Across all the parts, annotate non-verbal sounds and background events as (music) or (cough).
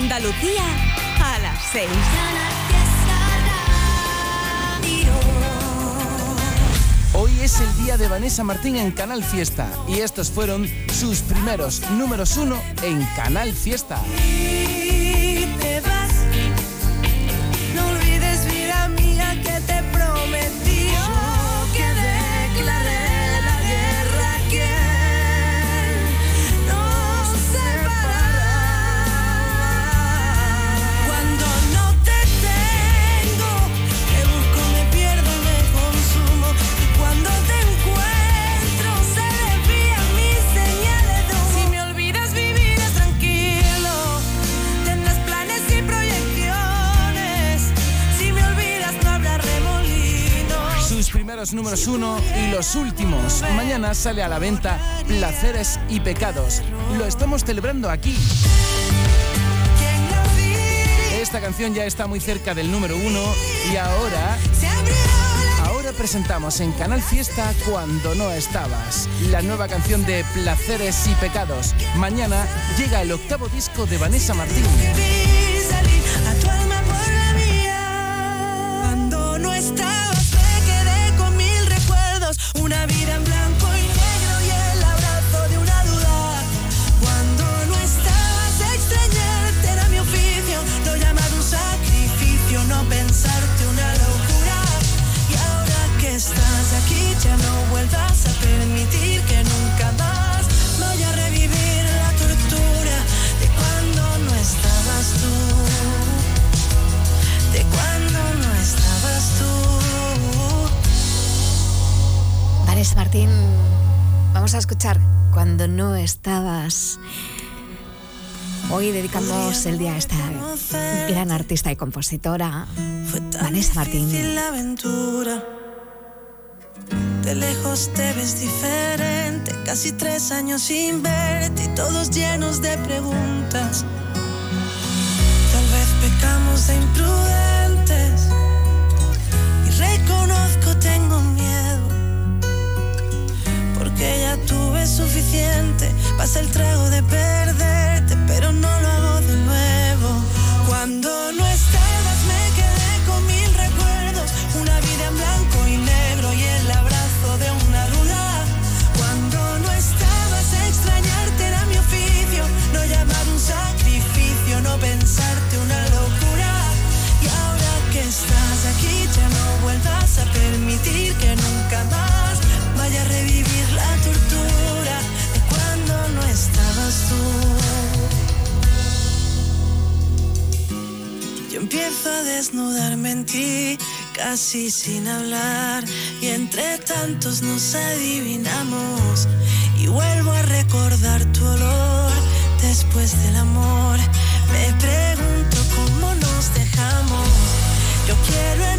Andalucía a las 6. Hoy es el día de Vanessa Martín en Canal Fiesta y estos fueron sus primeros números uno en Canal Fiesta. Números uno y los últimos. Mañana sale a la venta Placeres y Pecados. Lo estamos celebrando aquí. Esta canción ya está muy cerca del número uno y ahora... Ahora presentamos en Canal Fiesta Cuando no estabas, la nueva canción de Placeres y Pecados. Mañana llega el octavo disco de Vanessa Martín. Una vida Martín, vamos a escuchar cuando no estabas. Hoy dedicamos el día a esta gran artista y compositora, Vanessa Martín. la aventura. De lejos te ves diferente, casi tres años sin verte y todos llenos de preguntas. Tal vez pecamos de imprudentes y reconozco tengo porque ya tuve suficiente. Pasa el trago de perderte, pero no lo hago de nuevo. Cuando no estabas me quedé con mil recuerdos, una vida en blanco y negro y el abrazo de una duda. Cuando no estabas extrañarte era mi oficio, no llamar un sacrificio, no pensarte una locura. Y ahora que estás aquí ya no vuelvas a permitir que nunca más vaya a revivir empiezo a desnudarme en ti, casi sin hablar, y entre tantos nos adivinamos. Y vuelvo a recordar tu olor después del amor. Me pregunto cómo nos dejamos. Yo quiero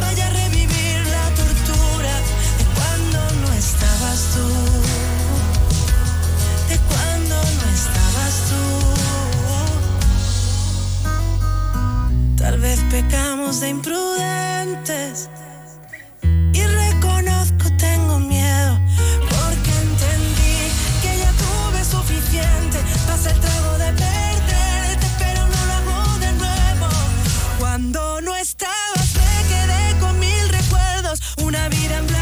vaya a revivir la tortura de cuando no estabas tú. De cuando no estabas tú. Tal vez pecamos de imprudentes. Y reconozco, tengo miedo. Porque entendí que ya tuve suficiente. Pasa el trago de perderte, pero no lo hago de nuevo. Cuando no estás una vida en.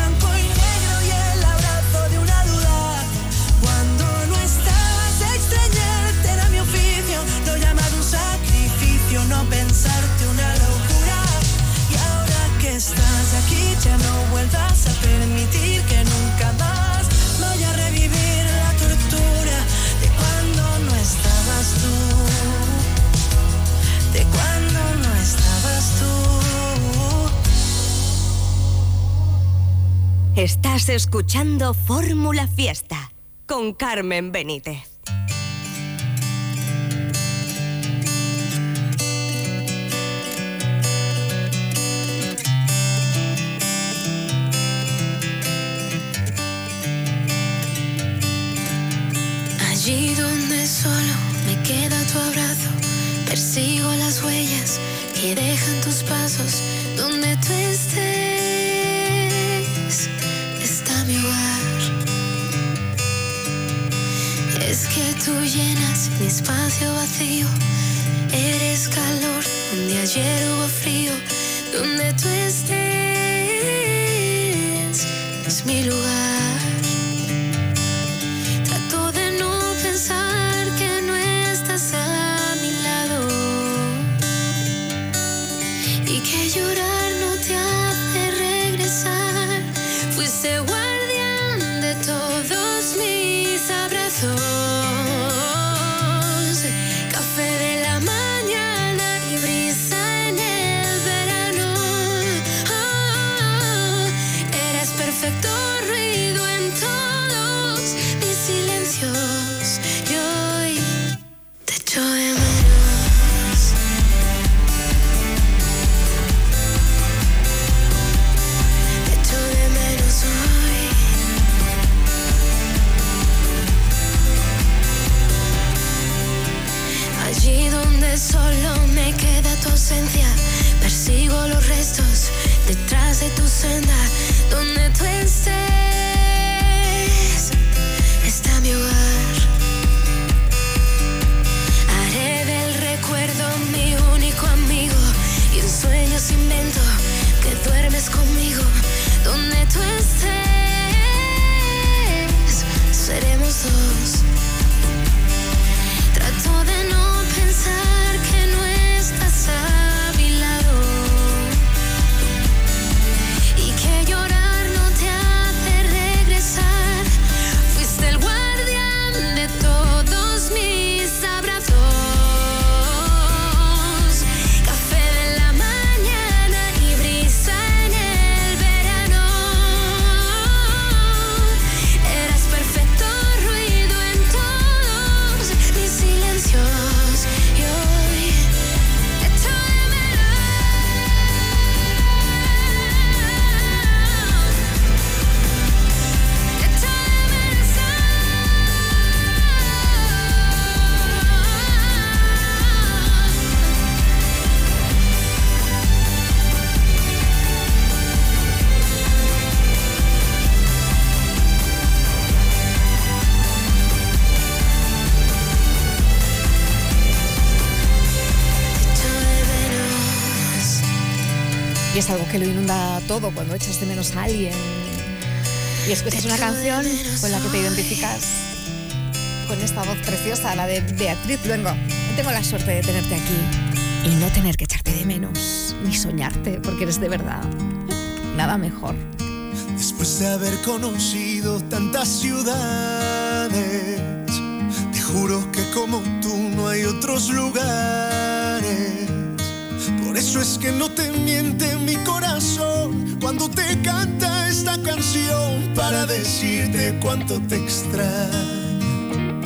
Estás escuchando Fórmula Fiesta con Carmen Benítez. Que lo inunda todo cuando echas de menos a alguien. Y escuchas una canción con la que te identificas con esta voz preciosa, la de Beatriz Luengo. Tengo la suerte de tenerte aquí y no tener que echarte de menos, ni soñarte, porque eres de verdad nada mejor. Después de haber conocido tantas ciudades, te juro que como tú no hay otros lugares eso es que no te miente mi corazón cuando te canta esta canción para decirte cuánto te extraño.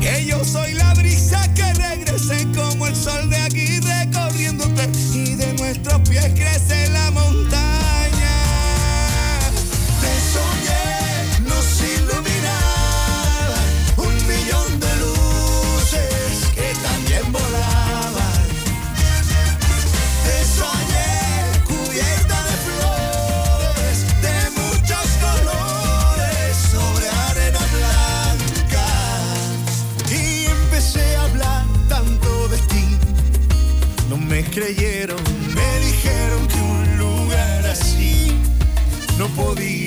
Que yo soy la brisa que regrese como el sol de aquí recorriéndote y de nuestros pies crece me dijeron que un lugar así no podía.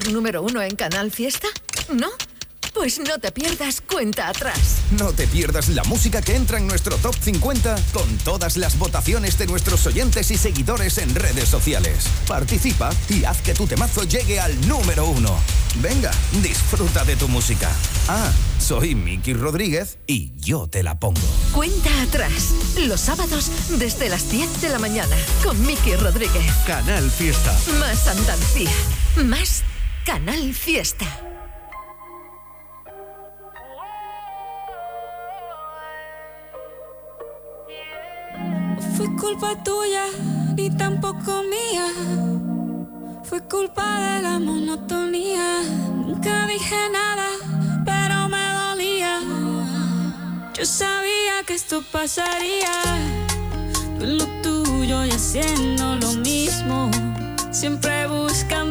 Ser número uno en Canal Fiesta? ¿No? Pues no te pierdas cuenta atrás. No te pierdas la música que entra en nuestro top 50 con todas las votaciones de nuestros oyentes y seguidores en redes sociales. Participa y haz que tu temazo llegue al número uno. Venga, disfruta de tu música. Ah, soy Miki Rodríguez y yo te la pongo. Cuenta atrás, los sábados desde las 10 de la mañana con Miki Rodríguez. Canal Fiesta. Más Andalucía, más Canal Fiesta. fue culpa tuya, ni tampoco mía. Fue culpa de la monotonía. Nunca dije nada, pero me dolía. Yo sabía que esto pasaría. Tú lo tuyo y haciendo lo mismo. Siempre buscando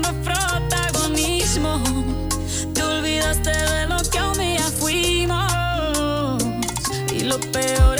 lo peor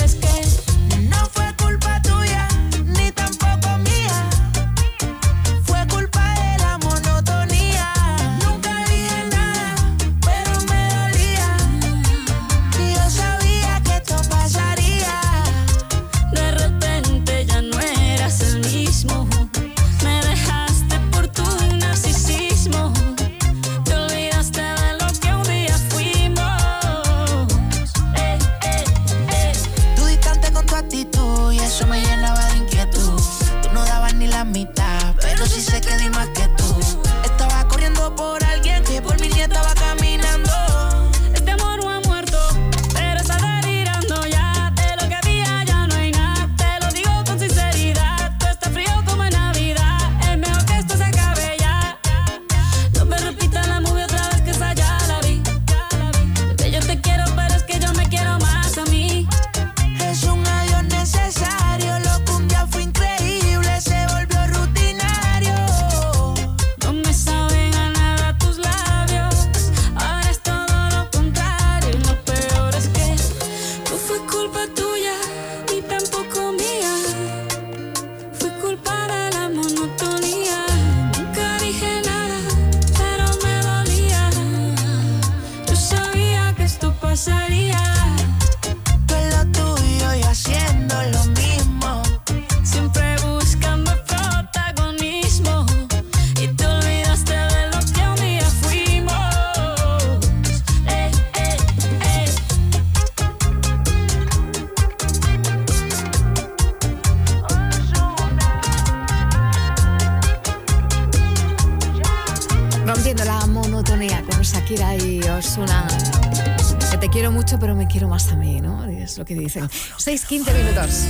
que dicen. 6-15 minutos.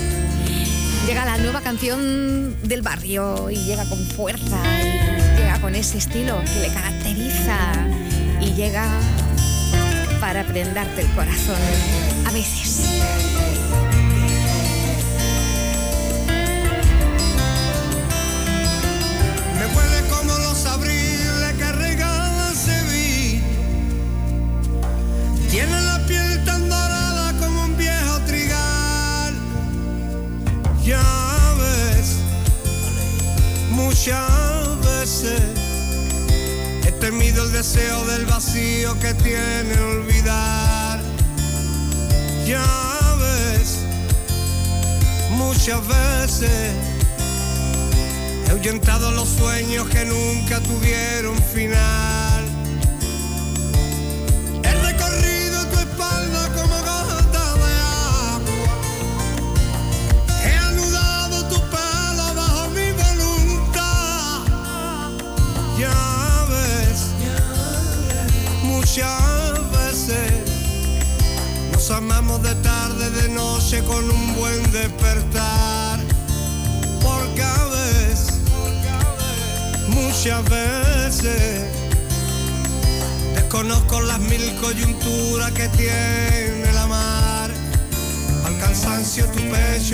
Llega la nueva canción del barrio y llega con fuerza y llega con ese estilo que le caracteriza y llega para prendarte el corazón a veces. He ahuyentado los sueños que nunca tuvieron final.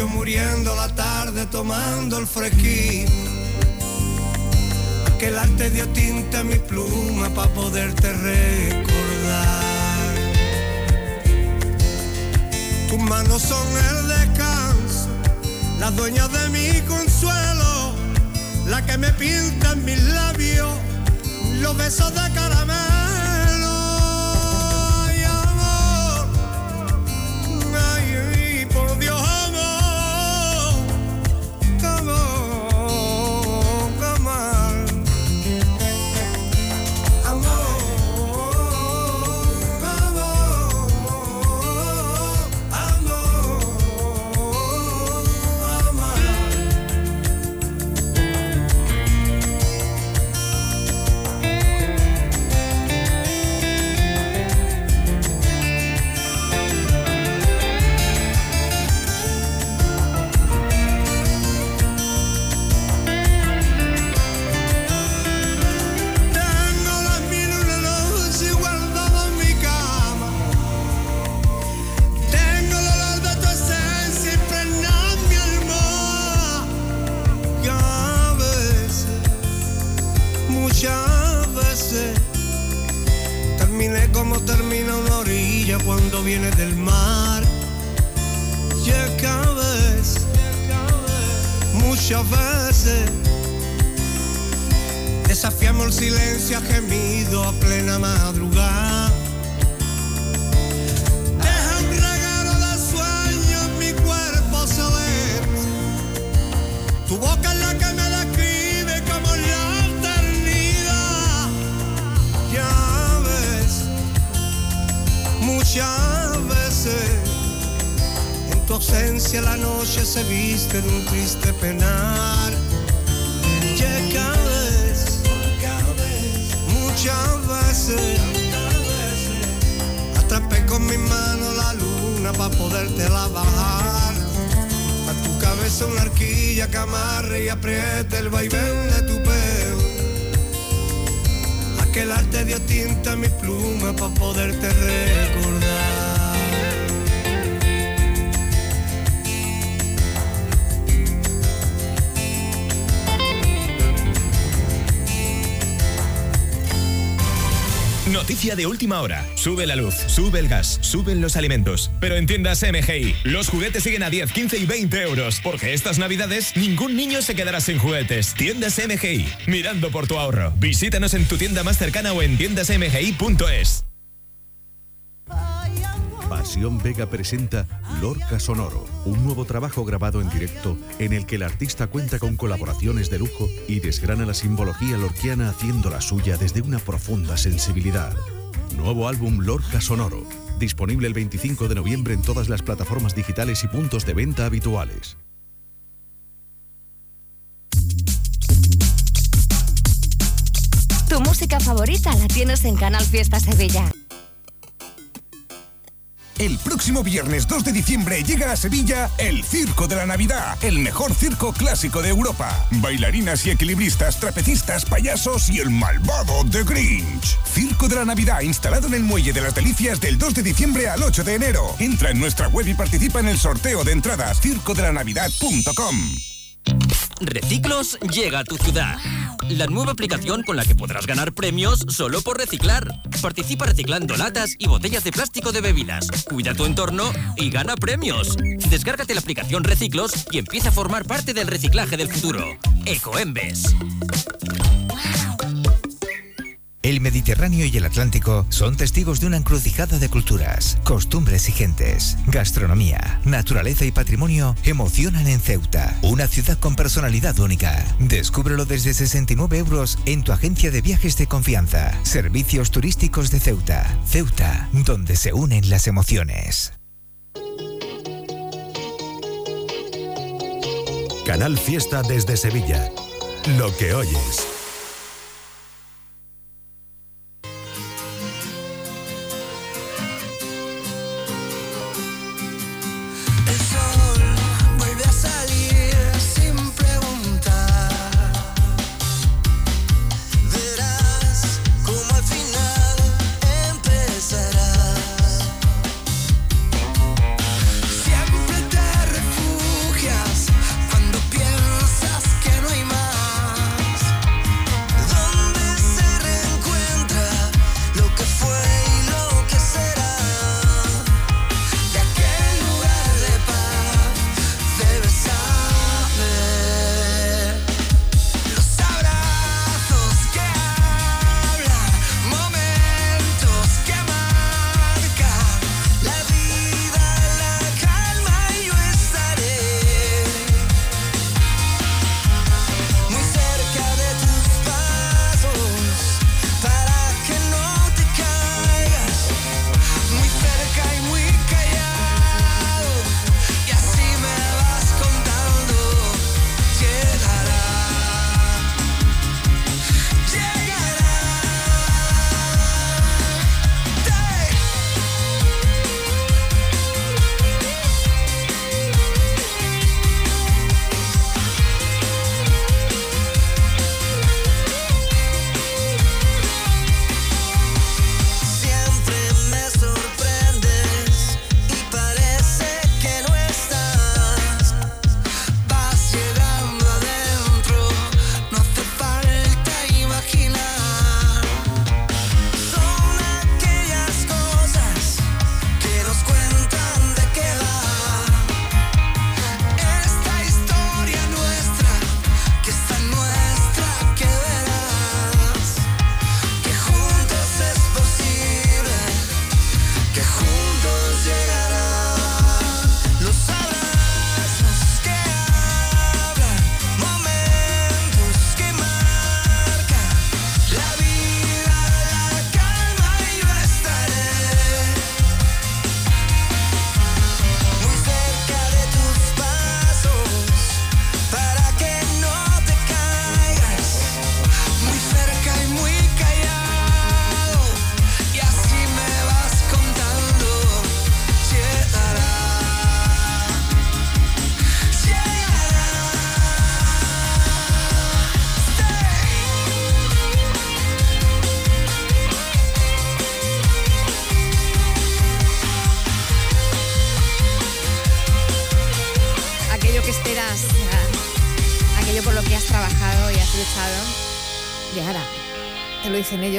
Pecho muriendo la tarde tomando el fresquito que el arte dio tinta a mi pluma para poderte recordar. Tus manos son el descanso, las dueñas de mi consuelo, la que me pinta en mis labios los besos de caramelo. Hora. Sube la luz, sube el gas, suben los alimentos. Pero en tiendas MGI, los juguetes siguen a 10, 15 y 20 euros. Porque estas navidades ningún niño se quedará sin juguetes. Tiendas MGI, mirando por tu ahorro. Visítanos en tu tienda más cercana o en tiendasmgi.es. Pasión Vega presenta Lorca Sonoro, un nuevo trabajo grabado en directo en el que el artista cuenta con colaboraciones de lujo y desgrana la simbología lorquiana haciendo la suya desde una profunda sensibilidad. Nuevo álbum Lorca Sonoro, disponible el 25 de noviembre en todas las plataformas digitales y puntos de venta habituales. Tu música favorita la tienes en Canal Fiesta Sevilla. El próximo viernes 2 de diciembre llega a Sevilla el Circo de la Navidad, el mejor circo clásico de Europa. Bailarinas y equilibristas, trapecistas, payasos y el malvado The Grinch. Circo de la Navidad instalado en el Muelle de las Delicias del 2 de diciembre al 8 de enero. Entra en nuestra web y participa en el sorteo de entradas circodelanavidad.com. Reciclos llega a tu ciudad. La nueva aplicación con la que podrás ganar premios solo por reciclar. Participa reciclando latas y botellas de plástico de bebidas. Cuida tu entorno y gana premios. Descárgate la aplicación Reciclos y empieza a formar parte del reciclaje del futuro. Ecoembes. El Mediterráneo y el Atlántico son testigos de una encrucijada de culturas, costumbres y gentes. Gastronomía, naturaleza y patrimonio emocionan en Ceuta, una ciudad con personalidad única. Descúbrelo desde 69 euros en tu agencia de viajes de confianza. Servicios turísticos de Ceuta. Ceuta, donde se unen las emociones. Canal Fiesta desde Sevilla. Lo que oyes.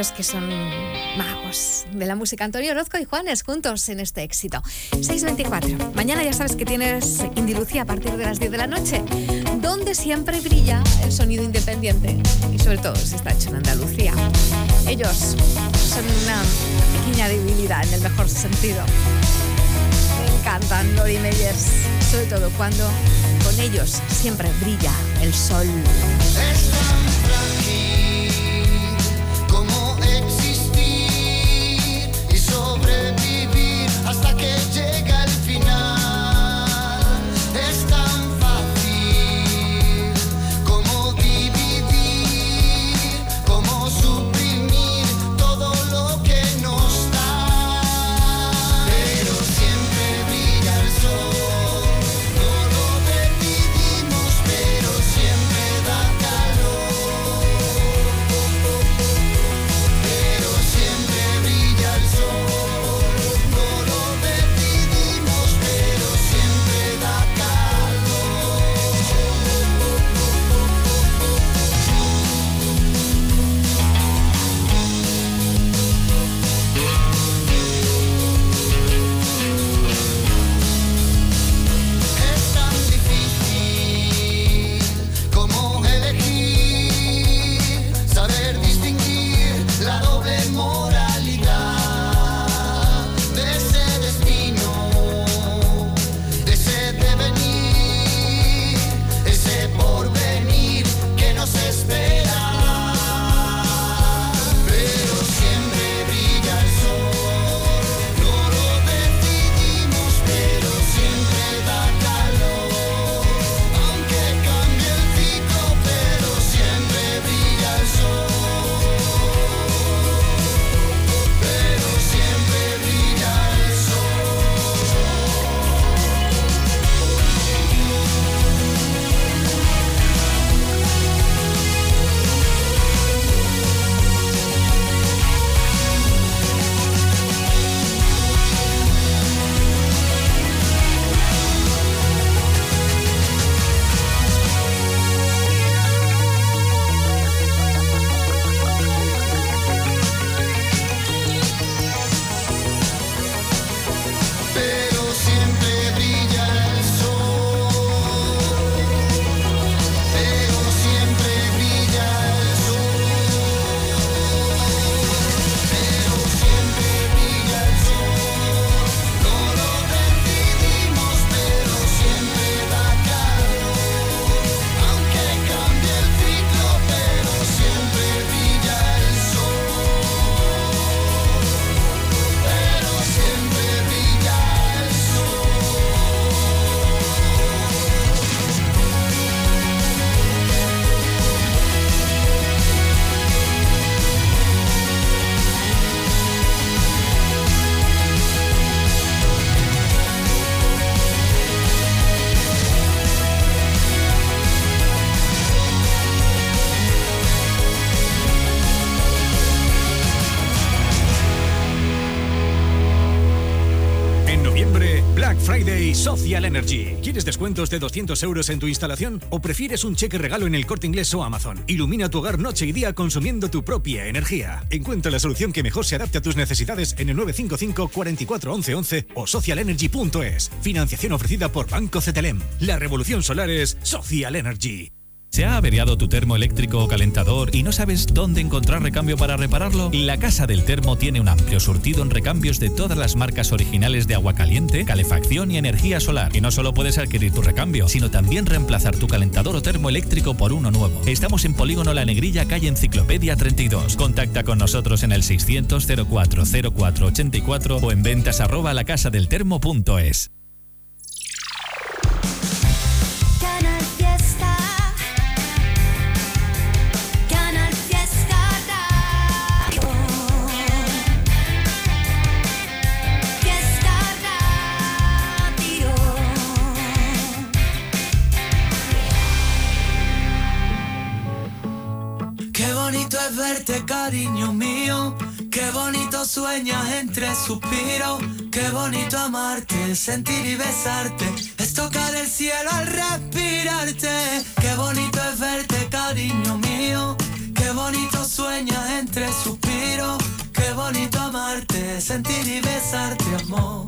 Que son magos de la música. Antonio Orozco y Juanes juntos en este éxito. 6.24. Mañana ya sabes que tienes Indilucía a partir de las 10 de la noche, donde siempre brilla el sonido independiente. Y sobre todo si está hecho en Andalucía. Ellos son una pequeña debilidad en el mejor sentido. Me encantan Lori Meyers, sobre todo cuando con ellos siempre brilla el sol. Energy. ¿Quieres descuentos de 200 euros en tu instalación? ¿O prefieres un cheque regalo en el corte inglés o Amazon? Ilumina tu hogar noche y día consumiendo tu propia energía. Encuentra la solución que mejor se adapte a tus necesidades en el 955 44 11 11 o socialenergy.es. Financiación ofrecida por Banco Cetelem. La revolución solar es Social Energy. ¿Se ha averiado tu termo eléctrico o calentador y no sabes dónde encontrar recambio para repararlo? La Casa del Termo tiene un amplio surtido en recambios de todas las marcas originales de agua caliente, calefacción y energía solar. Y no solo puedes adquirir tu recambio, sino también reemplazar tu calentador o termo eléctrico por uno nuevo. Estamos en Polígono La Negrilla, calle Enciclopedia 32. Contacta con nosotros en el 600 04 04 84 o en ventas arroba lacasadeltermo.es. verte, cariño mío. Qué bonito sueñas entre suspiros. Qué bonito amarte, sentir y besarte. es tocar el cielo al respirarte. Qué bonito es verte, cariño mío. Qué bonito sueñas entre suspiros. Qué bonito amarte, sentir y besarte, amor.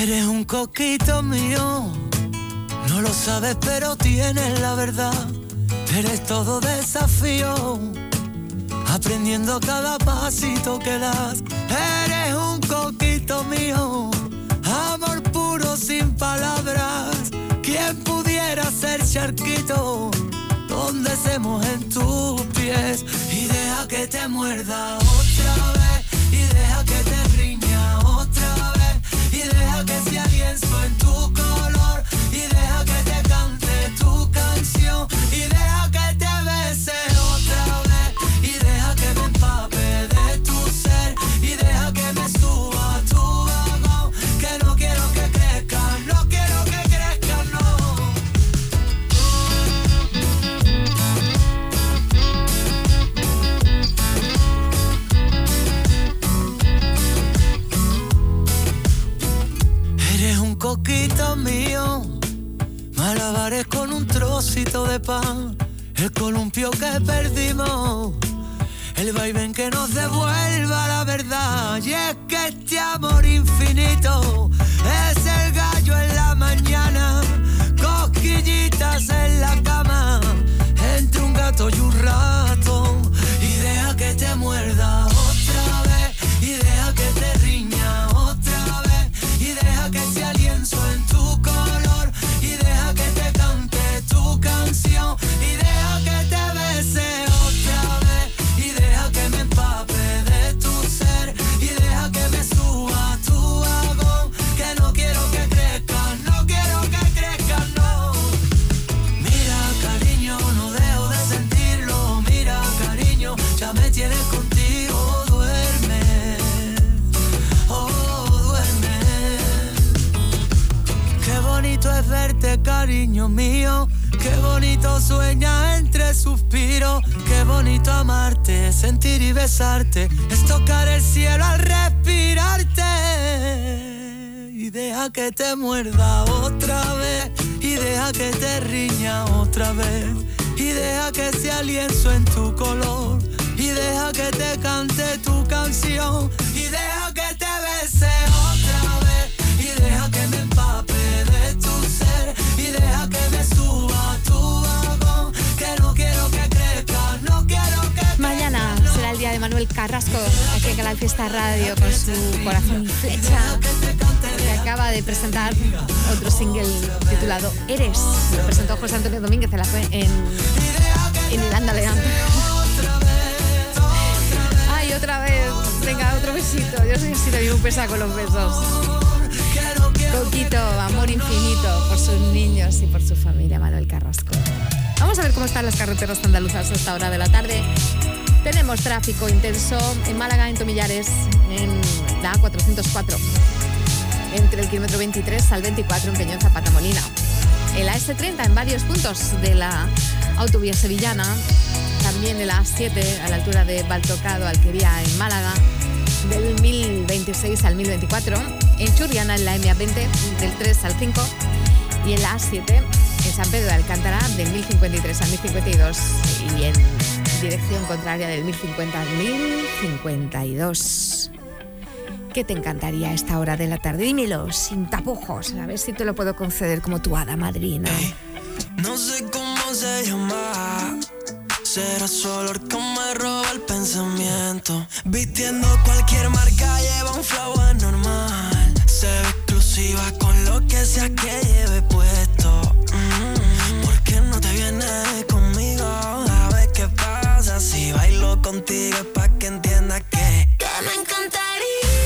Eres un coquito mío. No lo sabes, pero tienes la verdad. Eres todo desafío. Aprendiendo cada pasito que das. Eres un coquito mío. Amor puro sin palabras. ¿Quién pudiera ser charquito? Donde hacemos en tus pies. Y deja que te muerda otra vez. Y deja que te riña otra vez. Y deja que sea lienzo en tu color. Malabares con un trocito de pan, el columpio que perdimos, el vaivén que nos devuelva la verdad. Y es que este amor infinito es el gallo en la mañana, cosquillitas en la cama, entre un gato y un ratón. Y deja que te muerda cariño mío. Qué bonito sueña entre suspiros. Qué bonito amarte, sentir y besarte. Es tocar el cielo al respirarte. Y deja que te muerda otra vez. Y deja que te riña otra vez. Y deja que sea lienzo en tu color. Y deja que te cante tu canción. Y deja que te bese Manuel Carrasco, aquí en Canal Fiesta Radio, con su corazón flecha, que acaba de presentar otro single titulado Eres. Lo presentó José Antonio Domínguez en, la, en, en Irlanda León. Ay, otra vez. Venga, otro besito. Yo soy así de un pesa con los besos. Coquito, amor infinito por sus niños y por su familia, Manuel Carrasco. Vamos a ver cómo están las carreteras andaluzas a esta hora de la tarde. Tenemos tráfico intenso en Málaga, en Tomillares, en la A404, entre el kilómetro 23 al 24 en Peñón Zapata Molina. El AS30 en varios puntos de la autovía sevillana, también el A7 a la altura de Baltocado, Alquería en Málaga, del 1026 al 1024, en Churriana en la MA20 del 3 al 5 y en la A7 en San Pedro de Alcántara del 1053 al 1052 y en dirección contraria del 1050 al 1052. ¿Qué te encantaría a esta hora de la tarde? Dímelo, sin tapujos, a ver si te lo puedo conceder como tu hada madrina. No sé cómo se llama. Será su olor que me roba el pensamiento. Vistiendo cualquier marca, lleva un flow anormal. Se ve exclusiva con lo que sea que lleve puesto. Contigo pa' que entiendas que. Que me encantaría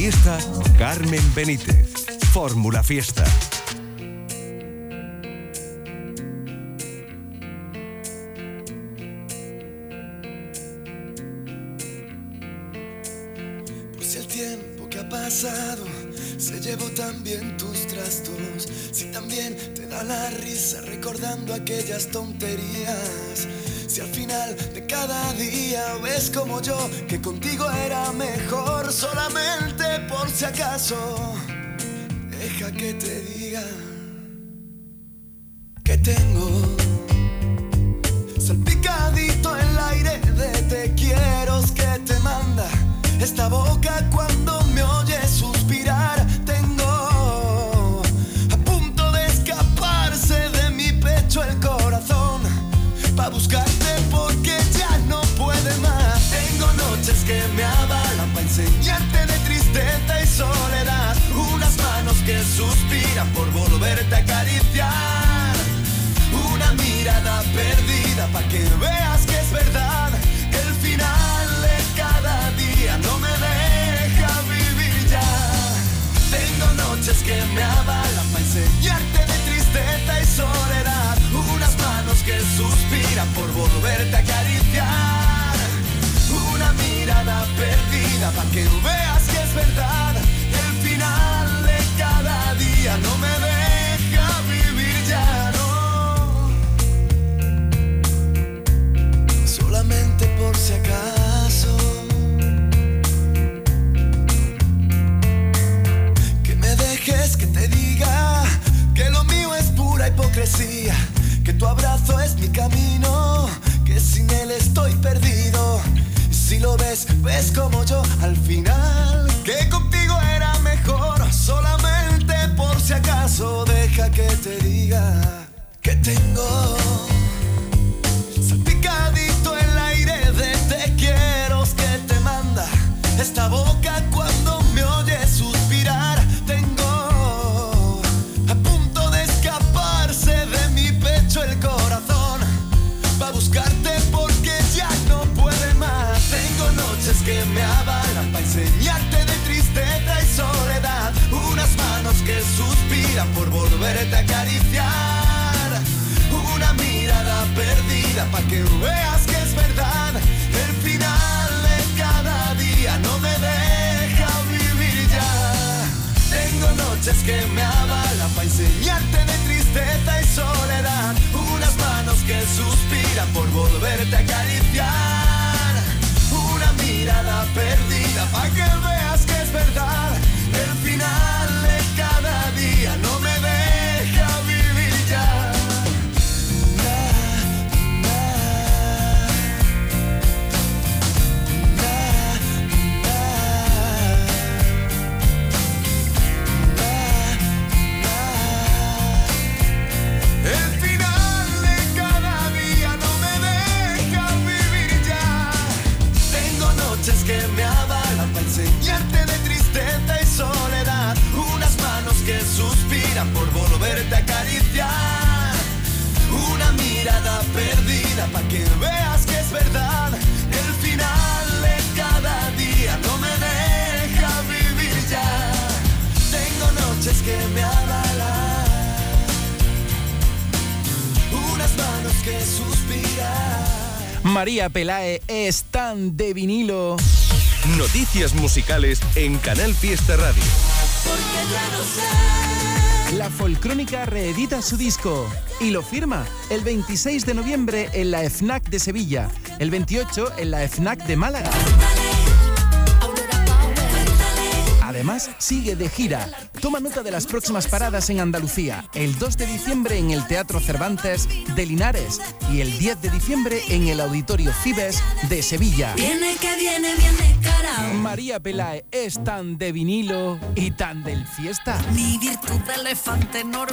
Fiesta Carmen Benítez. Fórmula Fiesta. acaso, deja que te María Pelae están de vinilo. Noticias musicales en Canal Fiesta Radio. La Folcrónica reedita su disco y lo firma el 26 de noviembre en la FNAC de Sevilla, el 28 en la FNAC de Málaga. sigue de gira. Toma nota de las próximas paradas en Andalucía. El 2 de diciembre en el Teatro Cervantes de Linares y el 10 de diciembre en el Auditorio Fibes de Sevilla. Viene que viene, viene cara. María Pelae es tan de vinilo y tan del fiesta. Mi virtud de elefante no.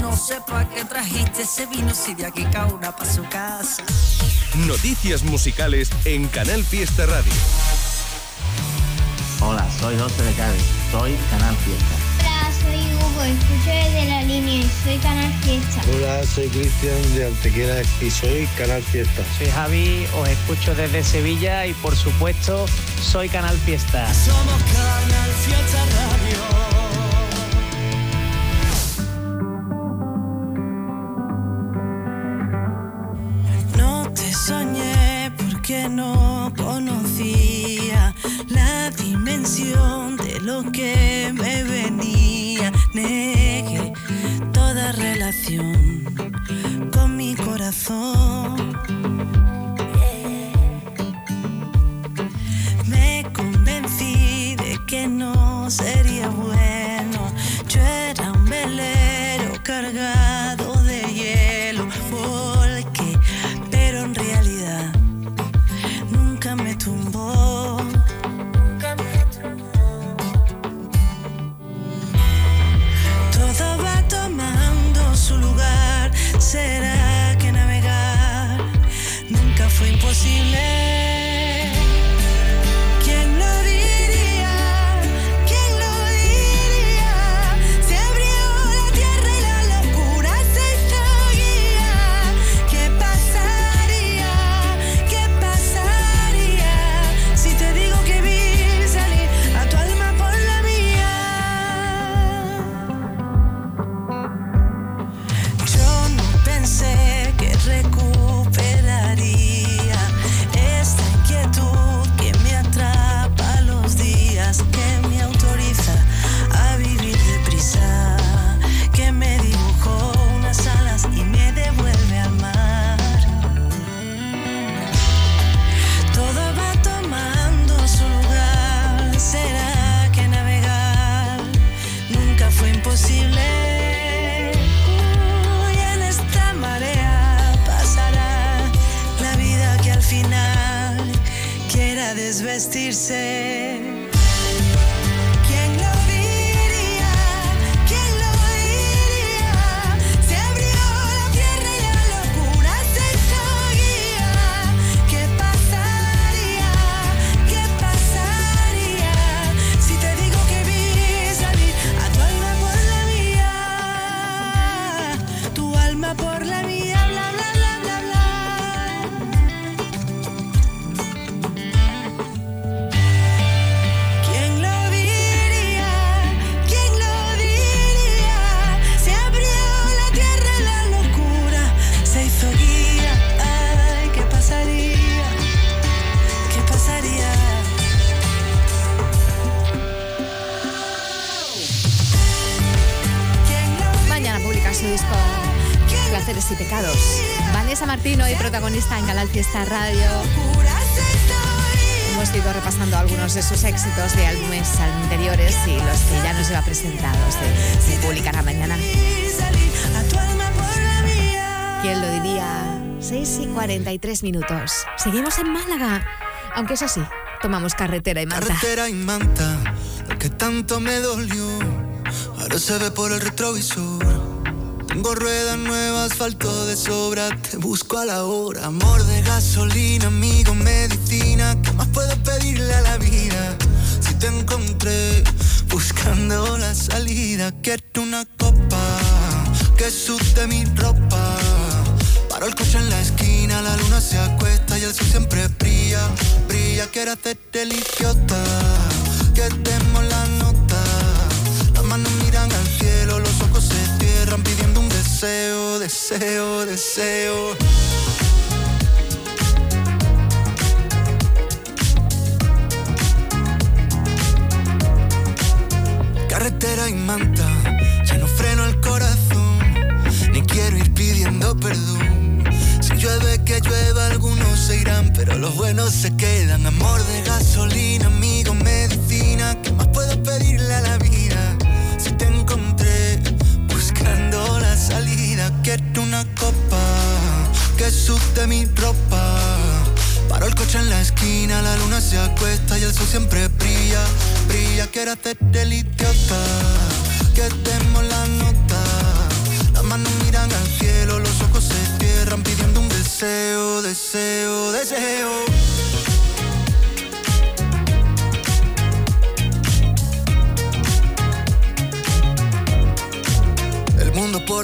No sé para qué trajiste ese vino si de aquí cada una para su casa. Noticias musicales en Canal Fiesta Radio. Hola, soy José de Cádiz, soy Canal Fiesta. Hola, soy Hugo, escucho desde la línea y soy Canal Fiesta. Hola, soy Cristian de Antequera y soy Canal Fiesta. Soy Javi, os escucho desde Sevilla y por supuesto soy Canal Fiesta. Somos Canal Fiesta Radio. No te soñé porque no conocía la de lo que me venía. Negué toda relación con mi corazón. Me convencí de que no sería bueno. Yo era un velero cargado Fiesta Radio. Hemos ido repasando algunos de sus éxitos de álbumes anteriores y los que ya nos lleva presentados. Se, se publicará mañana. ¿Quién lo diría? 6 y 43 minutos. Seguimos en Málaga. Aunque eso sí, tomamos carretera y manta. Carretera y manta, lo que tanto me dolió, ahora se ve por el retrovisor. Tengo ruedas nuevas, asfalto de sobra, te busco a la hora. Amor de gasolina, amigo, medicina, ¿qué más puedo pedirle a la vida? Si te encontré buscando la salida, quiero una copa que sude mi ropa. Paro el coche en la esquina, la luna se acuesta y el sol siempre brilla, brilla. Quiero hacerte el idiota, que demos la deseo, deseo, deseo. Carretera y manta, ya no freno el corazón, ni quiero ir pidiendo perdón. Si llueve que llueva, algunos se irán, pero los buenos se quedan. Amor de gasolina, amigo, medicina, ¿qué más puedo pedirle a la vida? Salida, quiero una copa que sude mi ropa. Paro el coche en la esquina, la luna se acuesta y el sol siempre brilla, brilla. Quiero hacerte el idiota, que demos la nota. Las manos miran al cielo, los ojos se cierran pidiendo un deseo, deseo, deseo.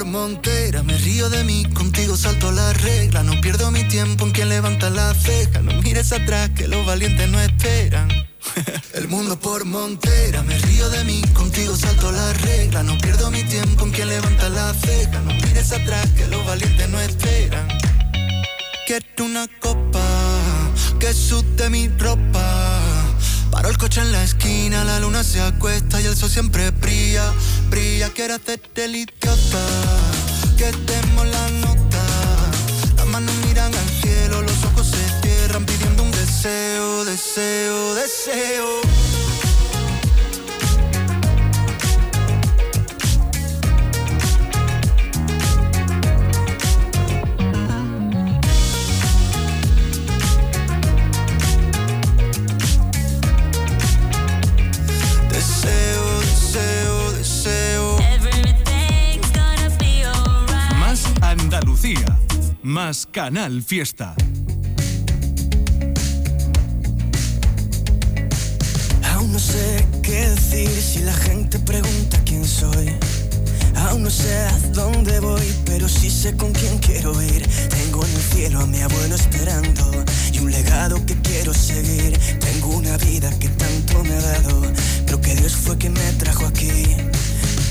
Montera, me río de mí, contigo salto la regla. No pierdo mi tiempo en quien levanta la ceja. No mires atrás que los valientes no esperan. (laughs) El mundo por Montera, me río de mí, contigo salto la regla. No pierdo mi tiempo en quien levanta la ceja. No mires atrás que los valientes no esperan. Quiero una copa que sude mi ropa. Paro el coche en la esquina, la luna se acuesta y el sol siempre brilla, brilla. Quiero hacerte el idiota, que demos la nota. Las manos miran al cielo, los ojos se cierran pidiendo un deseo, deseo. Deseo, Más Canal Fiesta. Aún no sé qué decir si la gente pregunta quién soy. Aún no sé a dónde voy, pero sí sé con quién quiero ir. Tengo en el cielo a mi abuelo esperando y un legado que quiero seguir. Tengo una vida que tanto me ha dado, creo que Dios fue quien me trajo aquí.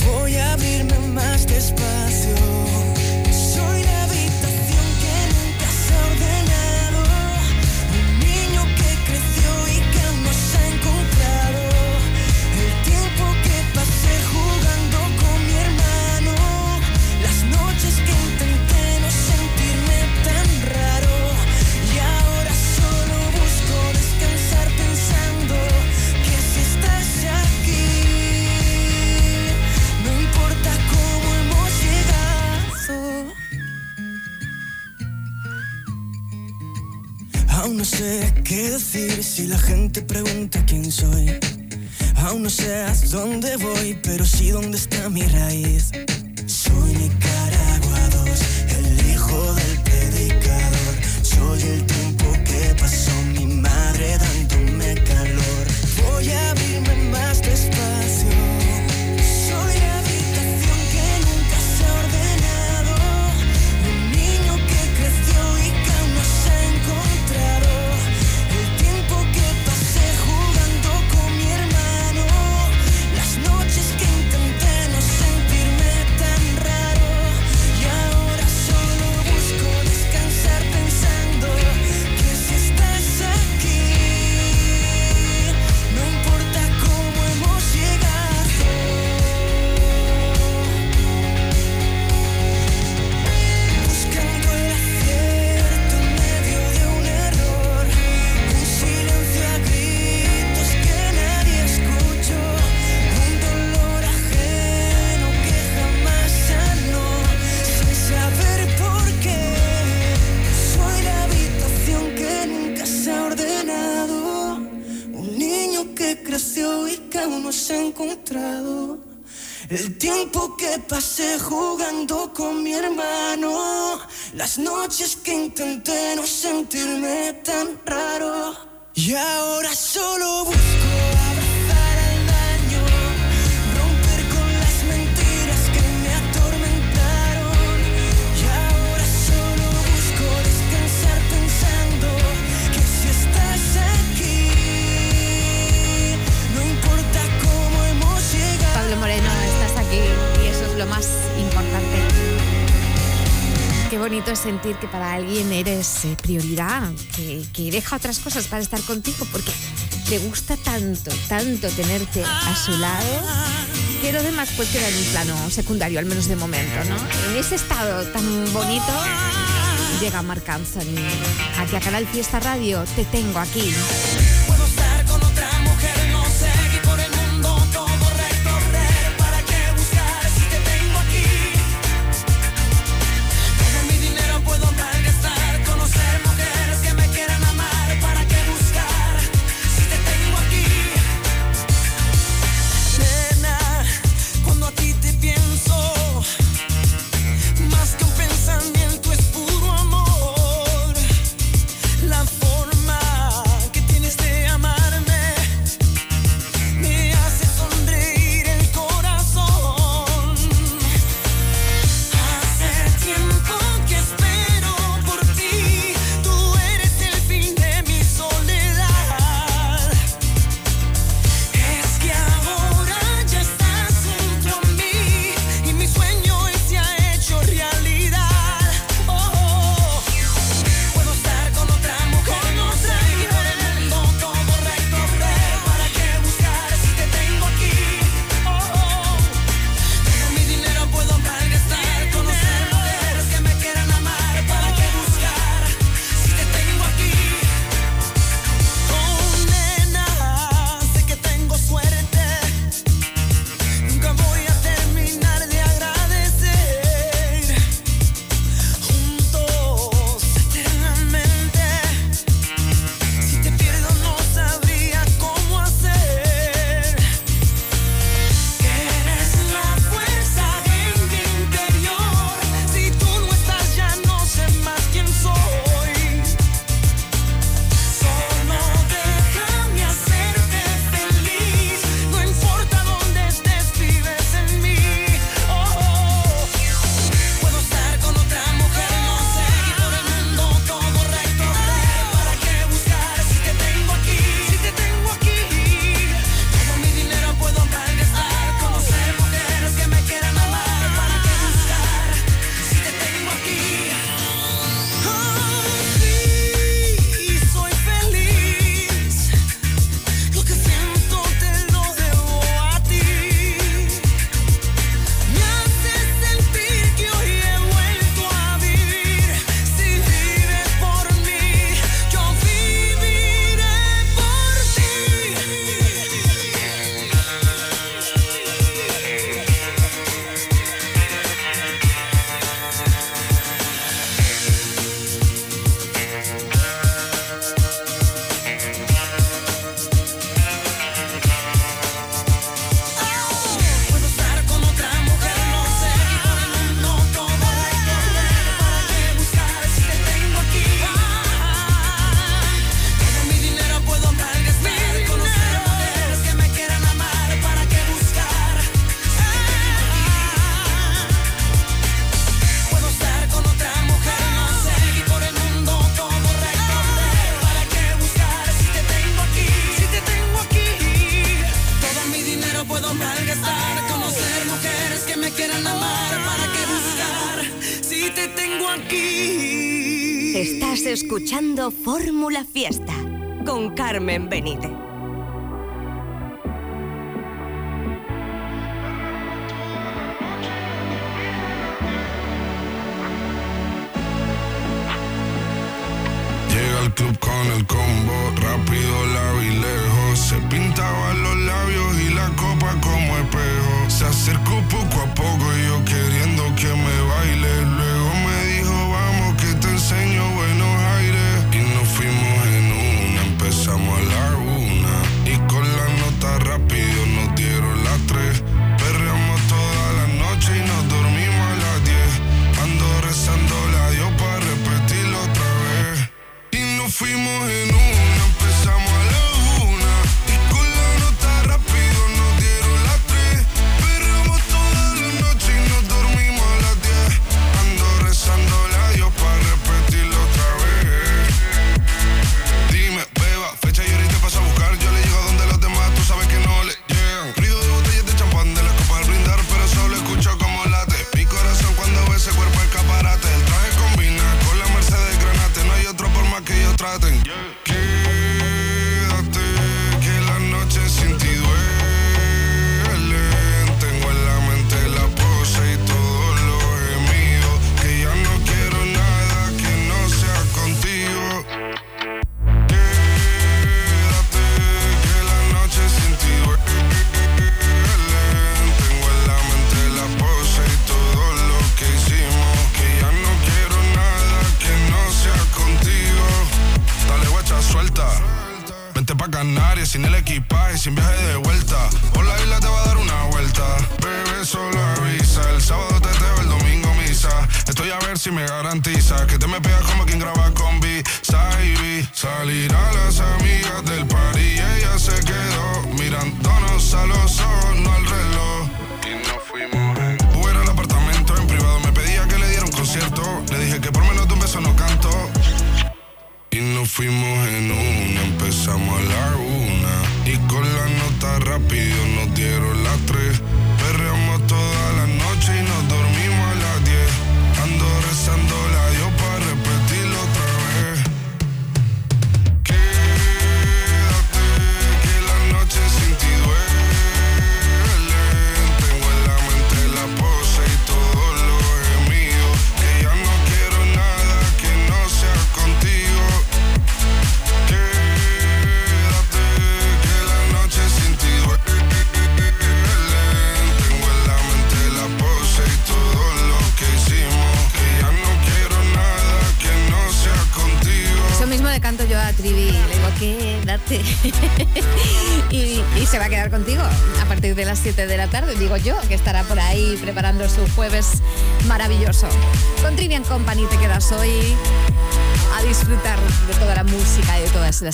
Voy a abrirme más despacio. Aún no sé qué decir si la gente pregunta quién soy. Aún no sé a dónde voy, pero sí dónde está mi raíz. Con mi hermano, las noches que intenté no sentirme tan raro. Y ahora solo busco Qué bonito es sentir que para alguien eres eh, prioridad, que, que deja otras cosas para estar contigo porque te gusta tanto, tanto tenerte a su lado, que lo demás pues queda en un plano secundario, al menos de momento, ¿no? En ese estado tan bonito llega Marc Anthony. Aquí a Canal Fiesta Radio te tengo aquí.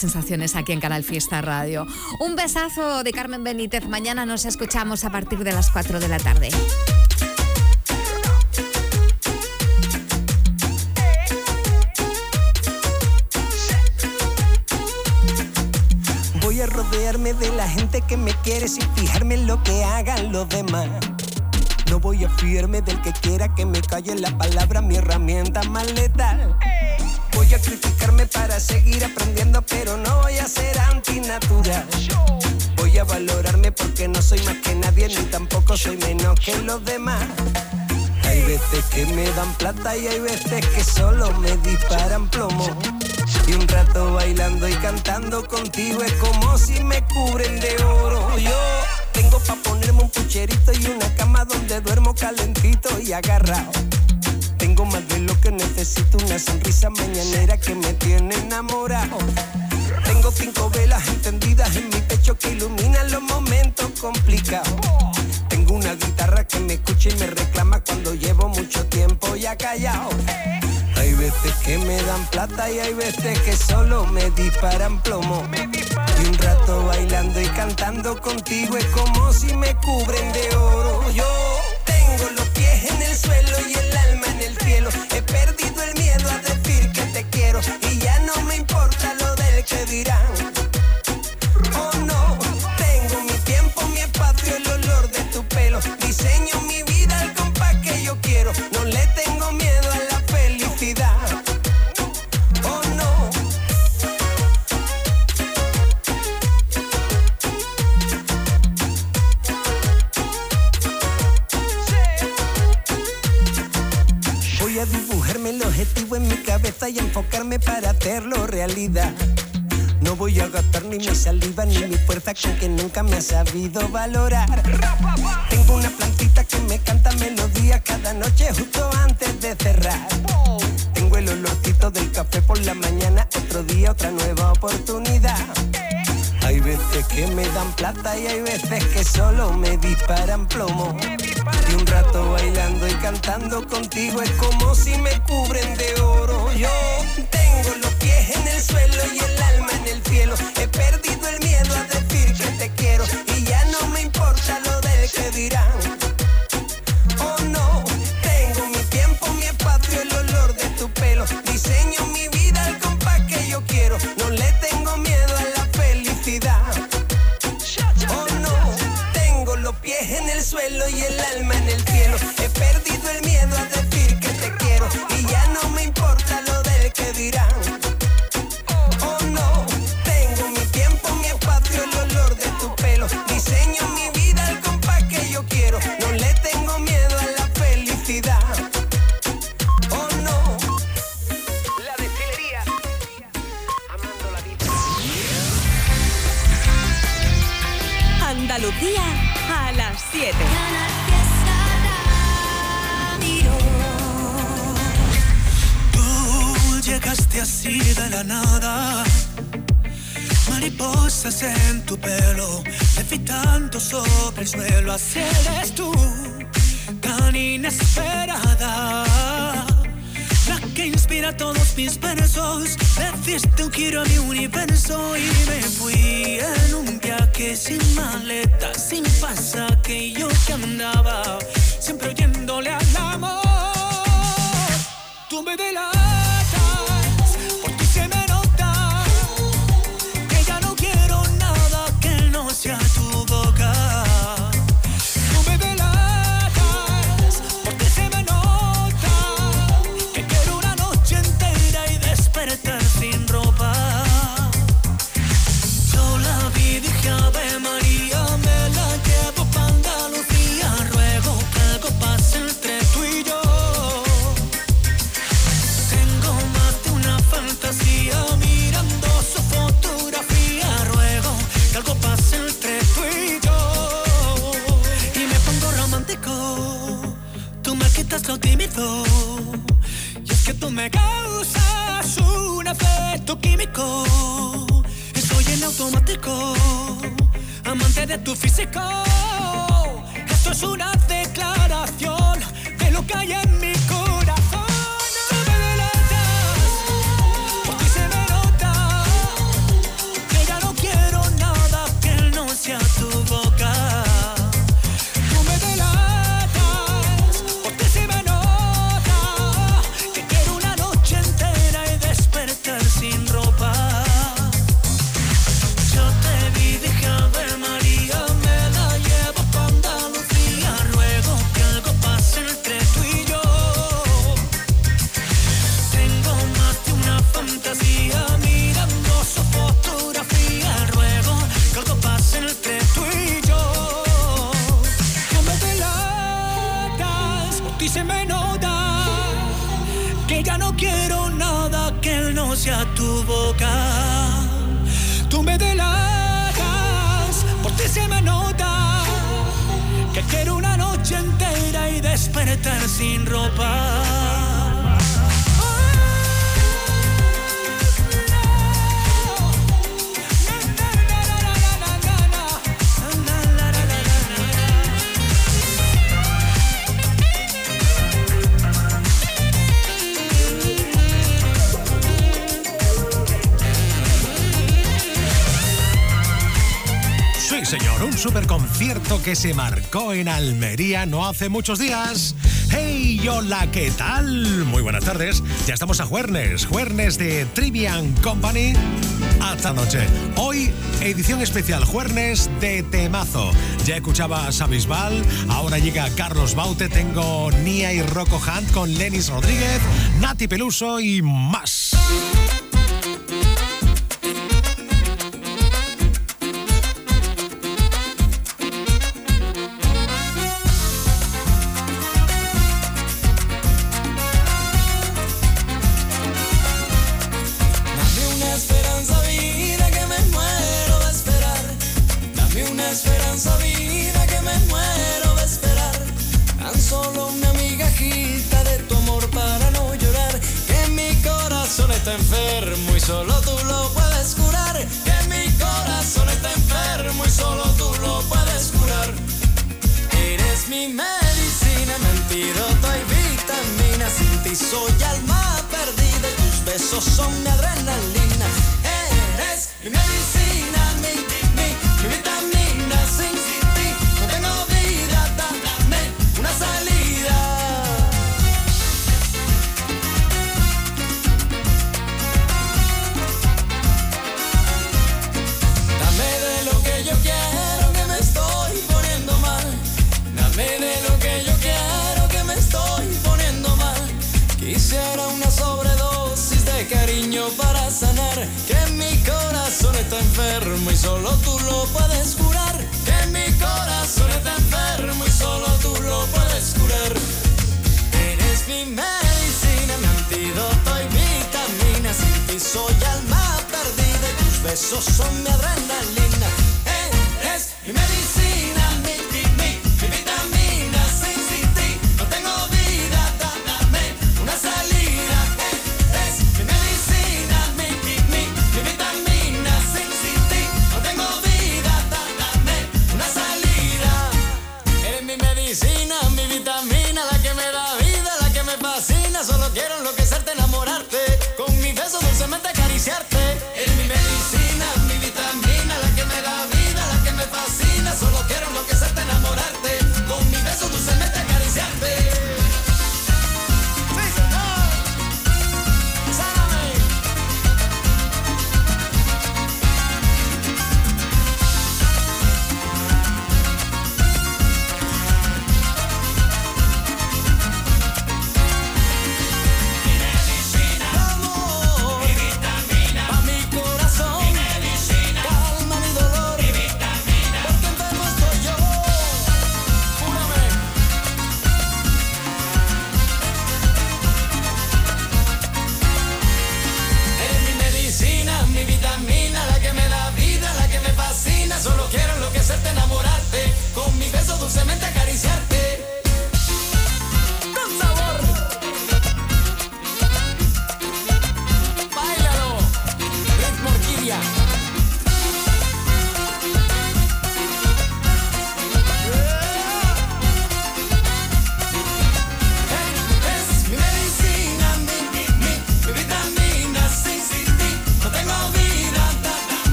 sensaciones aquí en Canal Fiesta Radio. Un besazo de Carmen Benítez. Mañana nos escuchamos a partir de las 4 de la tarde. Voy a rodearme de la gente que me quiere sin fijarme en lo que hagan los demás. No voy a fiarme del que quiera que me calle la palabra Hay veces que me dan plata y hay veces que solo me disparan plomo. Y un rato bailando y cantando contigo es como si me cubren de oro. Yo tengo pa' ponerme un pucherito y una cama donde duermo calentito y agarrado. Tengo más de lo que necesito, una sonrisa mañanera que me tiene enamorado. Tengo cinco velas encendidas en mi pecho que iluminan los momentos complicados que me escucha y me reclama cuando llevo mucho tiempo ya callado. Hay veces que me dan plata y hay veces que solo me disparan plomo. Y un rato bailando y cantando contigo es como si me cubren de oro. Yo sabido valorar. Tengo una plantita que me canta melodías cada noche justo antes de cerrar. Tengo el olorcito del café por la mañana, otro día, otra nueva oportunidad. Hay veces que me dan plata y hay veces que solo me disparan plomo. Y un rato bailando y cantando contigo es como si me cubren de oro. Yo tengo los pies en el suelo y el alma en el cielo. He perdido el miedo que se marcó en Almería no hace muchos días. ¡Hey, hola, qué tal! Muy buenas tardes, ya estamos a Juernes, Juernes de Trivian Company. Hasta noche. Hoy, edición especial Juernes de Temazo. Ya escuchaba a Sabisbal, ahora llega Carlos Baute, tengo Nia y Rocco Hunt con Lenis Rodríguez, Nati Peluso y más.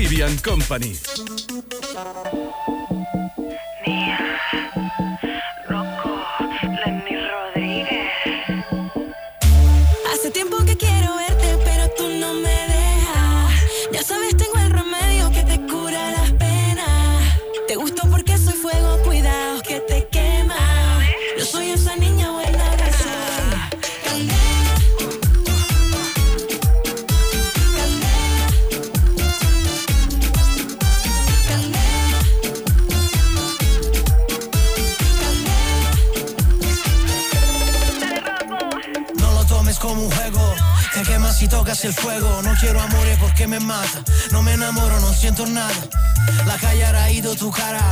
Trivian Company. si tocas el fuego. No quiero amores porque me mata. No me enamoro, no siento nada. La calle ha ido tu cara.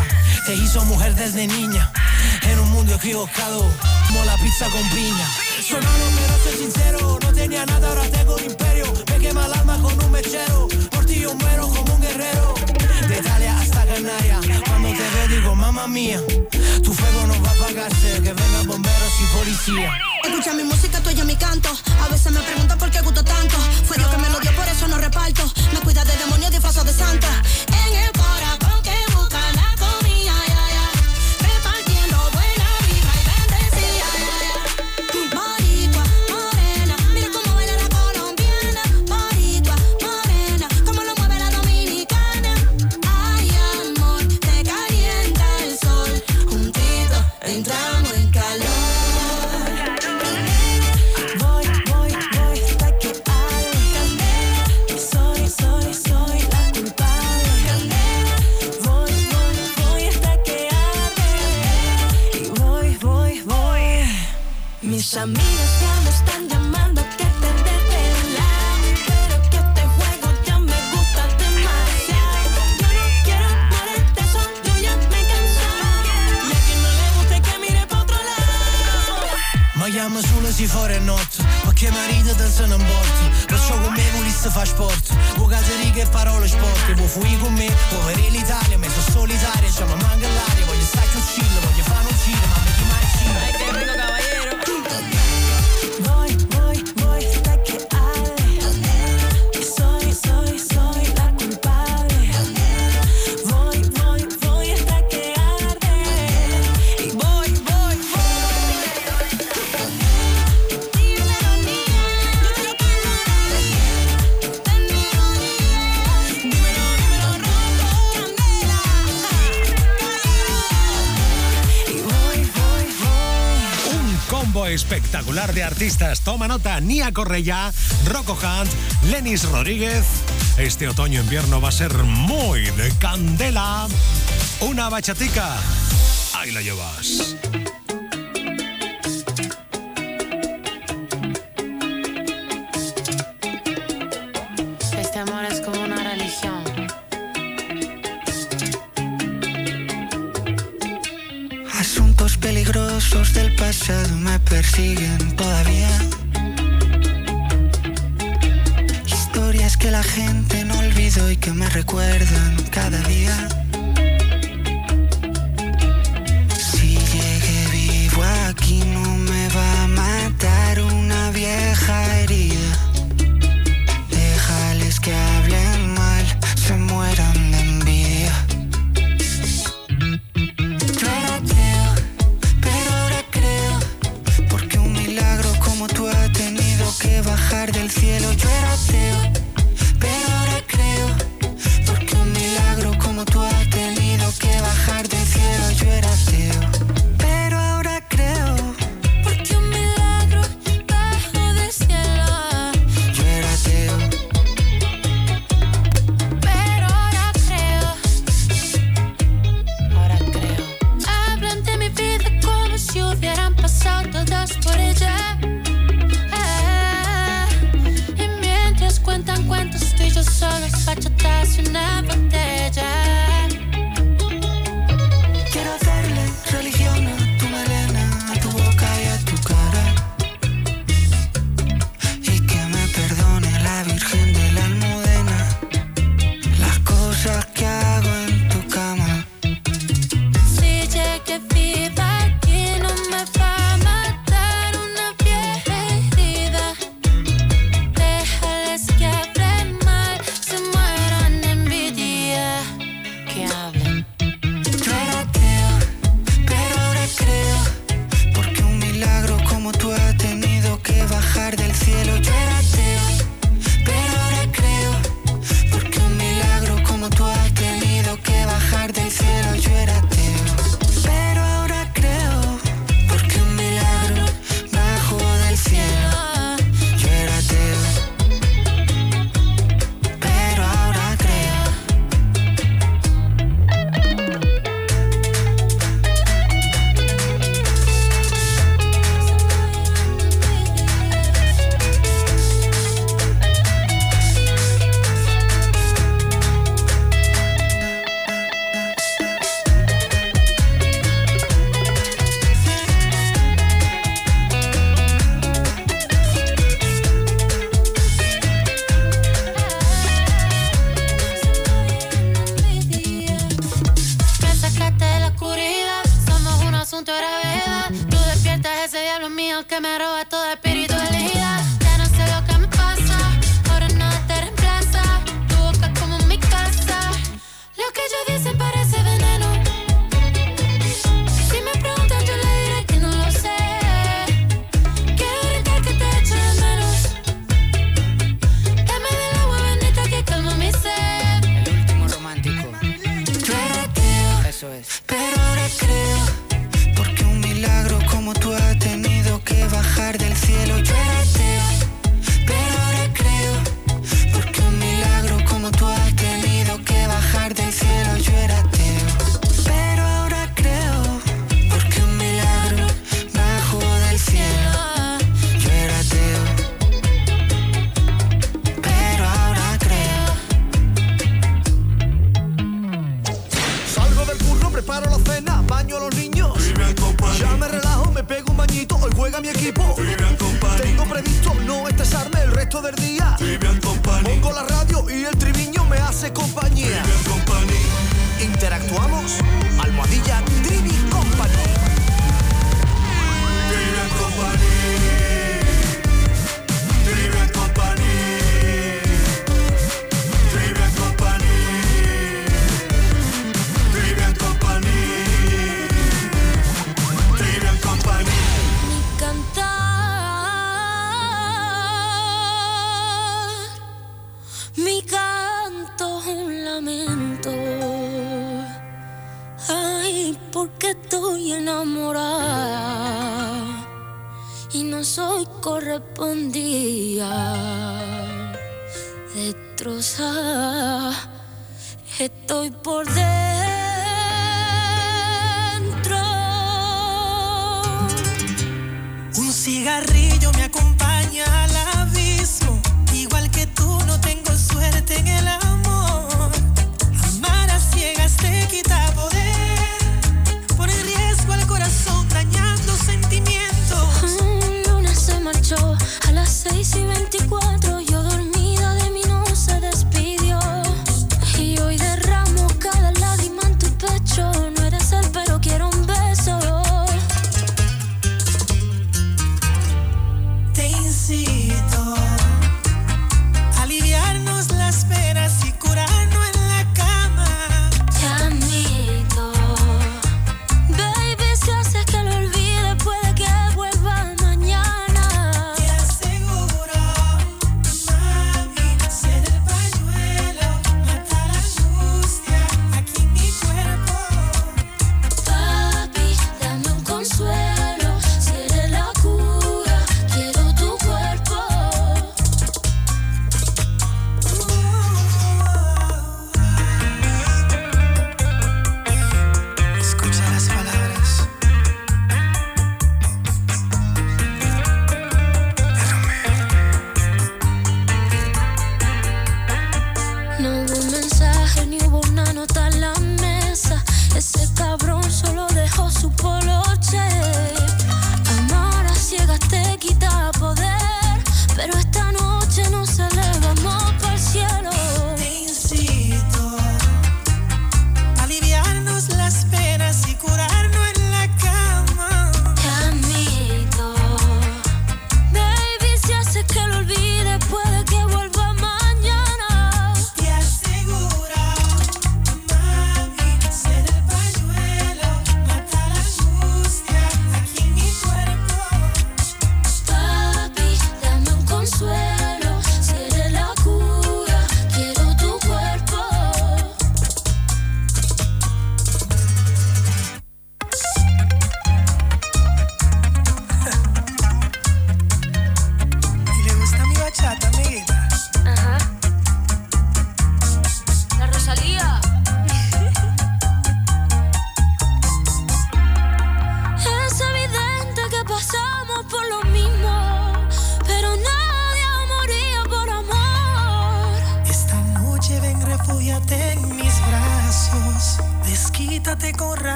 Te hizo mujer desde niña. En un mundo equivocado, como la pizza con piña. Soy malo, pero soy sincero. No tenía nada, ahora tengo un imperio. Me quema el alma con un mechero. Por ti yo muero como un de Italia hasta Canarias. Cuando te veo digo, mamá mía, tu fuego no va a apagarse, que vengan bomberos y policía. Escucha mi música, tú y yo mi canto. A veces me preguntan por qué gusto tanto. Fue Dios que me lo dio, por eso no reparto. Me cuida de demonios, disfrazo de santo. Los amigos ya me están llamando que te revela. Te juego ya me gusta demasiado. Yo no quiero ponerte eso, yo ya me cansé. Y a quien no le guste che mire pa' otro lado. Ma chiama solo se fuori è notte. Perché marito danza non porta. Perciò con me volesse fa sport. Vocate righe parole sporche. Vuoi fuori con me, poveri l'Italia. Me sono solitaria, cioè mi manca l'aria. Voglio stare che uccido, espectacular de artistas. Toma nota, Nia Correia, Rocco Hunt, Lenis Rodríguez. Este otoño-invierno va a ser muy de candela. Una bachatica. Ahí la llevas.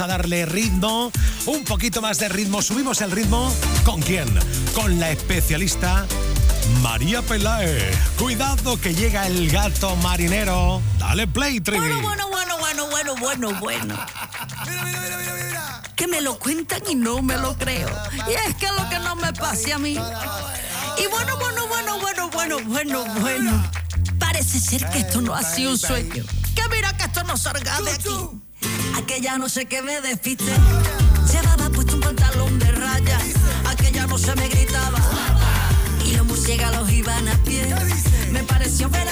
a darle ritmo, un poquito más de ritmo. Subimos el ritmo. ¿Con quién? Con la especialista María Pelae. Cuidado que llega el gato marinero. Dale play, Trivi. Bueno, bueno, bueno, bueno, bueno, bueno, bueno. mira, mira, mira, mira, mira. Que me lo cuentan y no me lo creo. Y es que lo que no me pase a mí. Y bueno, bueno, bueno, bueno, bueno, bueno, bueno. Parece ser que esto no ha sido un sueño. Que mira que esto no salga de aquí aquella no sé qué me despiste. Llevaba puesto un pantalón de raya, aquella no se me gritaba. Y los murciélagos iban a pie. Me pareció ver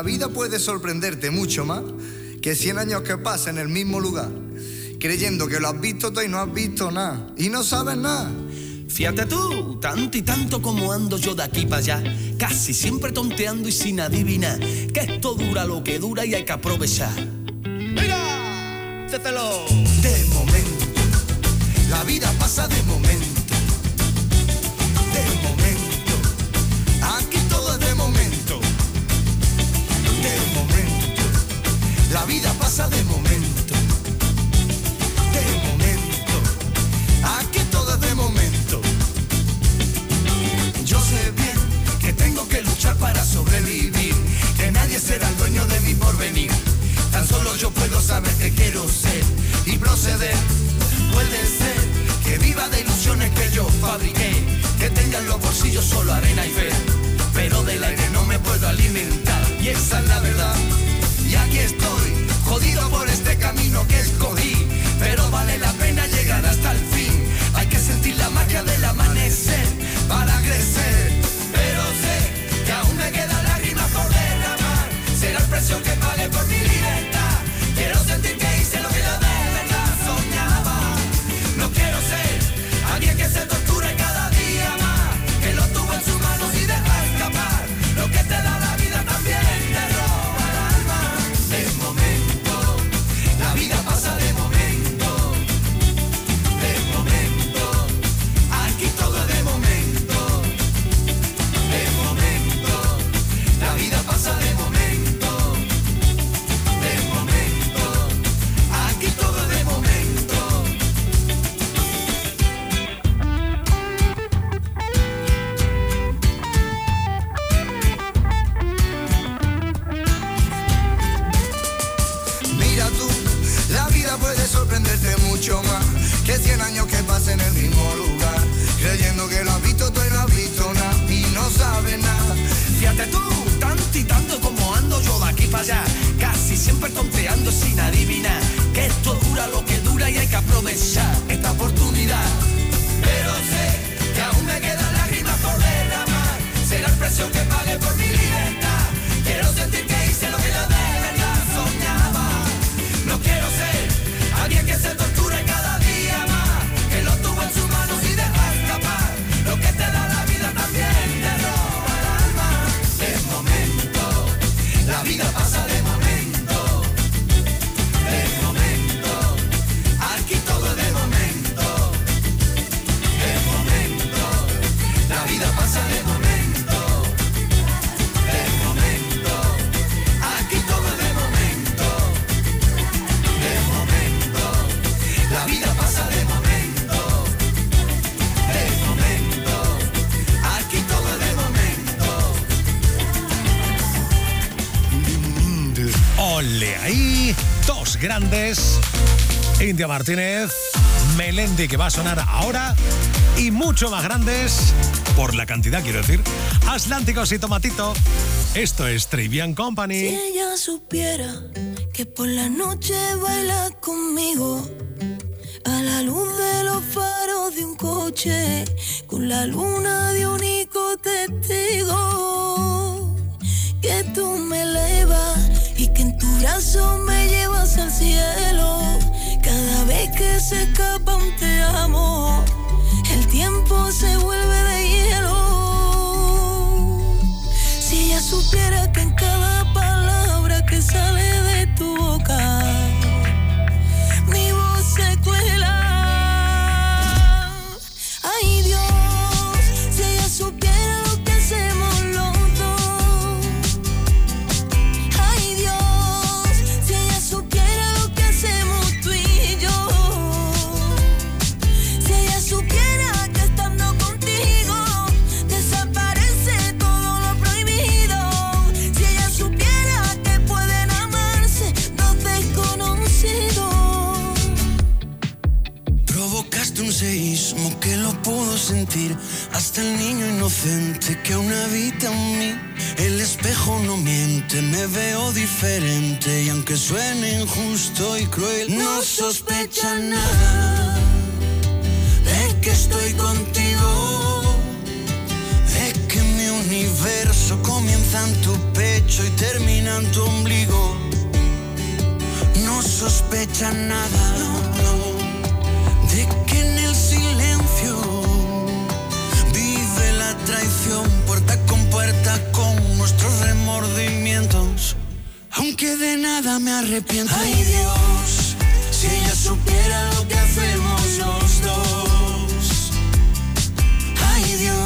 La vida puede sorprenderte mucho más que 100 años que pasa en el mismo lugar, creyendo que lo has visto todo y no has visto nada, y no sabes nada. Fíjate tú, tanto y tanto como ando yo de aquí para allá, casi siempre tonteando y sin adivinar, que esto dura lo que dura y hay que aprovechar. ¡Mira! ¡Tételo! Demo casi siempre tonteando sin adivinar, que esto dura lo que dura y hay que aprovechar esta oportunidad. Pero sé que aún me quedan lágrimas por derramar, será el precio que grandes. India Martínez, Melendi, que va a sonar ahora, y mucho más grandes, por la cantidad quiero decir, Atlánticos y Tomatito. Esto es Trivian Company. Si ella supiera que por la noche baila conmigo, a la luz de los faros de un coche, con la luna de único me llevas al cielo. Cada vez que se escapa un te amo, el tiempo se vuelve de hielo. Si ella supiera que en cada palabra que sale de tu boca, mi voz se cuela. Miente, me veo diferente y aunque suene injusto y cruel, no sospecha nada de que estoy contigo. De que mi universo comienza en tu pecho y termina en tu ombligo. No sospecha nada, de que en el silencio vive la traición Aunque de nada me arrepiento. Ay Dios, si ella supiera lo que hacemos los dos. Ay Dios,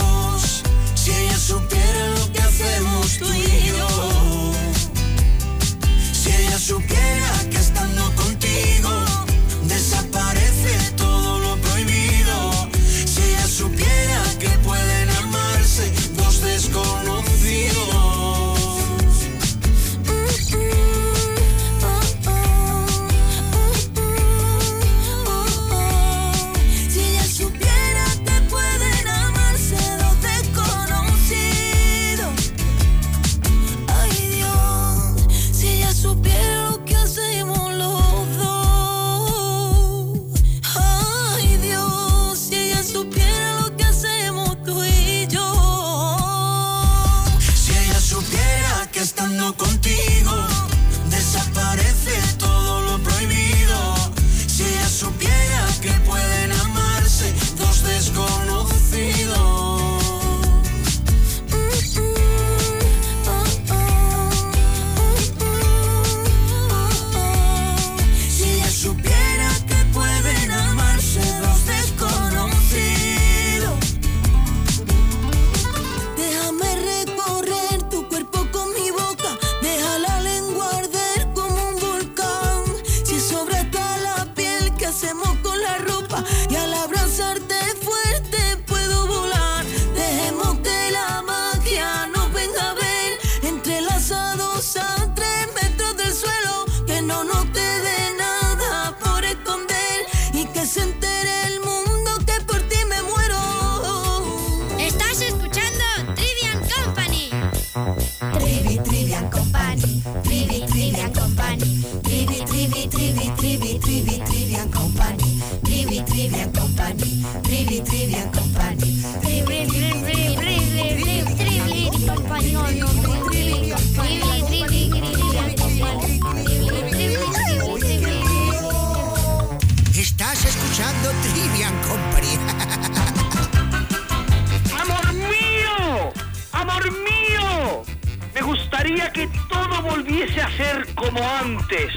como antes.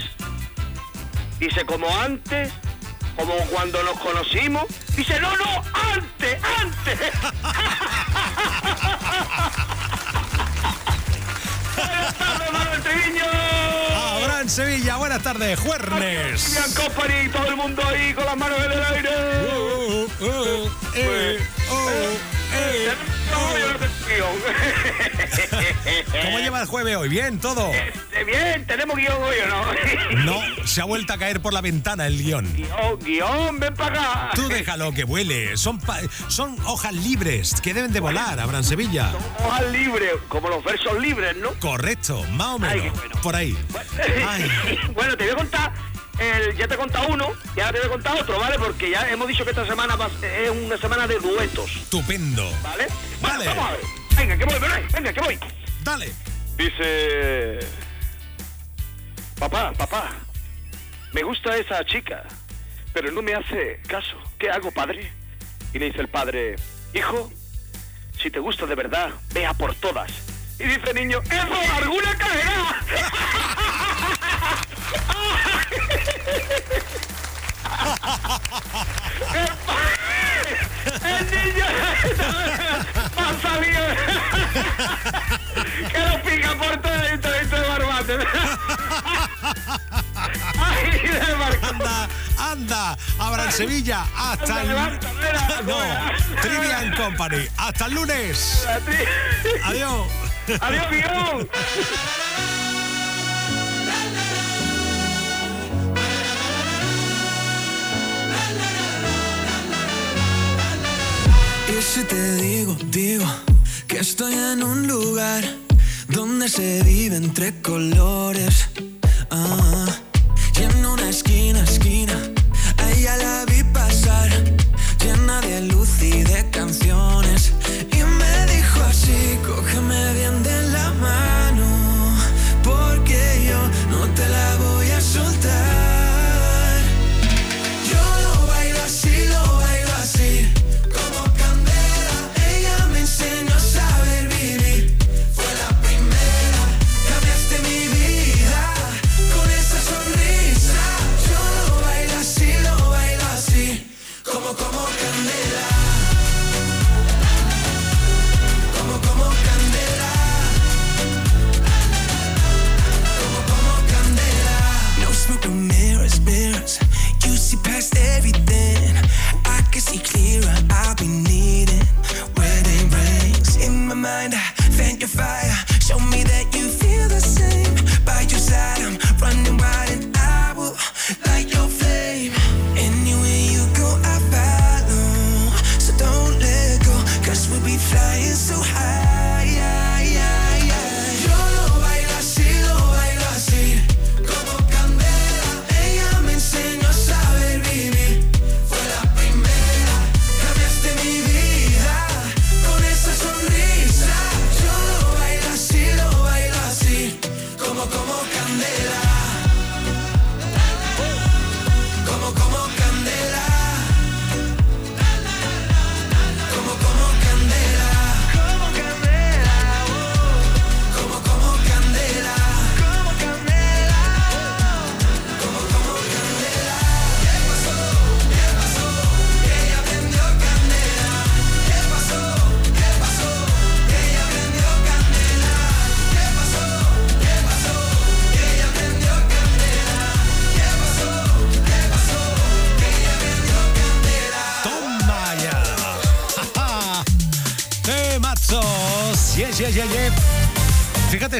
Dice como antes, como cuando nos conocimos. Dice, no, no, antes, antes. Buenas tardes, Manuel Treviño. Abraham Sevilla, buenas tardes, Juernes. Company, todo el mundo ahí con las manos en el aire. eh, Pues, eh, tenemos una atención. (laughs) ¿Cómo lleva el jueves hoy? ¿Bien todo? Este, bien, ¿tenemos guion hoy o no? (laughs) No, se ha vuelto a caer por la ventana el guion. Guión, guion, ven para acá. Tú déjalo que vuele. Son, son hojas libres que deben de volar, Abraham Sevilla. Hojas libres, como los versos libres, ¿no? Correcto, más o menos. Por ahí. (laughs) Ay. bueno, te voy a contar, el- ya te he contado uno, y ahora te voy a contar otro, ¿vale? Porque ya hemos dicho que esta semana va es una semana de duetos, Estupendo. ¿vale? Vale. Vamos a ver. Venga, que voy, ven, venga, que voy. Dale. Dice... Papá, papá, me gusta esa chica, pero no me hace caso. ¿Qué hago, padre? Y le dice el padre, hijo, si te gusta de verdad, vea por todas. Y dice el niño, ¡eso, alguna caerá! (laughs) El niño (laughs) ha salido (laughs) que lo pica por todo esto, esto de barbate. (laughs) Ay, de Anda, anda, Abraham Sevilla, hasta el (laughs) No, Trivian Company, hasta el lunes. Adiós. Adiós, guion. Y si te digo, digo que estoy en un lugar donde se vive entre colores. Ah, y en una esquina, esquina,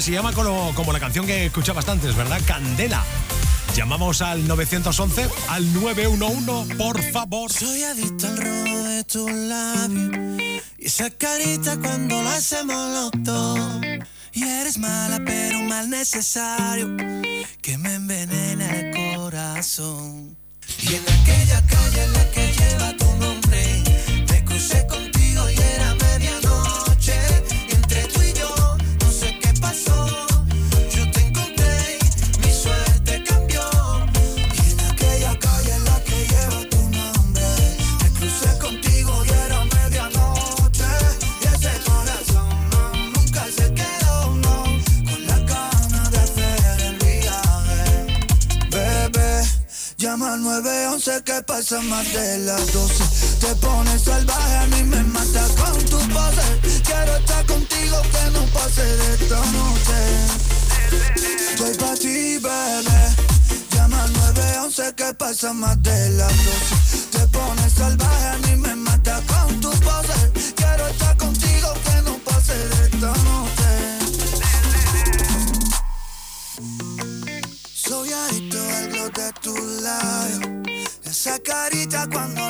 se llama como, como la canción que escuchabas antes, ¿verdad? Candela. Llamamos al 911, al 911, por favor. Soy adicto al rojo de tus labios y esa carita cuando lo hacemos los dos. Y eres mala, pero un mal necesario pasa más de las 12. Te pones salvaje, a mí me mata con tu pose. Quiero estar contigo, que no pase de esta noche. Estoy pa' ti, bebé. Llama al 911 que pasa más de las 12. Te pones salvaje, a mí me mata grita cuando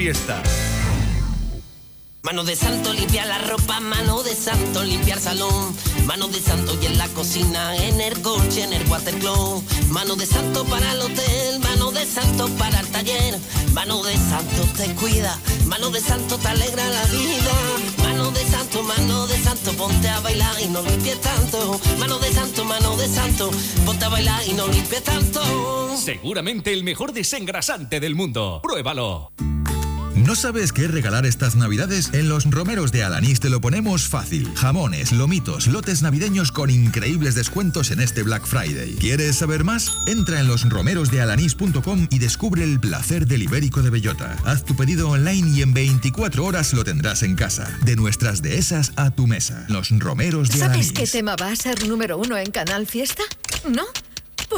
Fiesta. Mano de santo limpia la ropa, mano de santo limpiar salón, mano de santo y en la cocina, en el coche, en el watercloak, mano de santo para el hotel, mano de santo para el taller, mano de santo te cuida, mano de santo te alegra la vida, mano de santo, mano de santo, ponte a bailar y no limpies tanto, mano de santo, mano de santo, ponte a bailar y no limpies tanto. Seguramente el mejor desengrasante del mundo. Pruébalo. ¿No sabes qué regalar estas navidades? En los romeros de Alanís te lo ponemos fácil. Jamones, lomitos, lotes navideños con increíbles descuentos en este Black Friday. ¿Quieres saber más? Entra en losromerosdealanís.com y descubre el placer del ibérico de bellota. Haz tu pedido online y en 24 horas lo tendrás en casa. De nuestras dehesas a tu mesa. Los romeros de ¿Sabes Alanís. qué tema va a ser número uno en Canal Fiesta? ¿No?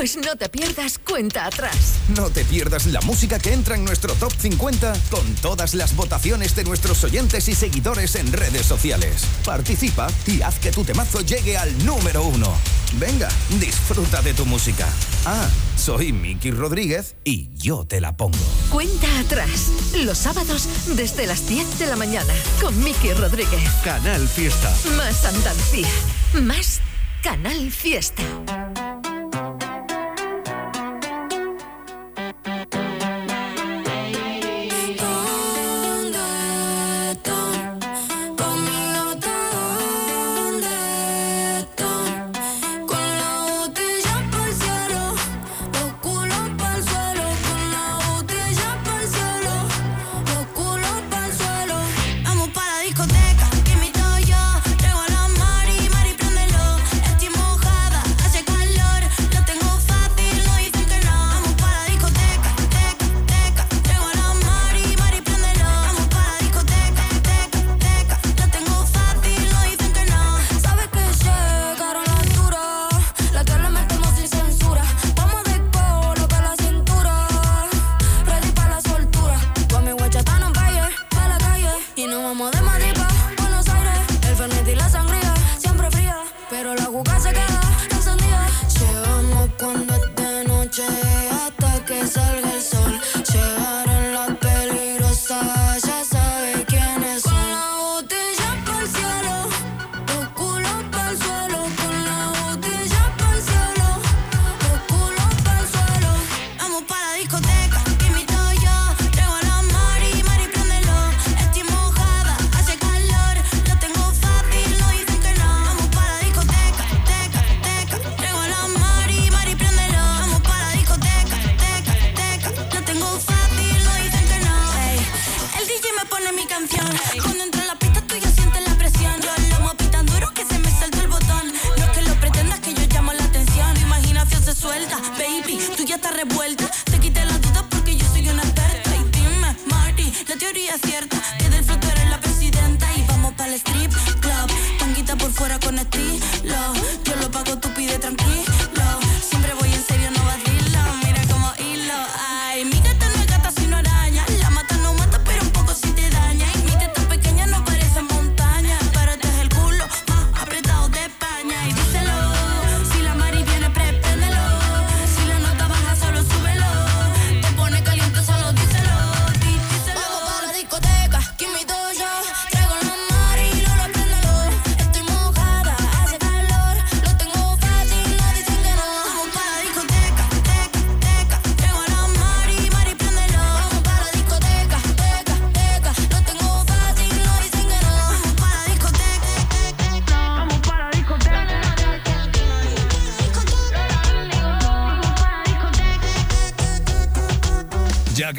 Pues no te pierdas cuenta atrás. No te pierdas la música que entra en nuestro top 50 con todas las votaciones de nuestros oyentes y seguidores en redes sociales. Participa y haz que tu temazo llegue al número uno. Venga, disfruta de tu música. Ah, soy Miki Rodríguez y yo te la pongo. Cuenta atrás. Los sábados desde las 10 de la mañana con Miki Rodríguez. Canal Fiesta. Más Andalucía. Más Canal Fiesta.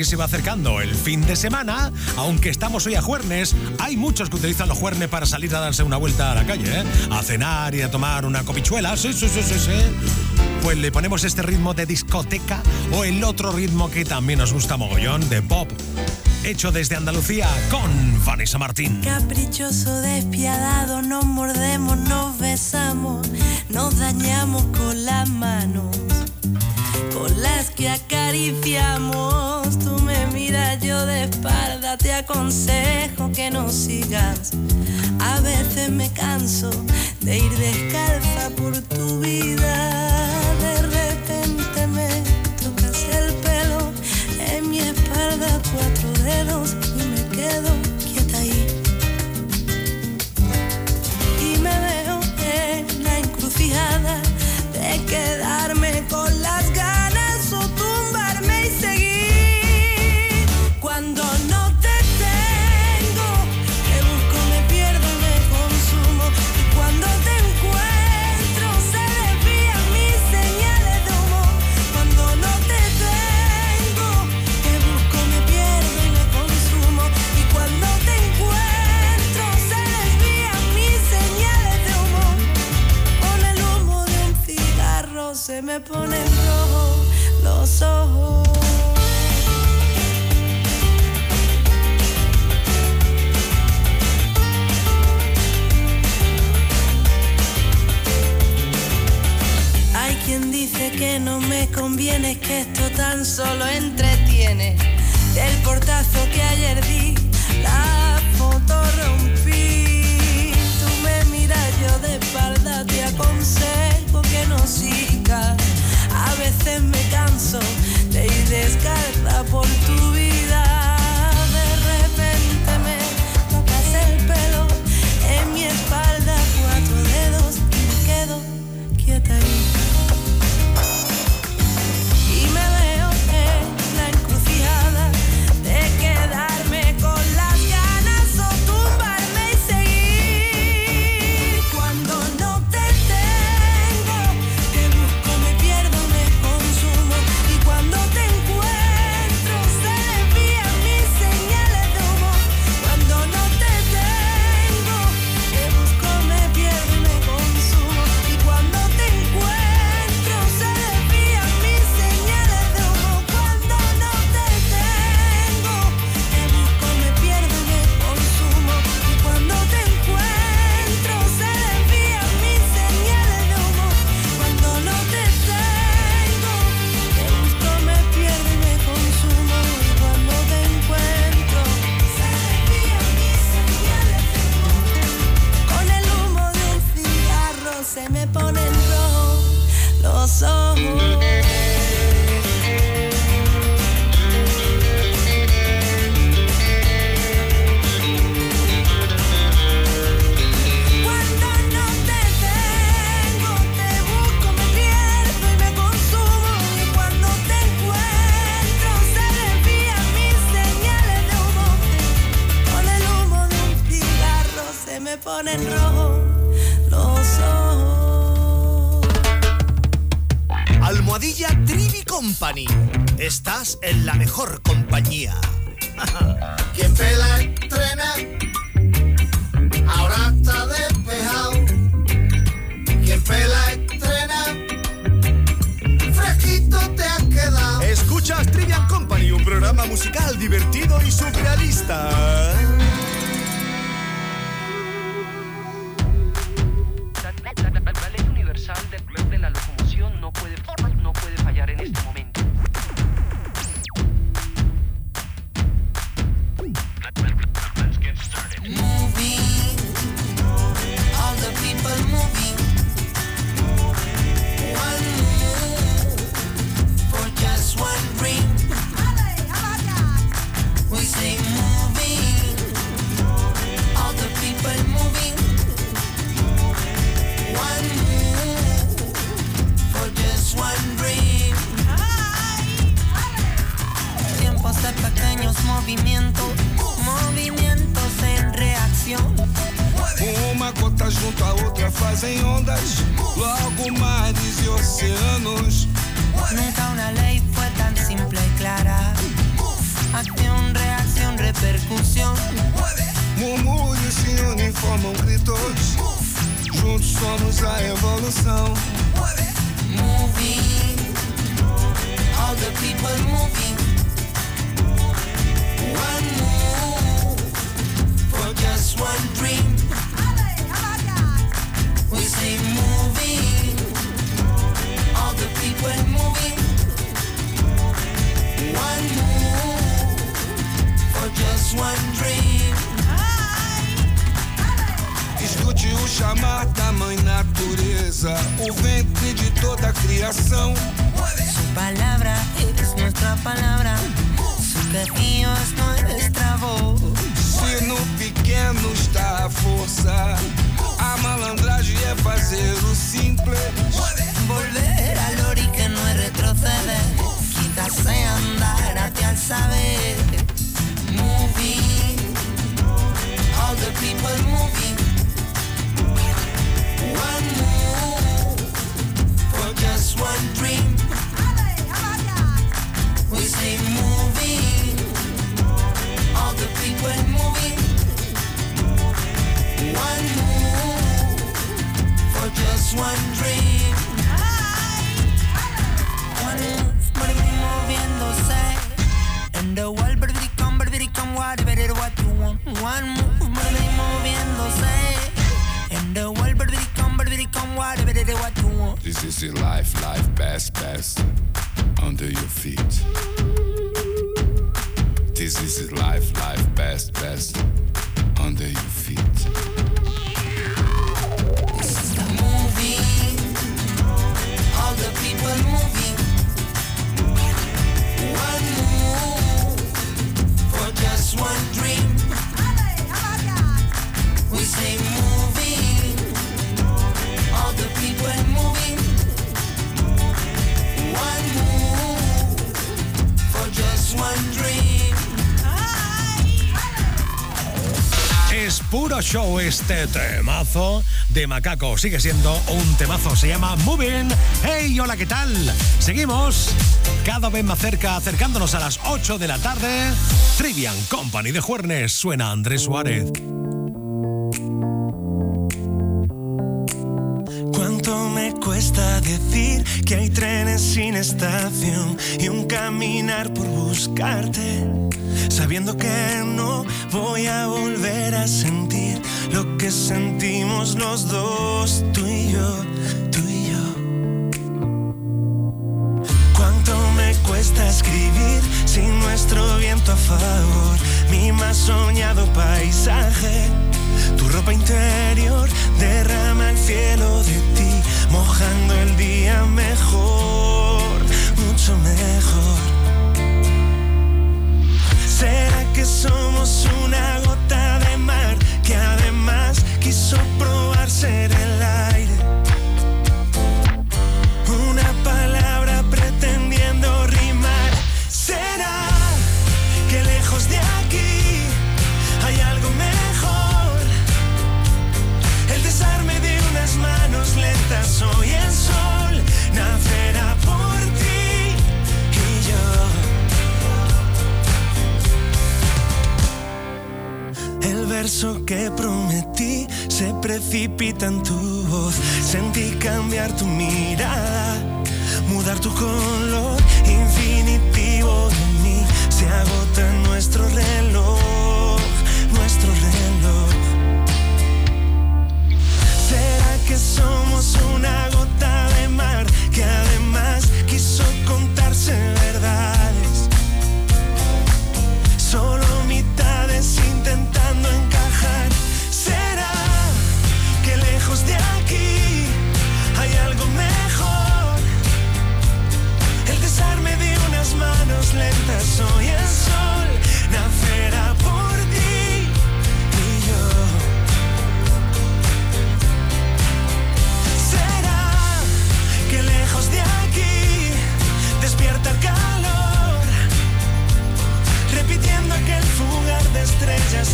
se va acercando el fin de semana, aunque estamos hoy a juernes, hay muchos que utilizan los juernes para salir a darse una vuelta a la calle, ¿eh? a cenar y a tomar una copichuela. Sí, sí, sí, sí, sí. Pues le ponemos este ritmo de discoteca o el otro ritmo que también nos gusta mogollón de pop. Hecho desde Andalucía con Vanessa Martín. Caprichoso, despiadado, nos mordemos, nos besamos, nos dañamos con las manos, con las que acariciamos yo de espalda te aconsejo que no sigas. A veces me canso de ir descalza por tu vida. De repente me tocas el pelo en mi espalda cuatro dedos y me quedo quieta ahí. Y me veo en la encrucijada de quedar me ponen rojo los ojos. Hay quien dice que no me conviene, que esto tan solo entretiene. El portazo que ayer di, la foto rompí. Tú me miras yo de espalda, te aconsejo que no sigas veces me canso de ir descarta por tu vida. Show este temazo de Macaco. Sigue siendo un temazo. Se llama Moving. ¡Hey! Hola, ¿qué tal? Seguimos cada vez más cerca, acercándonos a las 8 de la tarde. Trivian Company de Juernes. Suena Andrés Suárez. Cuánto me cuesta decir que hay trenes sin estación y un caminar por buscarte sabiendo que no voy a volver a sentir lo que sentimos los dos, tú y yo, tú y yo. ¿Cuánto me cuesta escribir sin nuestro viento a favor? Mi más soñado paisaje. Tu ropa interior derrama el cielo de ti, mojando el día mejor, mucho mejor. ¿Será que somos una gota de mar que además quiso probar ser el aire? verso que prometí se precipita en tu voz. Sentí cambiar tu mirada, mudar tu color infinitivo de mí. Se agota nuestro reloj, nuestro reloj. ¿Será que somos una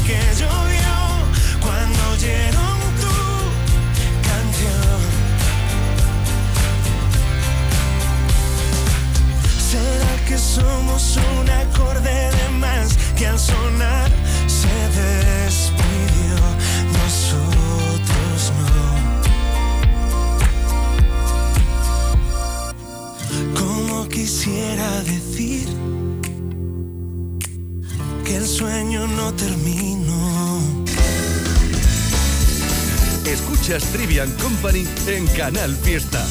que llovió cuando oyeron tu canción. ¿Será que somos un acorde de más que al sonar se despidió? Nosotros no. Como quisiera decir que el sueño no termina. escuchas Trivian Company en Canal Fiesta.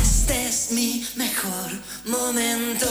Este es mi mejor momento.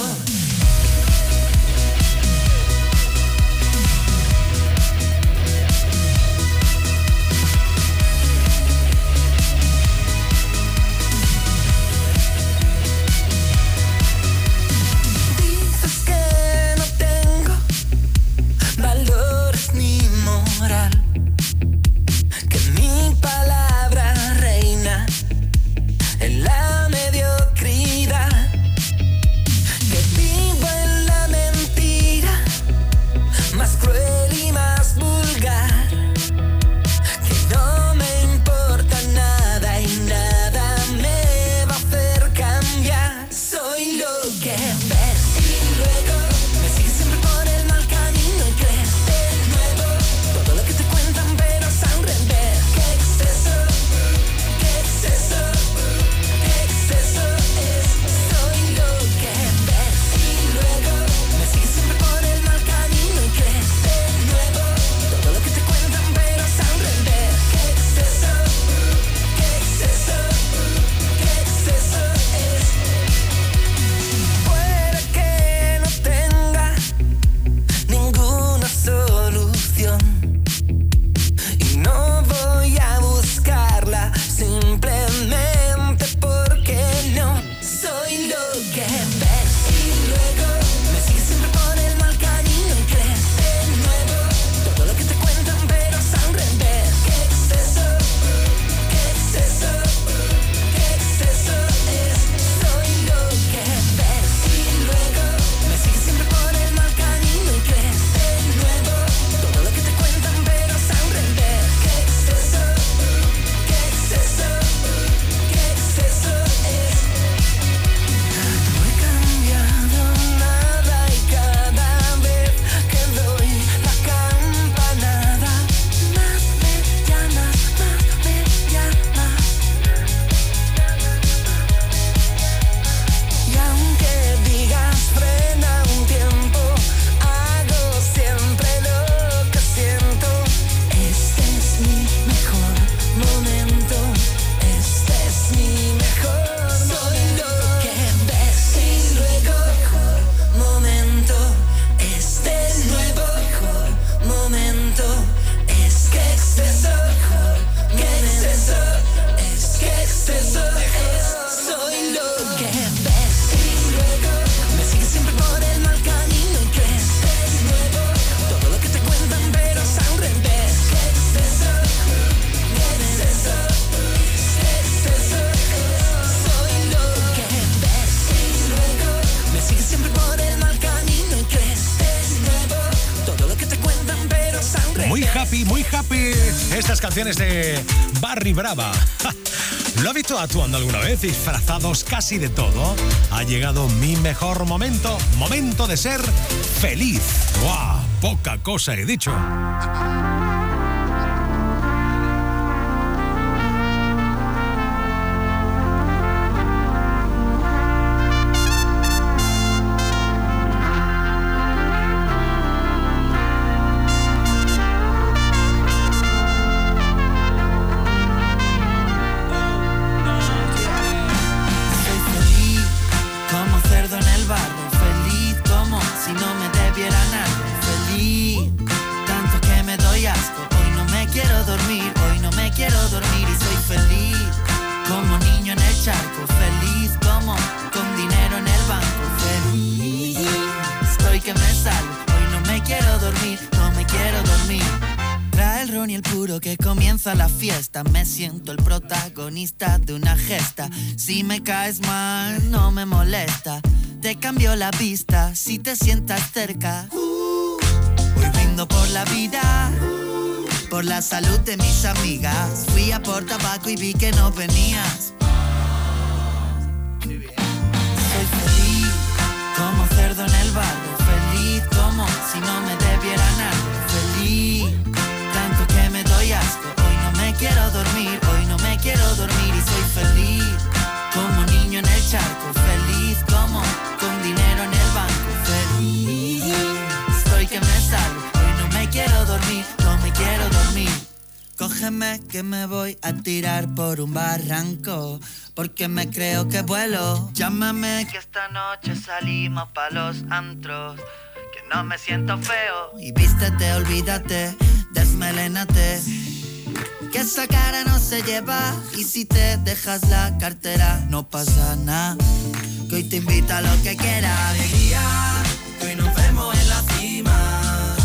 disfrazados casi de todo, ha llegado mi mejor momento, momento de ser feliz. ¡Guau! Poca cosa he dicho. Si me caes mal, no me molesta. Te cambio la vista si te sientas cerca. Brindo por la vida, por la salud de mis amigas. Fui a por tabaco y vi que no venías. Tirar por un barranco Porque me creo que vuelo. Llámame. Que esta noche salimos pa' los antros Que no me siento feo. Y vístete, olvídate, desmelénate. Que esa cara no se lleva Y si te dejas la cartera no pasa nada. Que hoy te invita a lo que quiera. Alegría, que hoy nos vemos en la cima.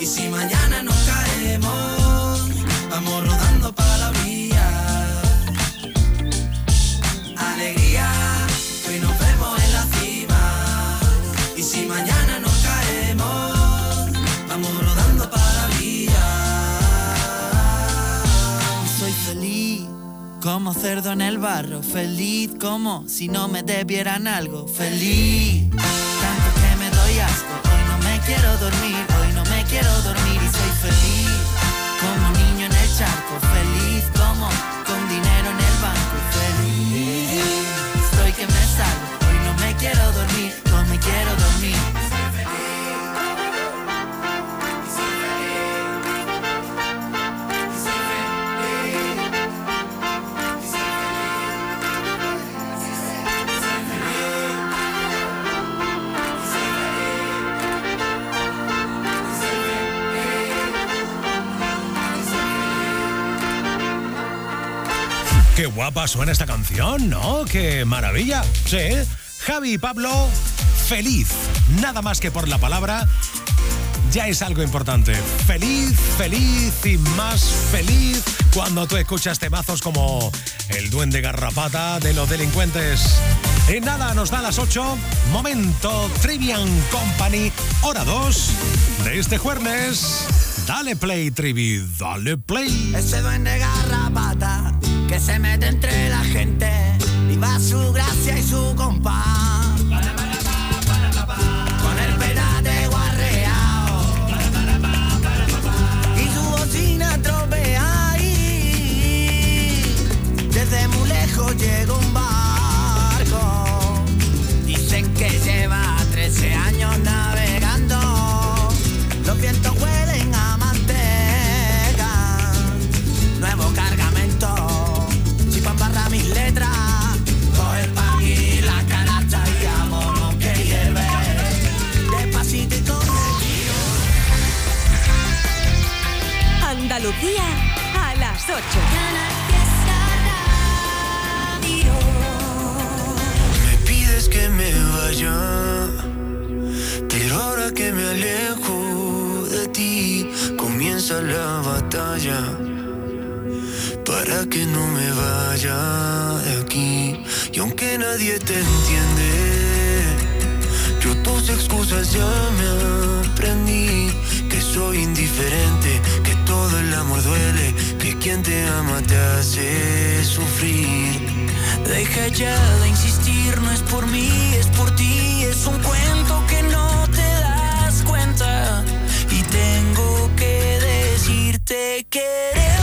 Y si mañana nos caemos Vamos rodando Como cerdo en el barro, feliz como si no me debieran algo, feliz. Tanto que me doy asco, hoy no me quiero dormir, hoy no me quiero dormir y soy feliz. Como niño en el charco, feliz como Qué guapa suena esta canción, ¿no? Qué maravilla. Sí. Javi y Pablo, feliz. Nada más que por la palabra. Ya es algo importante. Feliz, feliz y más feliz cuando tú escuchas temazos como El Duende Garrapata de los delincuentes. Y nada, nos da las 8. Momento Trivian Company, hora 2 de este jueves. Dale play, Trivi, dale play. Ese duende garrapata que se mete entre la gente y va su gracia y su compás. Con el pedate guarreao y su bocina tropea ahí. Desde muy lejos llega un barco. Dicen que lleva 13 años navegando. Los vientos Andalucía a las 8. Me pides que me vaya, pero ahora que me alejo de ti, comienza la batalla. Para que no me vaya de aquí, y aunque nadie te entiende, yo tus excusas ya me aprendí. Que soy indiferente, el amor duele, que quien te ama te hace sufrir. Deja ya de insistir, no es por mí, es por ti, es un cuento que no te das cuenta. Y tengo que decirte que eres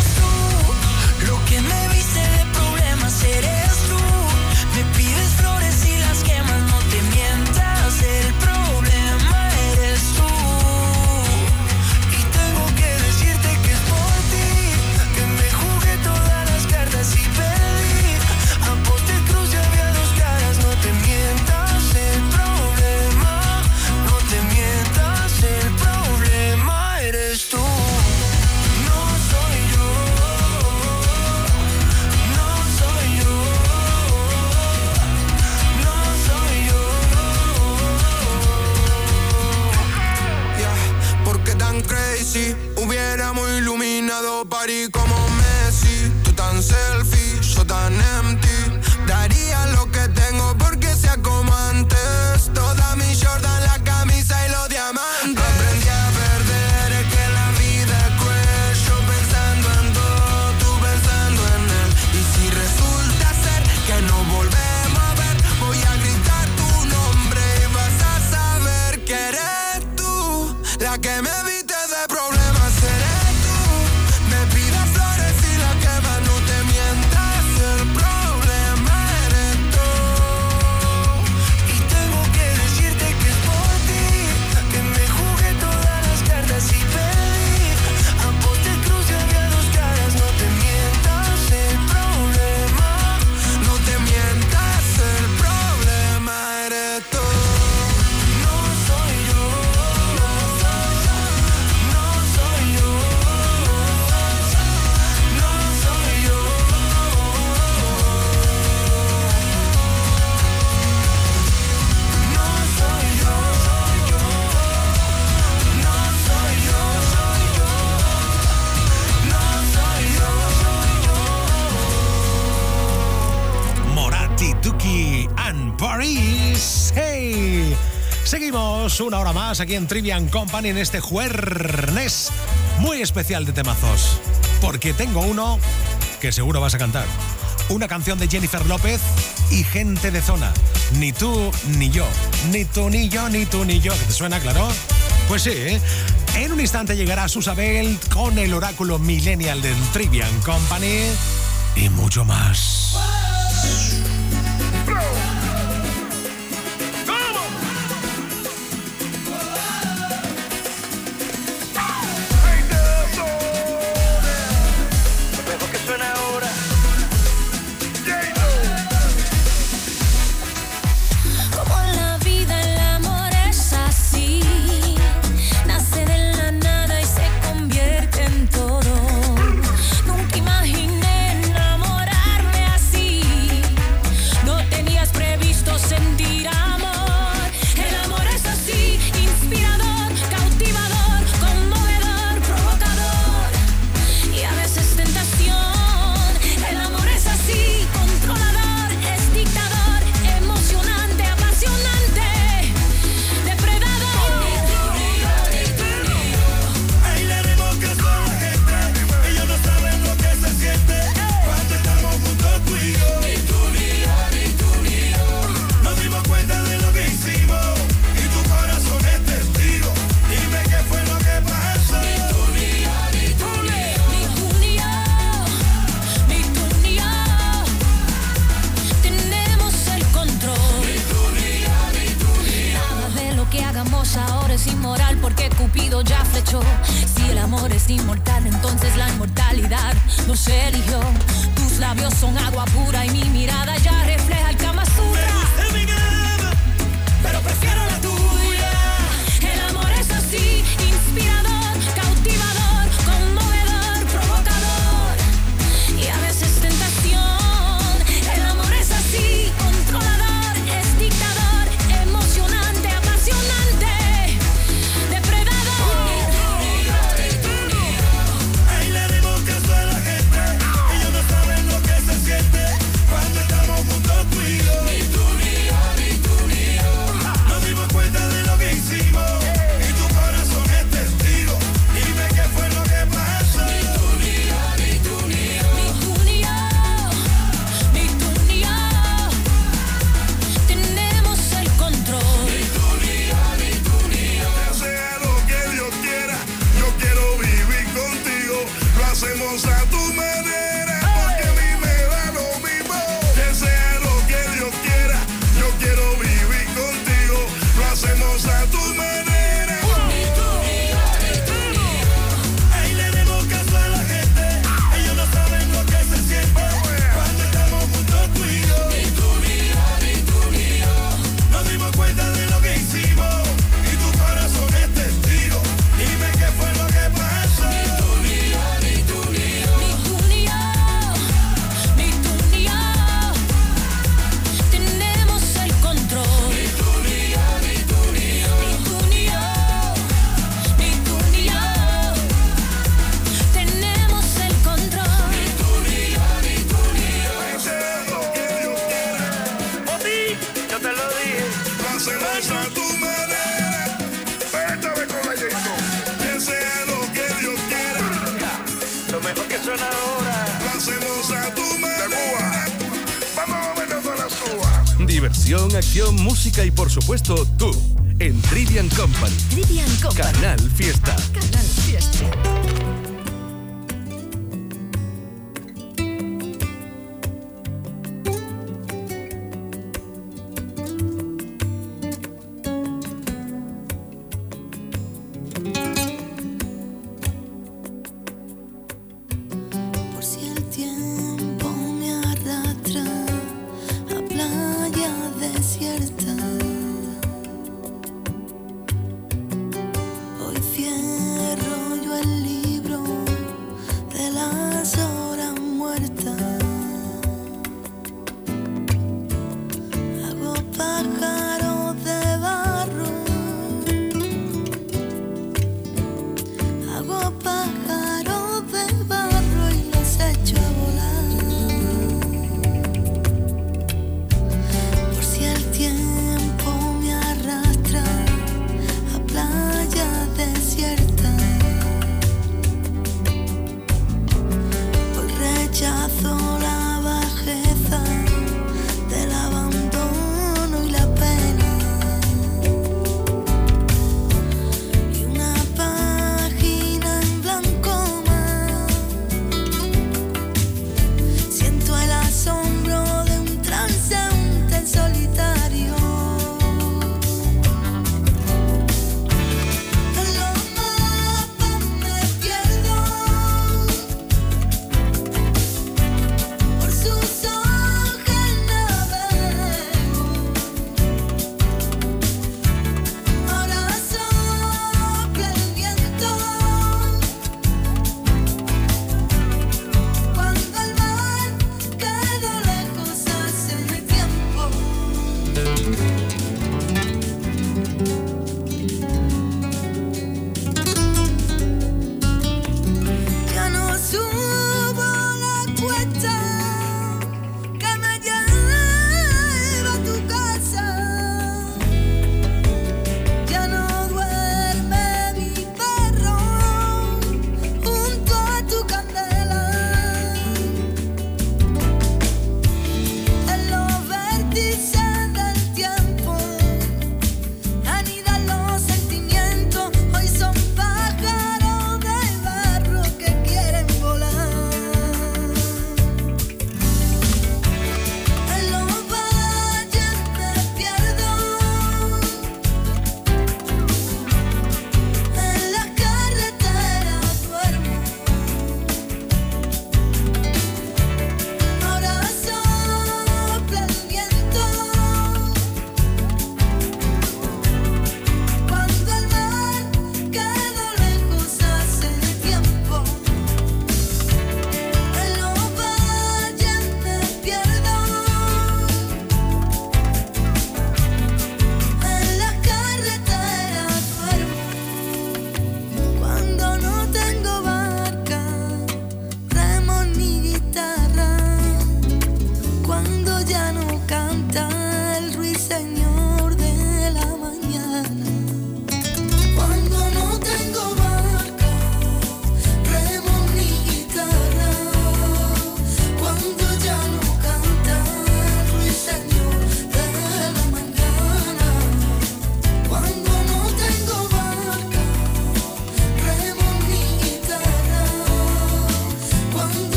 Una hora más aquí en Trivian Company en este jueves muy especial de temazos. Porque tengo uno que seguro vas a cantar. Una canción de Jennifer López y gente de zona. Ni tú ni yo. Ni tú ni yo, ni tú ni yo. ¿Te suena claro? Pues sí. ¿eh? En un instante llegará Susabel con el oráculo millennial del Trivian Company y mucho más. diversión, acción, música y por supuesto tú en Trivian Company. Trivian Company. Canal Fiesta. Canal Fiesta.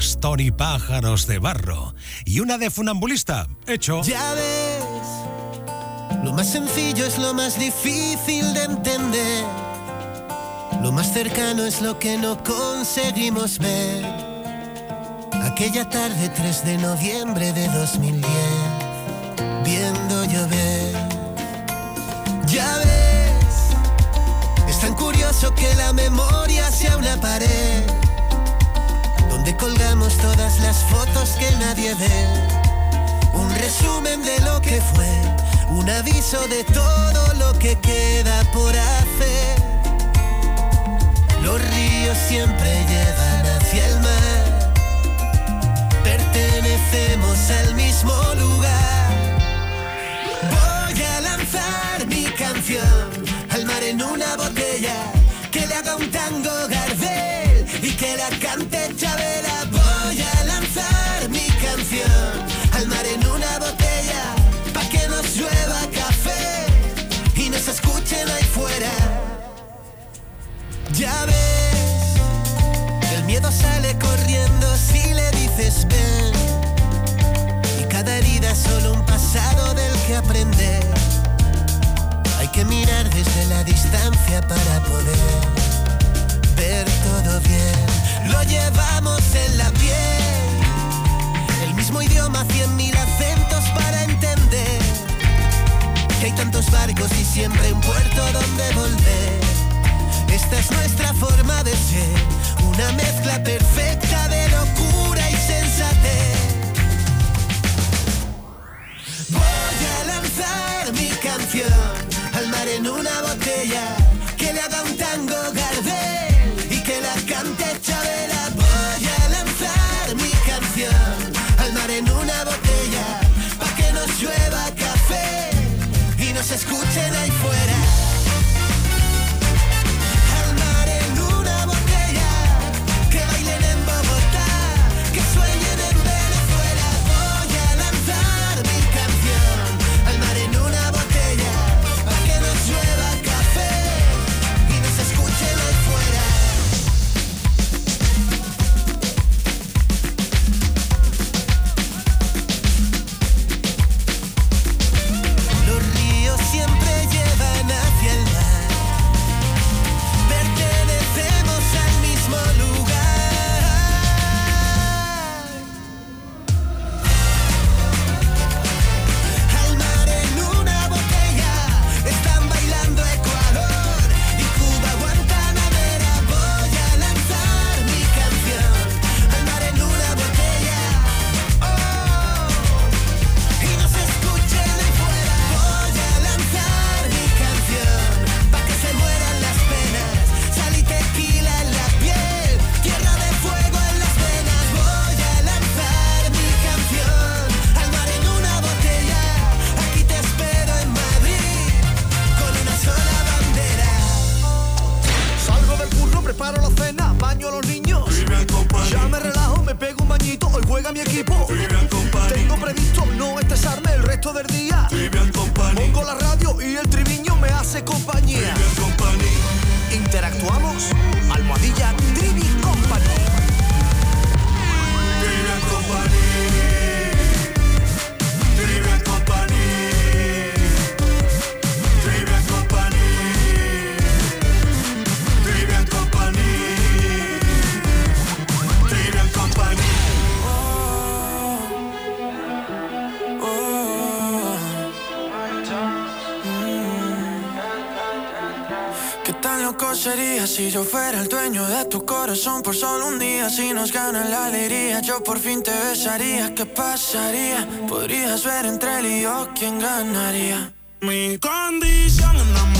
Pastor y Pájaros de Barro. Y una de Funambulista, hecho. Ya ves, lo más sencillo es lo más difícil de entender. Lo más cercano es lo que no conseguimos ver. Aquella tarde 3 de noviembre de 2010, viendo llover. Ya ves, es tan curioso que la memoria sea una pared colgamos todas las fotos que nadie ve. Un resumen de lo que fue, un aviso de todo lo que queda por hacer. Los ríos siempre llevan hacia el mar. Pertenecemos al mismo lugar. Voy a lanzar mi canción al mar en una botella que le haga un tango Gardel y que la cante Chabela. Y cada herida es solo un pasado del que aprender. Hay que mirar desde la distancia para poder ver todo bien. Lo llevamos en la piel. El mismo idioma, cien mil acentos para entender. Que hay tantos barcos y siempre un puerto donde volver. Esta es nuestra forma de ser, una mezcla perfecta de locura y sensatez. Voy a lanzar mi canción al mar en una loco si yo fuera el dueño de tu corazón por solo un día? Si nos gana la alegría, yo por fin te besaría. ¿Qué pasaría? Podrías ver entre él y yo quién ganaría. Mi condición enamorado locamente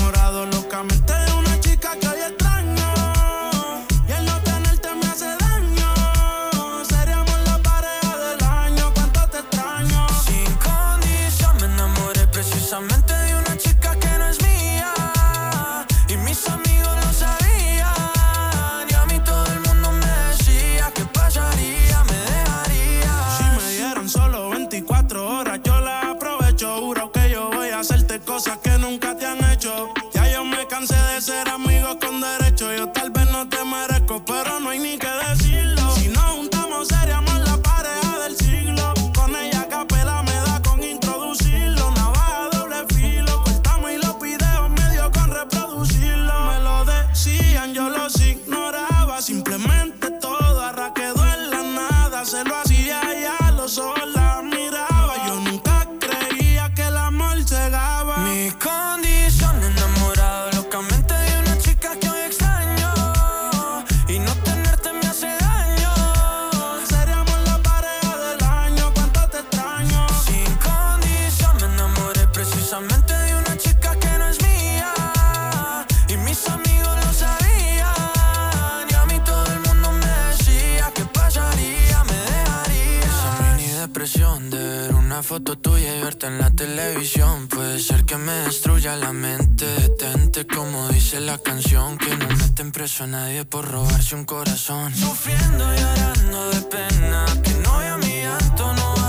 me destruya la mente. Detente, como dice la canción. Que no meten preso a nadie por robarse un corazón. Sufriendo y llorando de pena. Que no a mi llanto no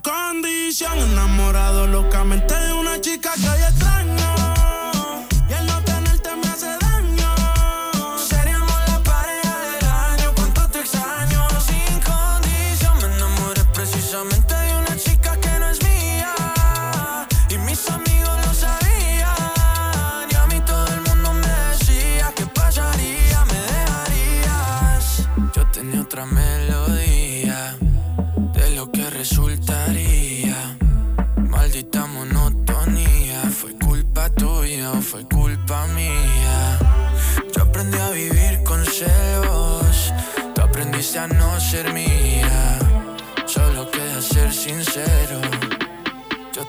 Condición. Enamorado locamente de una chica que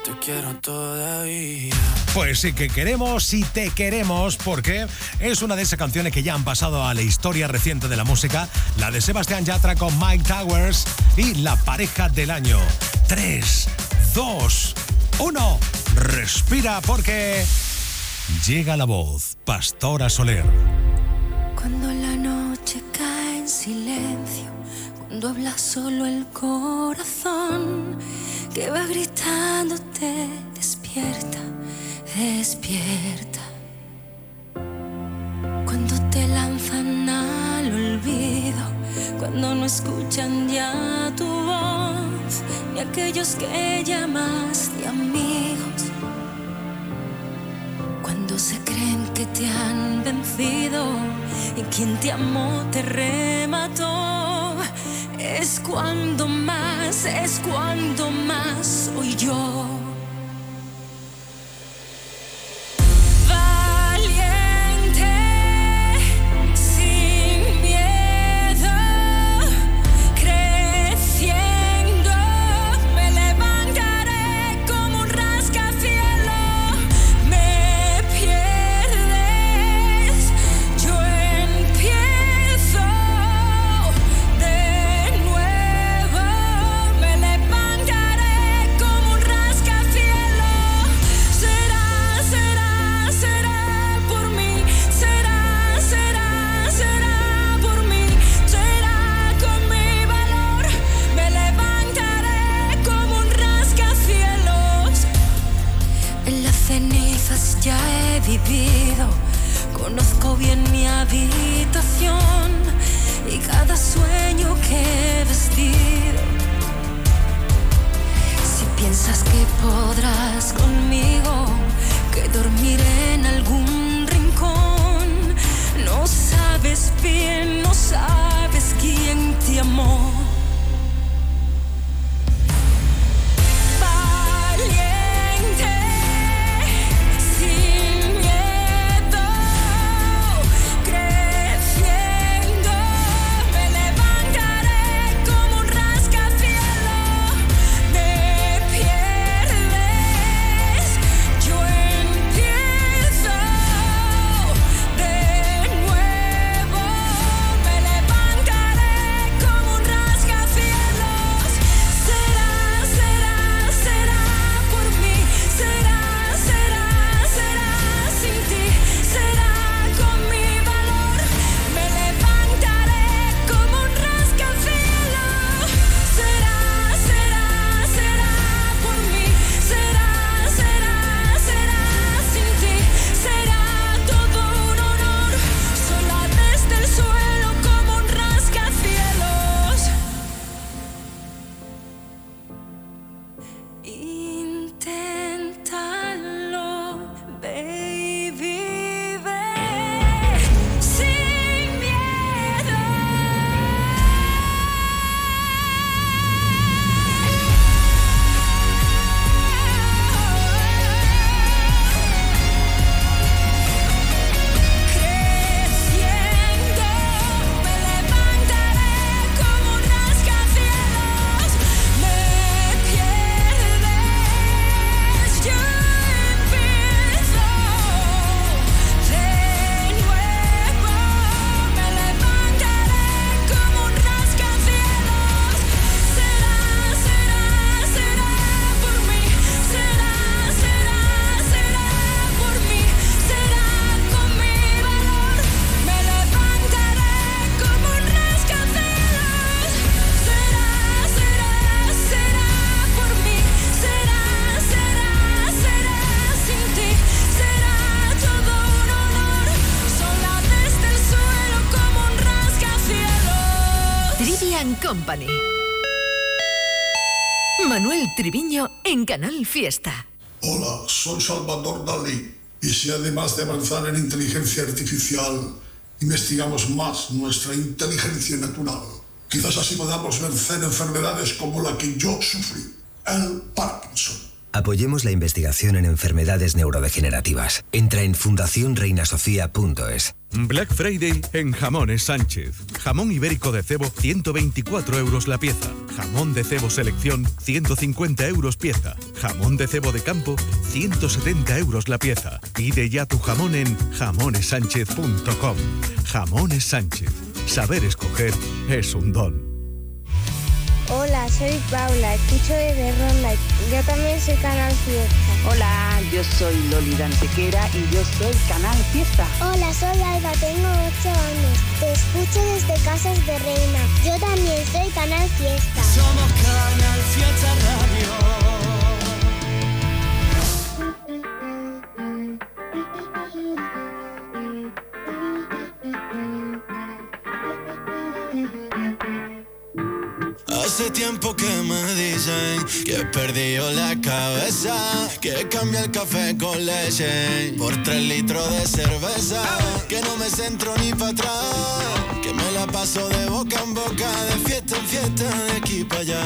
te quiero todavía Pues sí que queremos y te queremos porque es una de esas canciones que ya han pasado a la historia reciente de la música, la de Sebastián Yatra con Mike Towers y la pareja del año. 3, 2, 1. Respira porque llega la voz, Pastora Soler. Cuando la noche cae en silencio, cuando habla solo el corazón, que va gritándote, despierta, despierta. Cuando te lanzan al olvido, cuando no escuchan ya tu voz, ni aquellos que llamas de amigos. Cuando se creen que te han vencido y quien te amó te remató. Es cuando más, es cuando más soy yo. Habitación y cada sueño que he vestido. Si piensas que podrás conmigo, que dormiré en algún rincón, no sabes bien, no sabes quién te amó. Fiesta. Hola, soy Salvador Dalí. Y si además de avanzar en inteligencia artificial, investigamos más nuestra inteligencia natural, quizás así podamos vencer enfermedades como la que yo sufrí, el Parkinson. Apoyemos la investigación en enfermedades neurodegenerativas. Entra en fundacionreinasofía.es. Black Friday en Jamones Sánchez. Jamón ibérico de cebo, 124 euros la pieza. Jamón de cebo selección, 150 euros pieza. Jamón de cebo de campo, 170 euros la pieza. Pide ya tu jamón en jamonesánchez.com. Jamones Sánchez. Saber escoger es un don. Hola, soy Paula, escucho desde Ronda. Yo también soy Canal Fiesta. Hola, yo soy Loli Dantequera y yo soy Canal Fiesta. Hola, soy Alba, tengo 8 años. Te escucho desde Casas de Reina. Yo también soy Canal Fiesta. Somos Canal Fiesta Radio. Tiempo que me dicen que he perdido la cabeza, que cambia el café con leche por tres litros de cerveza, que no me centro ni para atrás, que me la paso de boca en boca, de fiesta en fiesta, de aquí para allá.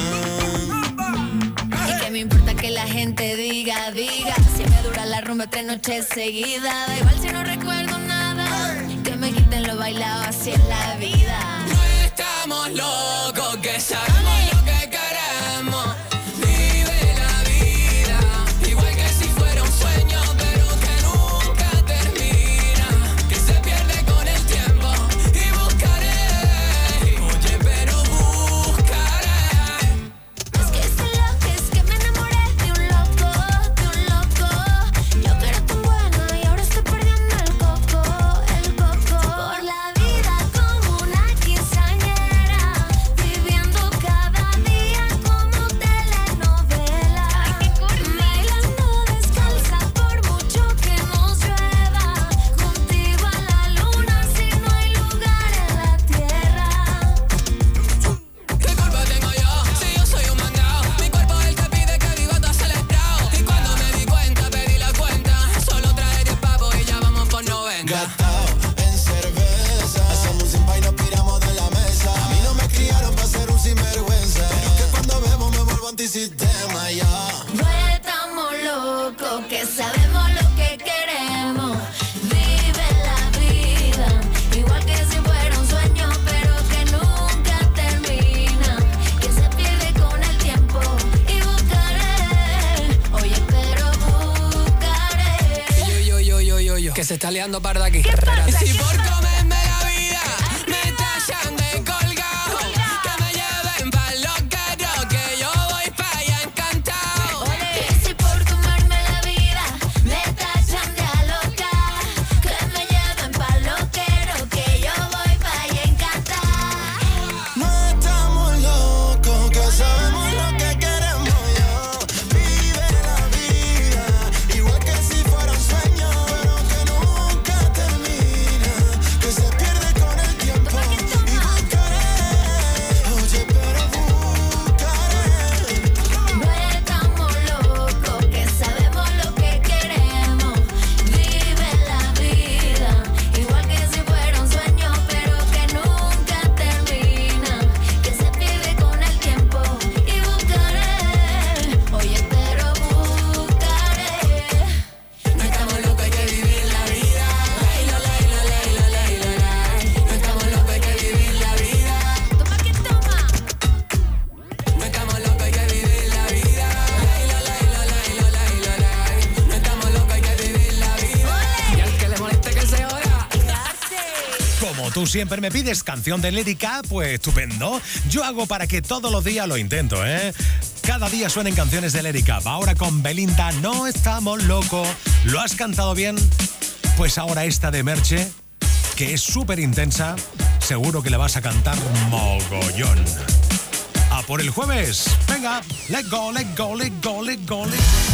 Y que me importa que la gente diga, diga Si me dura la rumba tres noches seguidas Da igual si no recuerdo nada Que me quiten lo bailado, así es la siempre me pides canción de Lérica, pues estupendo. Yo hago para que todos los días lo intento, ¿eh? Cada día suenen canciones de Lérica. Ahora con Belinda, no estamos locos. ¿Lo has cantado bien? Pues ahora esta de Merche, que es súper intensa, seguro que la vas a cantar mogollón. A por el jueves. Venga, let go, let go, let go, let go, let go.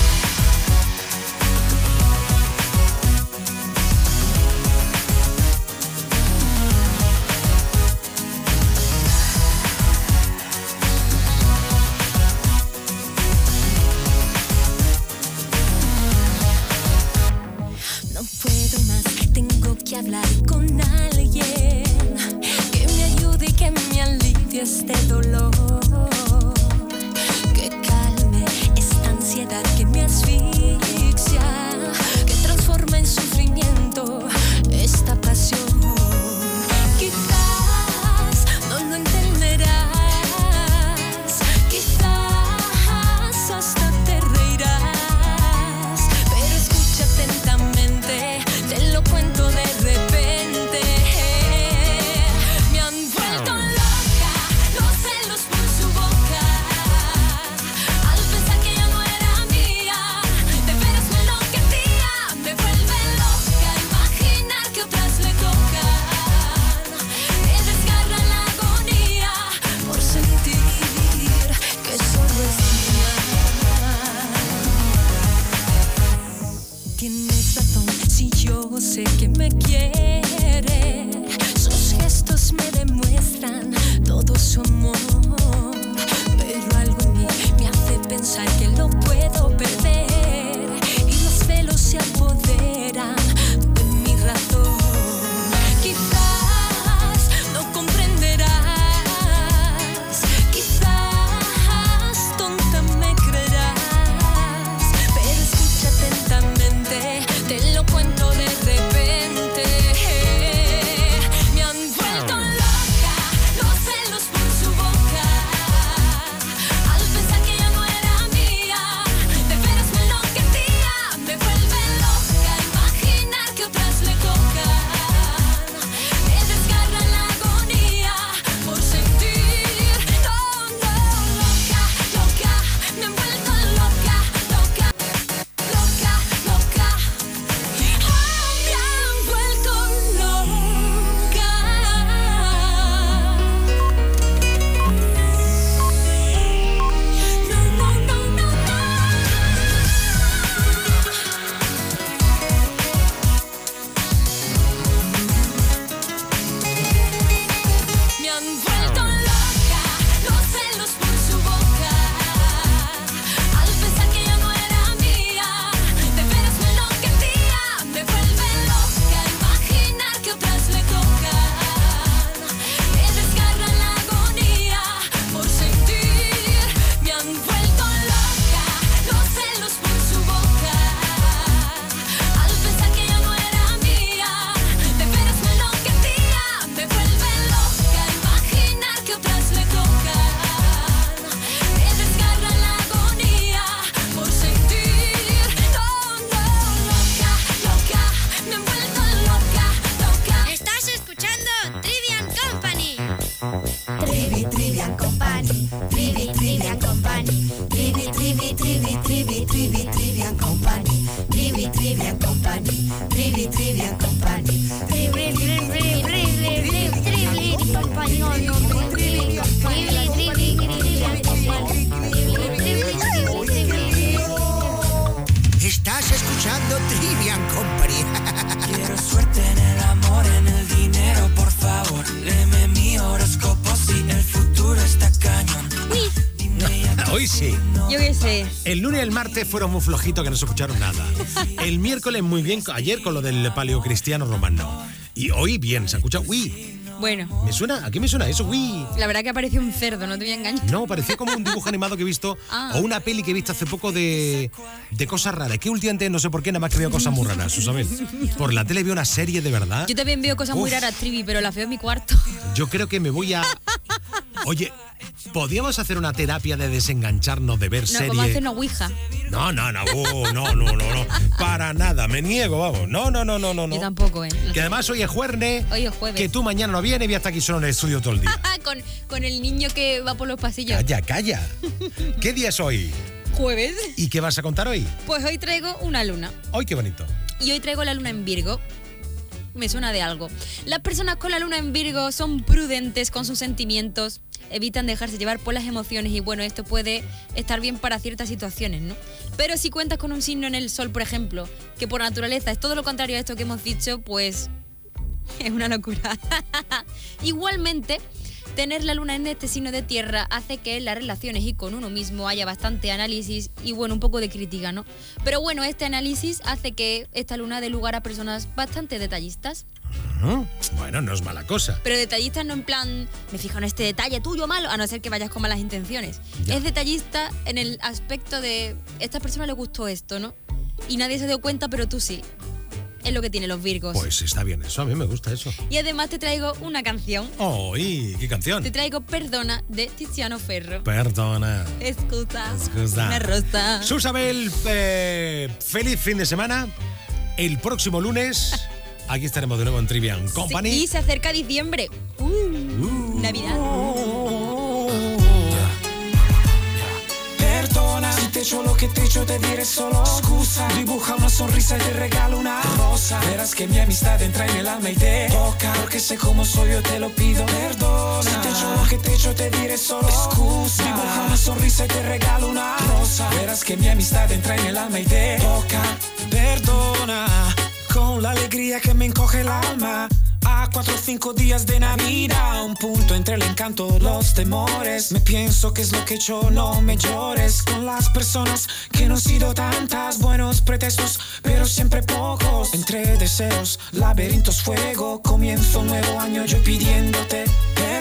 Martes fueron muy flojitos que no se escucharon nada. El miércoles muy bien, ayer con lo del paleocristiano romano. Y hoy bien, se escucha uy. Bueno, ¿Me suena? ¿A qué me suena eso? Uy. la verdad que apareció un cerdo, no te voy a engañar. No, parecía como un dibujo animado que he visto (laughs) Ah. o una peli que he visto hace poco de, de cosas raras. Que últimamente no sé por qué nada más que veo cosas muy raras, Susabel. Por la tele veo una serie de verdad. Yo también veo cosas muy raras, Trivi, pero las veo en mi cuarto. Yo creo que me voy a. (laughs) Oye, ¿podríamos hacer una terapia de desengancharnos de ver No, series? como hacer una ouija. No, no, no, uh, no, no, no, no. Para nada, me niego, vamos. No, no, no, no, no. no. Yo tampoco, ¿eh? Que además hoy es jueves. Hoy es jueves. Que tú mañana no vienes y voy a estar aquí solo en el estudio todo el día. (laughs) con, con el niño que va por los pasillos. Calla, calla. ¿Qué día es hoy? Jueves. ¿Y qué vas a contar hoy? Pues hoy traigo una luna. Hoy qué bonito. Y hoy traigo la luna en Virgo. Me suena de algo. Las personas con la luna en Virgo son prudentes con sus sentimientos, evitan dejarse llevar por las emociones y bueno, esto puede estar bien para ciertas situaciones, ¿no? Pero si cuentas con un signo en el sol, por ejemplo, que por naturaleza es todo lo contrario a esto que hemos dicho, pues (laughs) es una locura. (laughs) Igualmente, Tener la luna en este signo de tierra hace que en las relaciones y con uno mismo haya bastante análisis y bueno, un poco de crítica, ¿no? Pero bueno, este análisis hace que esta luna dé lugar a personas bastante detallistas. Ah, Bueno, no es mala cosa. Pero detallistas no en plan, me fijo en este detalle tuyo malo, a no ser que vayas con malas intenciones. Ya. Es detallista en el aspecto de, esta persona le gustó esto, ¿no? Y nadie se dio cuenta, pero tú sí. Es lo que tienen los Virgos. Pues está bien eso, a mí me gusta eso. Y además te traigo una canción. Oh, ¿y qué canción? Te traigo Perdona de Tiziano Ferro. Perdona. Escucha. Excusa. Una rosa. Susabel, eh, feliz fin de semana. El próximo lunes, aquí estaremos de nuevo en Trivian Company. Sí, y se acerca diciembre. Uh, Navidad. Perdona si te echo lo que te echo te diré solo Scusa Dibuja una sonrisa y te regalo una rosa. Verás que mi amistad entra en el alma y te toca. Porque sé cómo soy yo te lo pido Perdona. Si te echo lo que te echo te diré solo Excusa. Dibuja una sonrisa y te regalo una rosa. Verás que mi amistad entra en el alma y te toca. Perdona Con la alegría que me encoge el alma a cuatro o cinco días de Navidad, un punto entre el encanto, los temores. Me pienso que es lo que hecho, no me llores. Con las personas que no han sido tantas, buenos pretextos, pero siempre pocos. Entre deseos, laberintos, fuego. Comienzo un nuevo año yo pidiéndote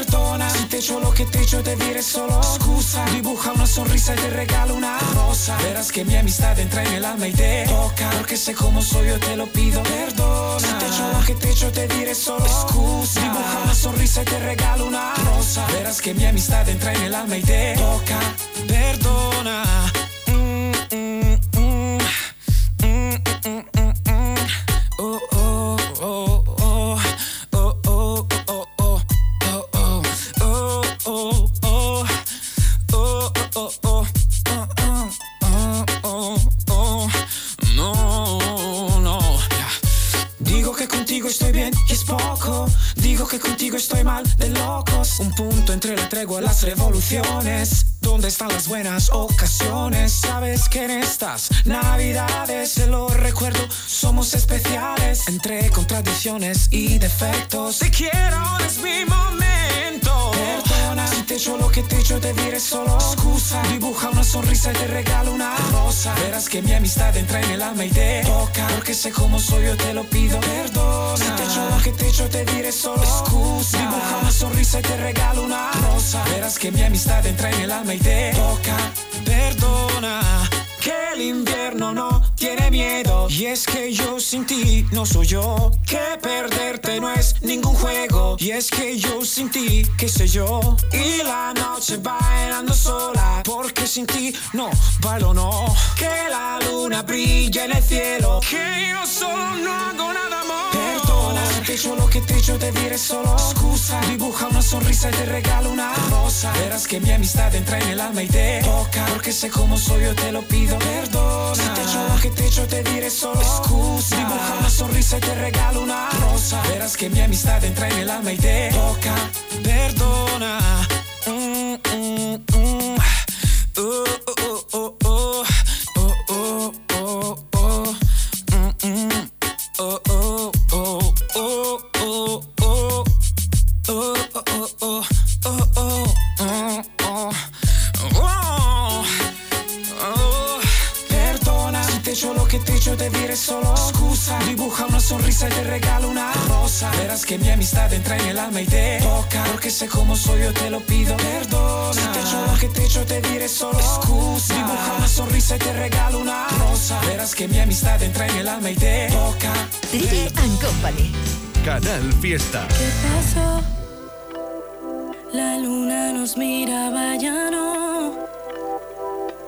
perdona. Si te echo lo que te echo, te diré solo excusa. Dibuja una sonrisa y te regalo una rosa. Verás que mi amistad entra en el alma y te toca. Porque sé cómo soy, yo te lo pido. Perdona. Si te echo lo que te echo, te diré solo excusa. Dibuja una sonrisa y te regalo una rosa. Verás que mi amistad entra en el alma y te toca. Perdona. Estoy bien y es poco. Digo que contigo estoy mal de locos. Un punto entre la tregua las revoluciones. ¿Dónde están las buenas ocasiones? Sabes que en estas navidades, se lo recuerdo, somos especiales. Entre contradicciones y defectos. Te quiero, es mi momento. Perdona, si te echo lo que te echo, te diré solo excusa. Dibuja una sonrisa y te regalo una rosa. Verás que mi amistad entra en el alma y te toca. Porque sé cómo soy, yo te lo pido. Perdona, si te echo lo que te echo, te diré solo excusa. Dibuja una sonrisa y te regalo una rosa. Verás que mi amistad entra en el alma y te toca. Perdona. Que el invierno no tiene miedo. Y es que yo sin ti no soy yo. Que perderte no es ningún juego. Y es que yo sin ti, qué sé yo. Y la noche bailando sola Porque sin ti no bailo no. Que la luna brilla en el cielo. Que yo solo no hago nada más Perdona, si te echo lo que te echo te diré solo. Excusa Dibuja una sonrisa y te regalo una rosa. Verás que mi amistad entra en el alma y te toca. Porque sé cómo soy yo te lo pido Perdona, si te echo lo que te echo te diré solo. Excusa Dibuja una sonrisa y te regalo una rosa. Verás que mi amistad entra en el alma y te toca. Perdona. Mm, sonrisa y te regalo una rosa Verás que mi amistad entra en el alma y te toca Porque sé cómo soy yo te lo pido Perdona, si te echo lo que te echo te diré solo excusa Dibuja una sonrisa y te regalo una rosa Verás que mi amistad entra en el alma y te toca Trivi and Company. Canal Fiesta. ¿Qué pasó? La luna nos miraba ya no.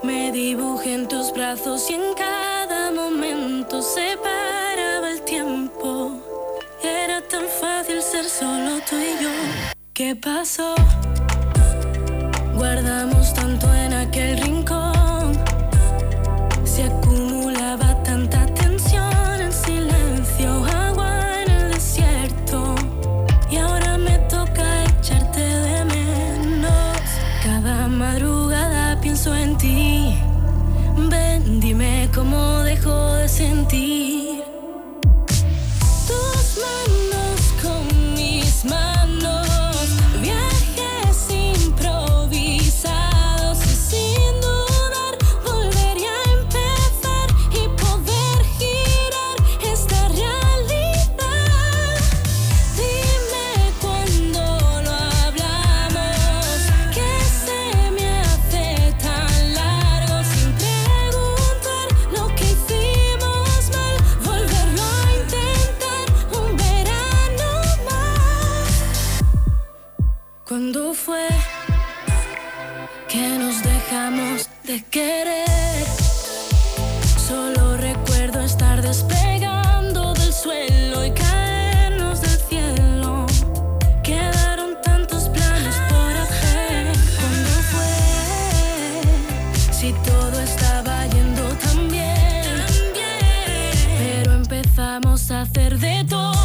Me dibujé en tus brazos y en cada momento se paraba el tiempo. Era tan fácil ser solo tú y yo. ¿Qué pasó? Guardamos tanto en aquel rincón. Se acumulaba tanta tensión en silencio, agua en el desierto. Y ahora me toca echarte de menos. Cada madrugada pienso en ti. Ven, dime cómo dejo de sentir. Querer. Solo recuerdo estar despegando del suelo y caernos del cielo. Quedaron tantos planes por hacer. ¿Cuándo fue? Si todo estaba yendo tan bien. Pero empezamos a hacer de todo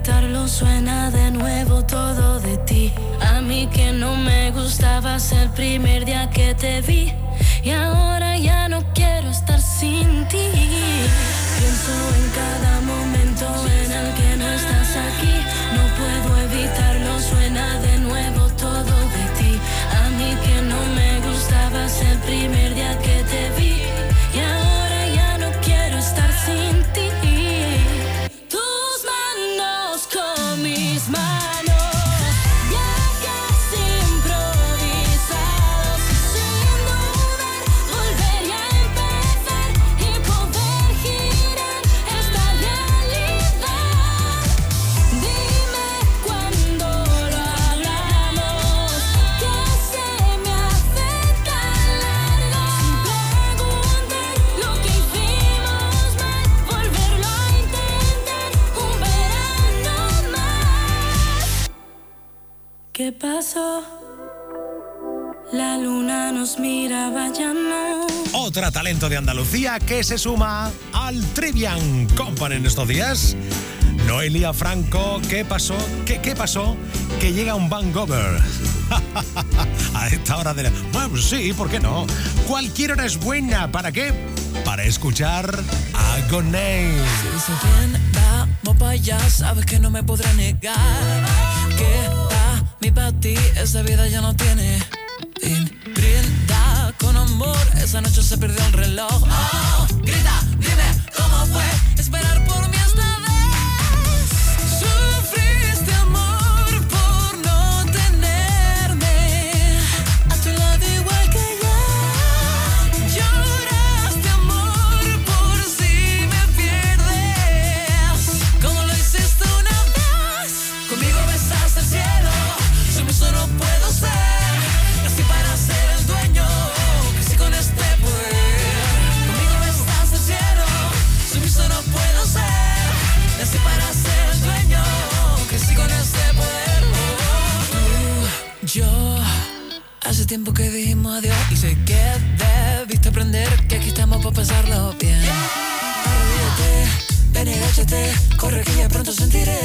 evitarlo, suena de nuevo todo de ti. A mí que no me gustabas el primer día que te vi. Y ahora ya no quiero estar sin ti. Pienso en cada momento en el que no estás aquí. No puedo evitarlo, suena de nuevo todo de ti. A mí que no me gustabas el primer día que te vi. Pasó? La luna nos miraba ya no. Otra talento de Andalucía que se suma al Trivian Company en estos días. Noelia Franco, ¿qué pasó? ¿Qué, qué pasó? Que llega un Vancouver. (laughs) A esta hora de la... Bueno, sí, ¿por qué no? Cualquier hora es buena. ¿Para qué? Para escuchar Agoney. Si bien vamos para allá, sabes que no me podré negar. Que mí, para ti, esa vida ya no tiene. Brinda con amor, esa noche se perdió el reloj. Oh, grita, dime cómo fue esperar por tiempo que dijimos adiós y sé que debiste aprender que aquí estamos para pasarlo bien. Arrodíllate, ven y agáchate, corre que ya pronto sentiré.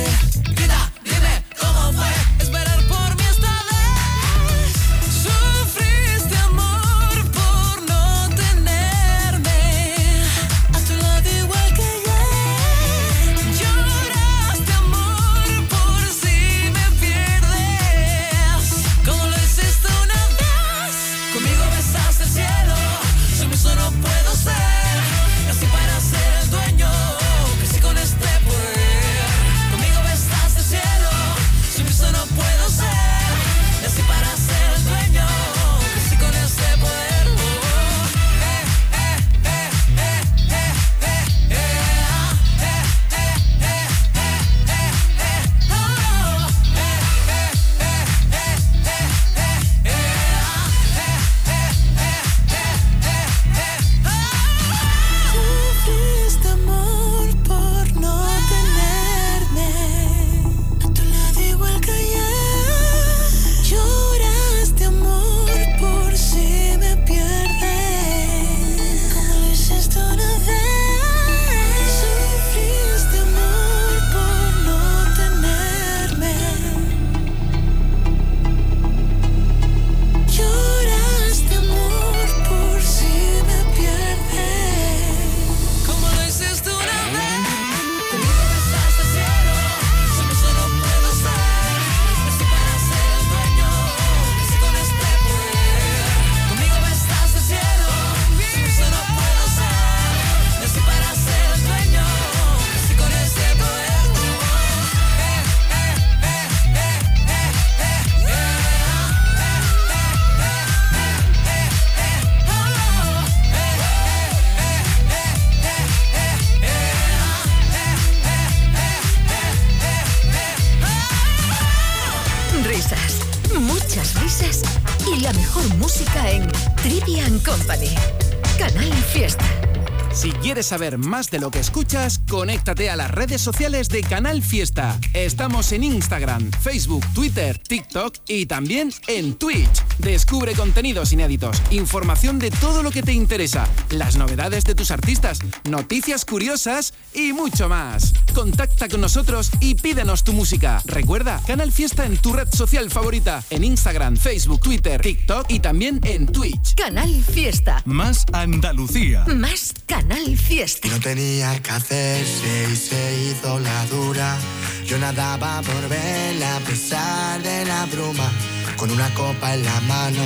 Saber más de lo que escuchas, conéctate a las redes sociales de Canal Fiesta. Estamos en Instagram, Facebook, Twitter, TikTok y también en Twitch. Descubre contenidos inéditos, información de todo lo que te interesa, las novedades de tus artistas, noticias curiosas y mucho más. Contacta con nosotros y pídenos tu música. Recuerda, Canal Fiesta en tu red social favorita, en Instagram, Facebook, Twitter, TikTok y también en Twitch. Canal Fiesta. Más Andalucía. Más Canal Fiesta. No tenía que hacerse y se hizo la dura. Yo nadaba por verla a pesar de la bruma. Con una copa en la mano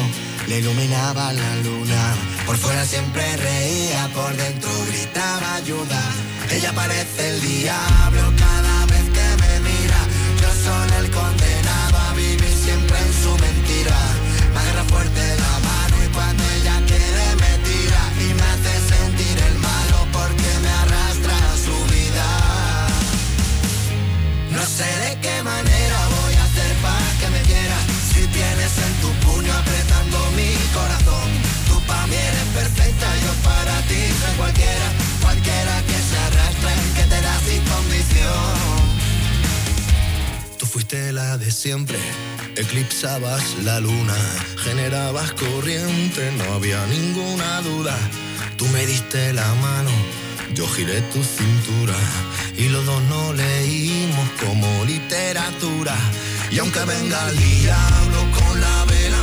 le iluminaba la luna. Por fuera siempre reía, por dentro gritaba ayuda. Ella parece el diablo cada vez que me mira. Yo soy el condenado a vivir siempre en su mentira. Me agarra fuerte cualquiera, cualquiera que se arrastre, que te da sin condición. Tú fuiste la de siempre, eclipsabas la luna, generabas corriente, no había ninguna duda. Tú me diste la mano, yo giré tu cintura y los dos no leímos como literatura. Y aunque venga el diablo con la vela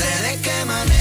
sé de qué manera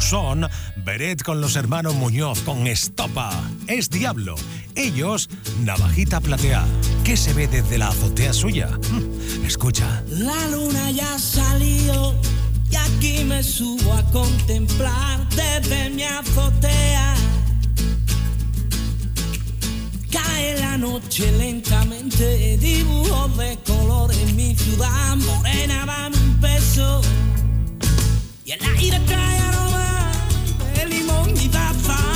Son Beret con los hermanos Muñoz con Estopa. Es Diablo. Ellos, Navajita Platea. ¿Qué se ve desde la azotea suya? Mm, Escucha. La luna ya salió y aquí me subo a contemplar desde mi azotea. Cae la noche lentamente, dibujos de color en mi ciudad morena, dame un beso. Y el aire trae aroma de limón y.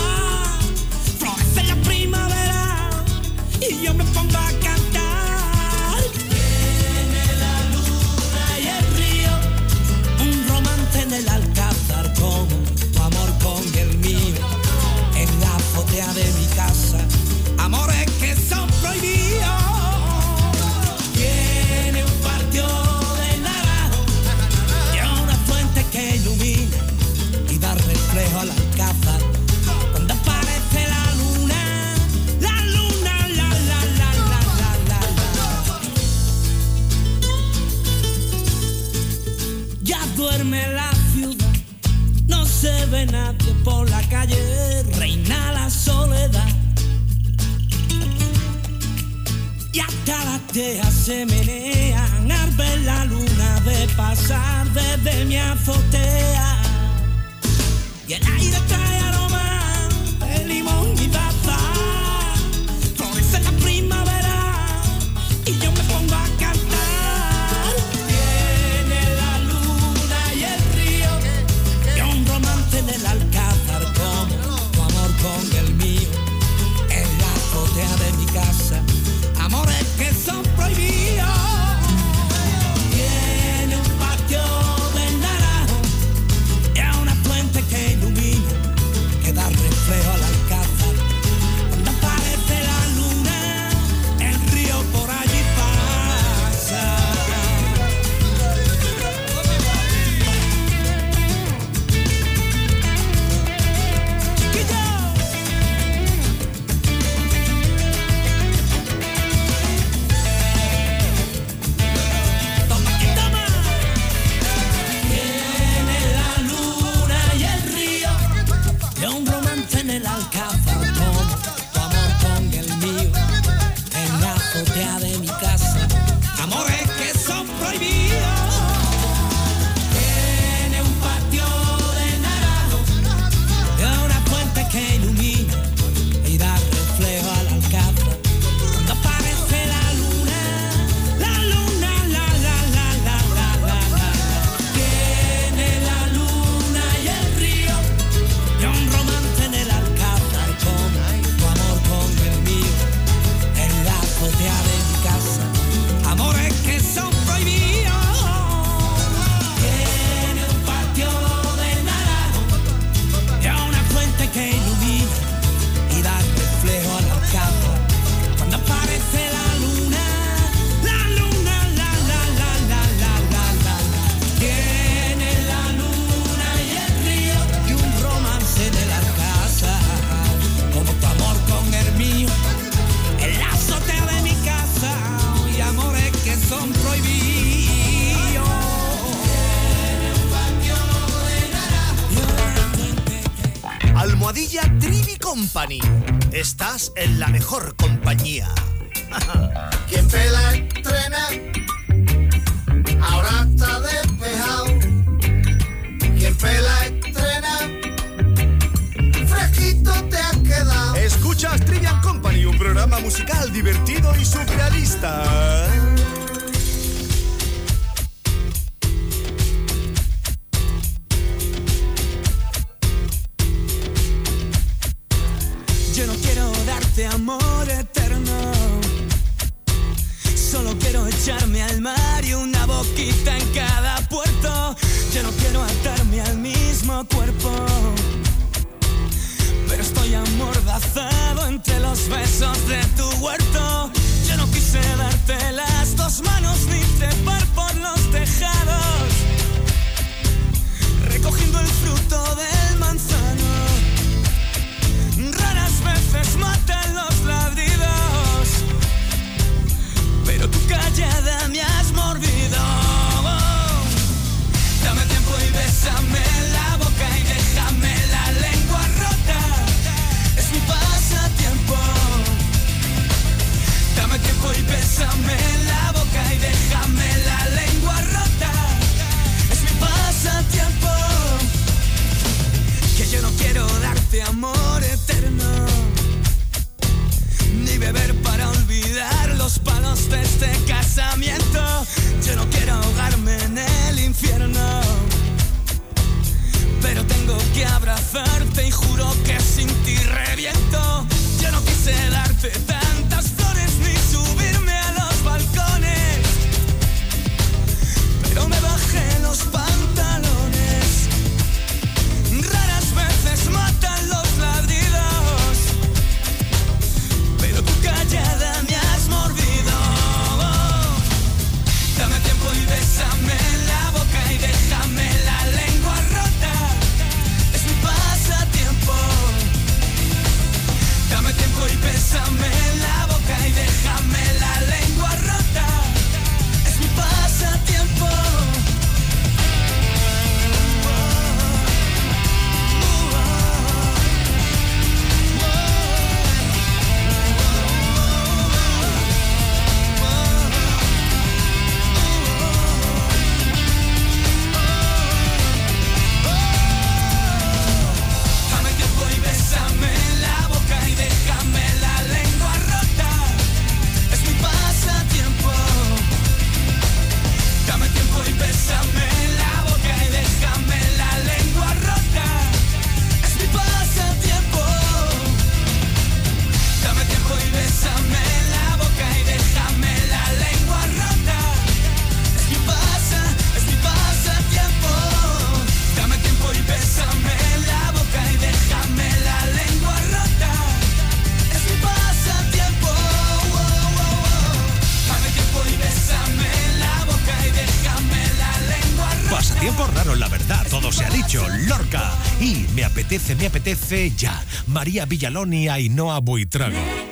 se ve nadie por la calle, reina la soledad. Y hasta las tejas se menean al ver la luna de pasar desde mi azotea. Y el aire trae aroma de limón ya. María Villalón y Ainhoa Buitrago.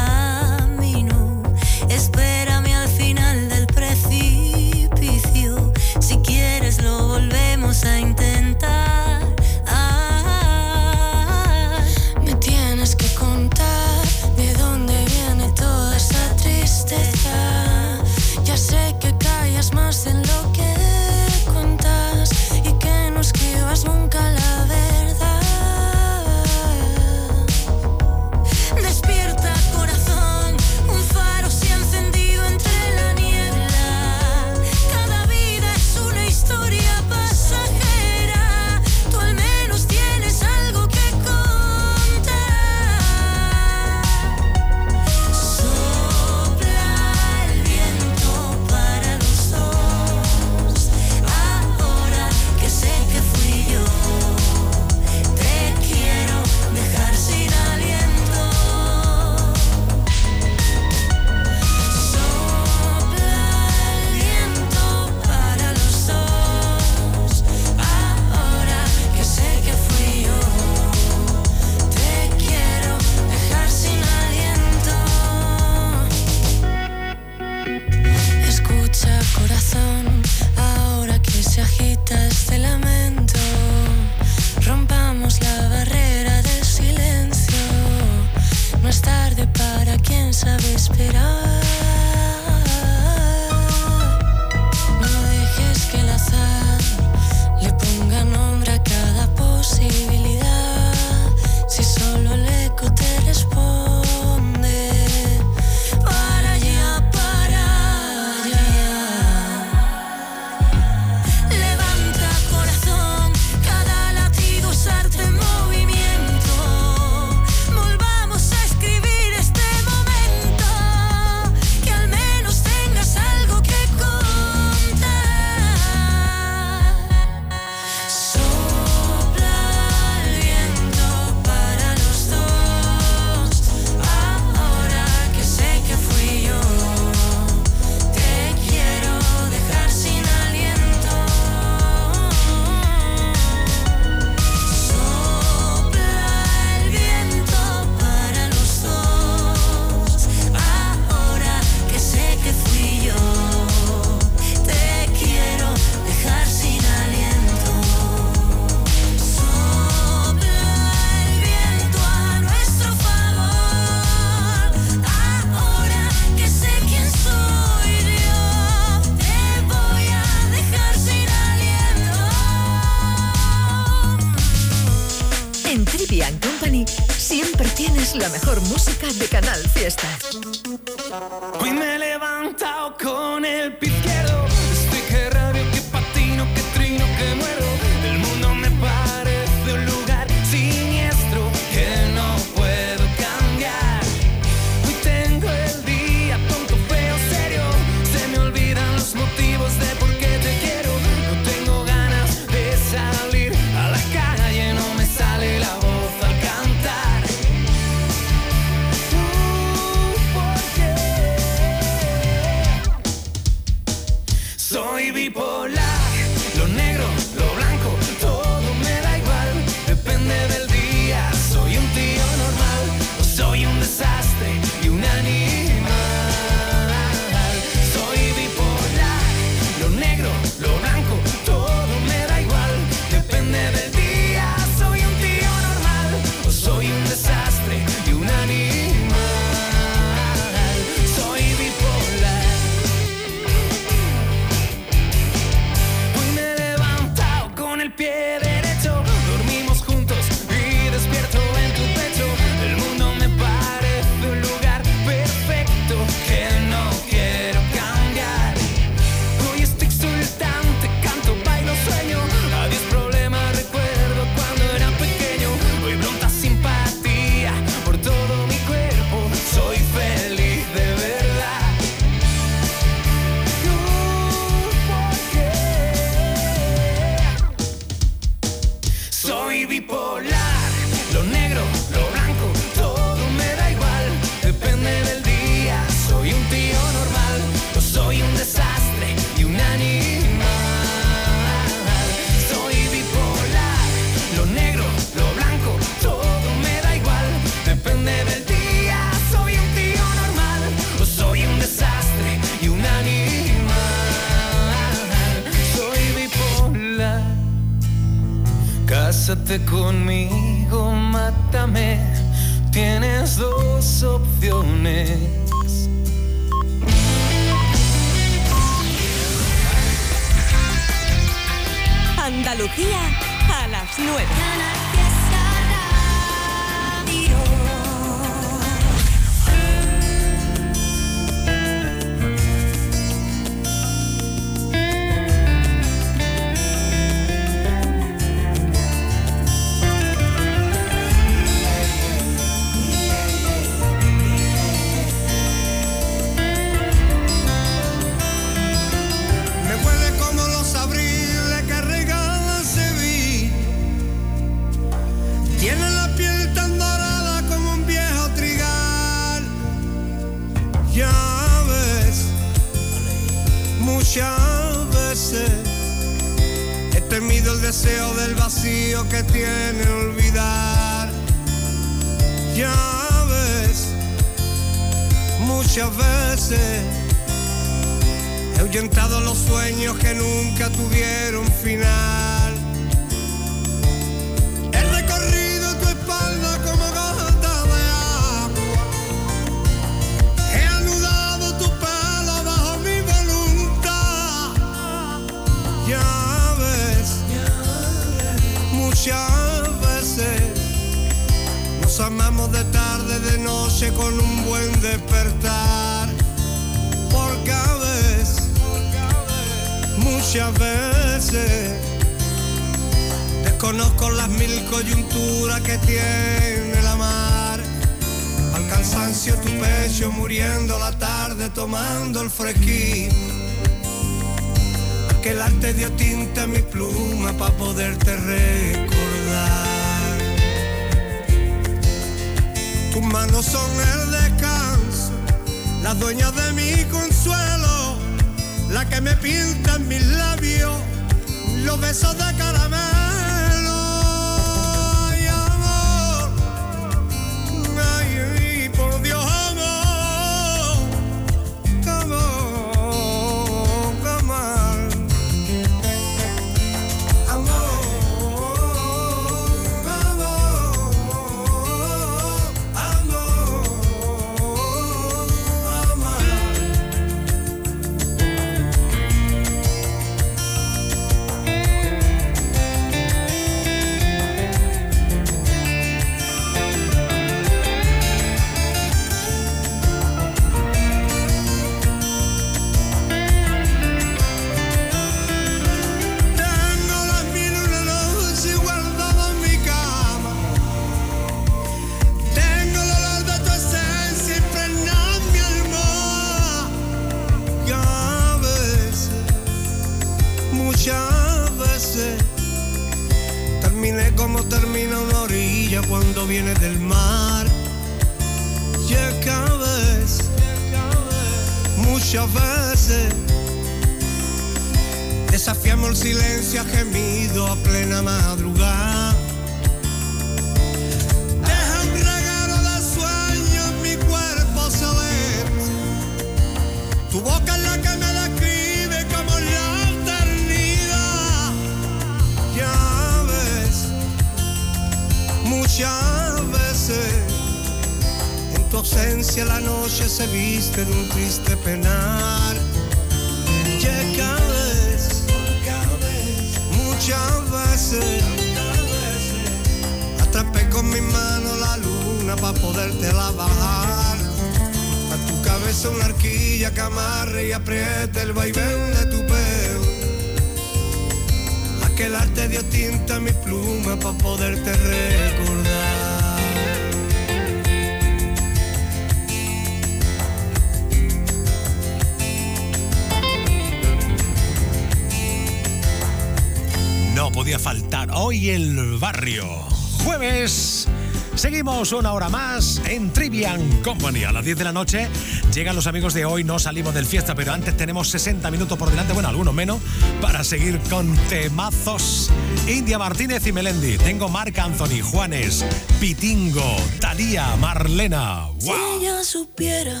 Seguimos una hora más en Trivian Company. A las 10 de la noche llegan los amigos de hoy. No salimos del fiesta, pero antes tenemos 60 minutos por delante, bueno, algunos menos, para seguir con temazos. India Martínez y Melendi. Tengo Marc Anthony, Juanes, Pitingo, Talía, Marlena. Si ella supiera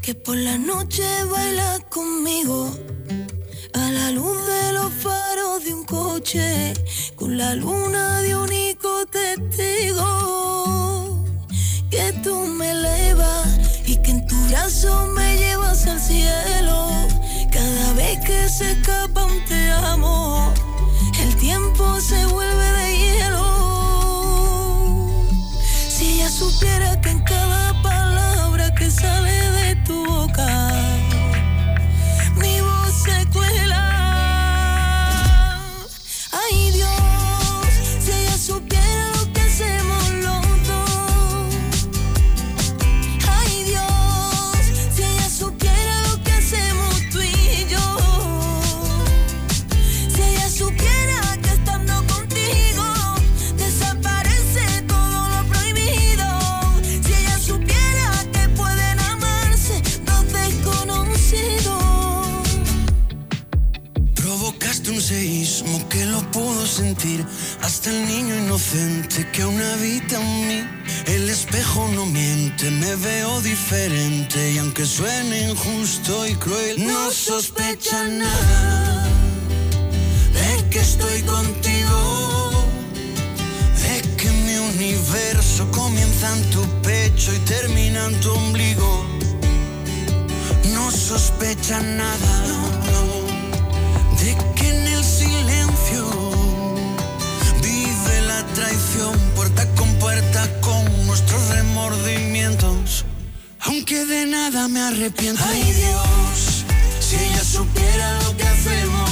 que por la noche baila conmigo a la luz de los faros de un coche con la luna hasta el niño inocente que aún habita en mí. El espejo no miente, me veo diferente y aunque suene injusto y cruel, no sospecha nada de que estoy contigo, de que mi universo comienza en tu pecho y termina en tu ombligo. No sospecha nada, traición puerta con puerta con nuestros remordimientos. Aunque de nada me arrepiento. Ay Dios, si ella supiera lo que hacemos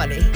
company.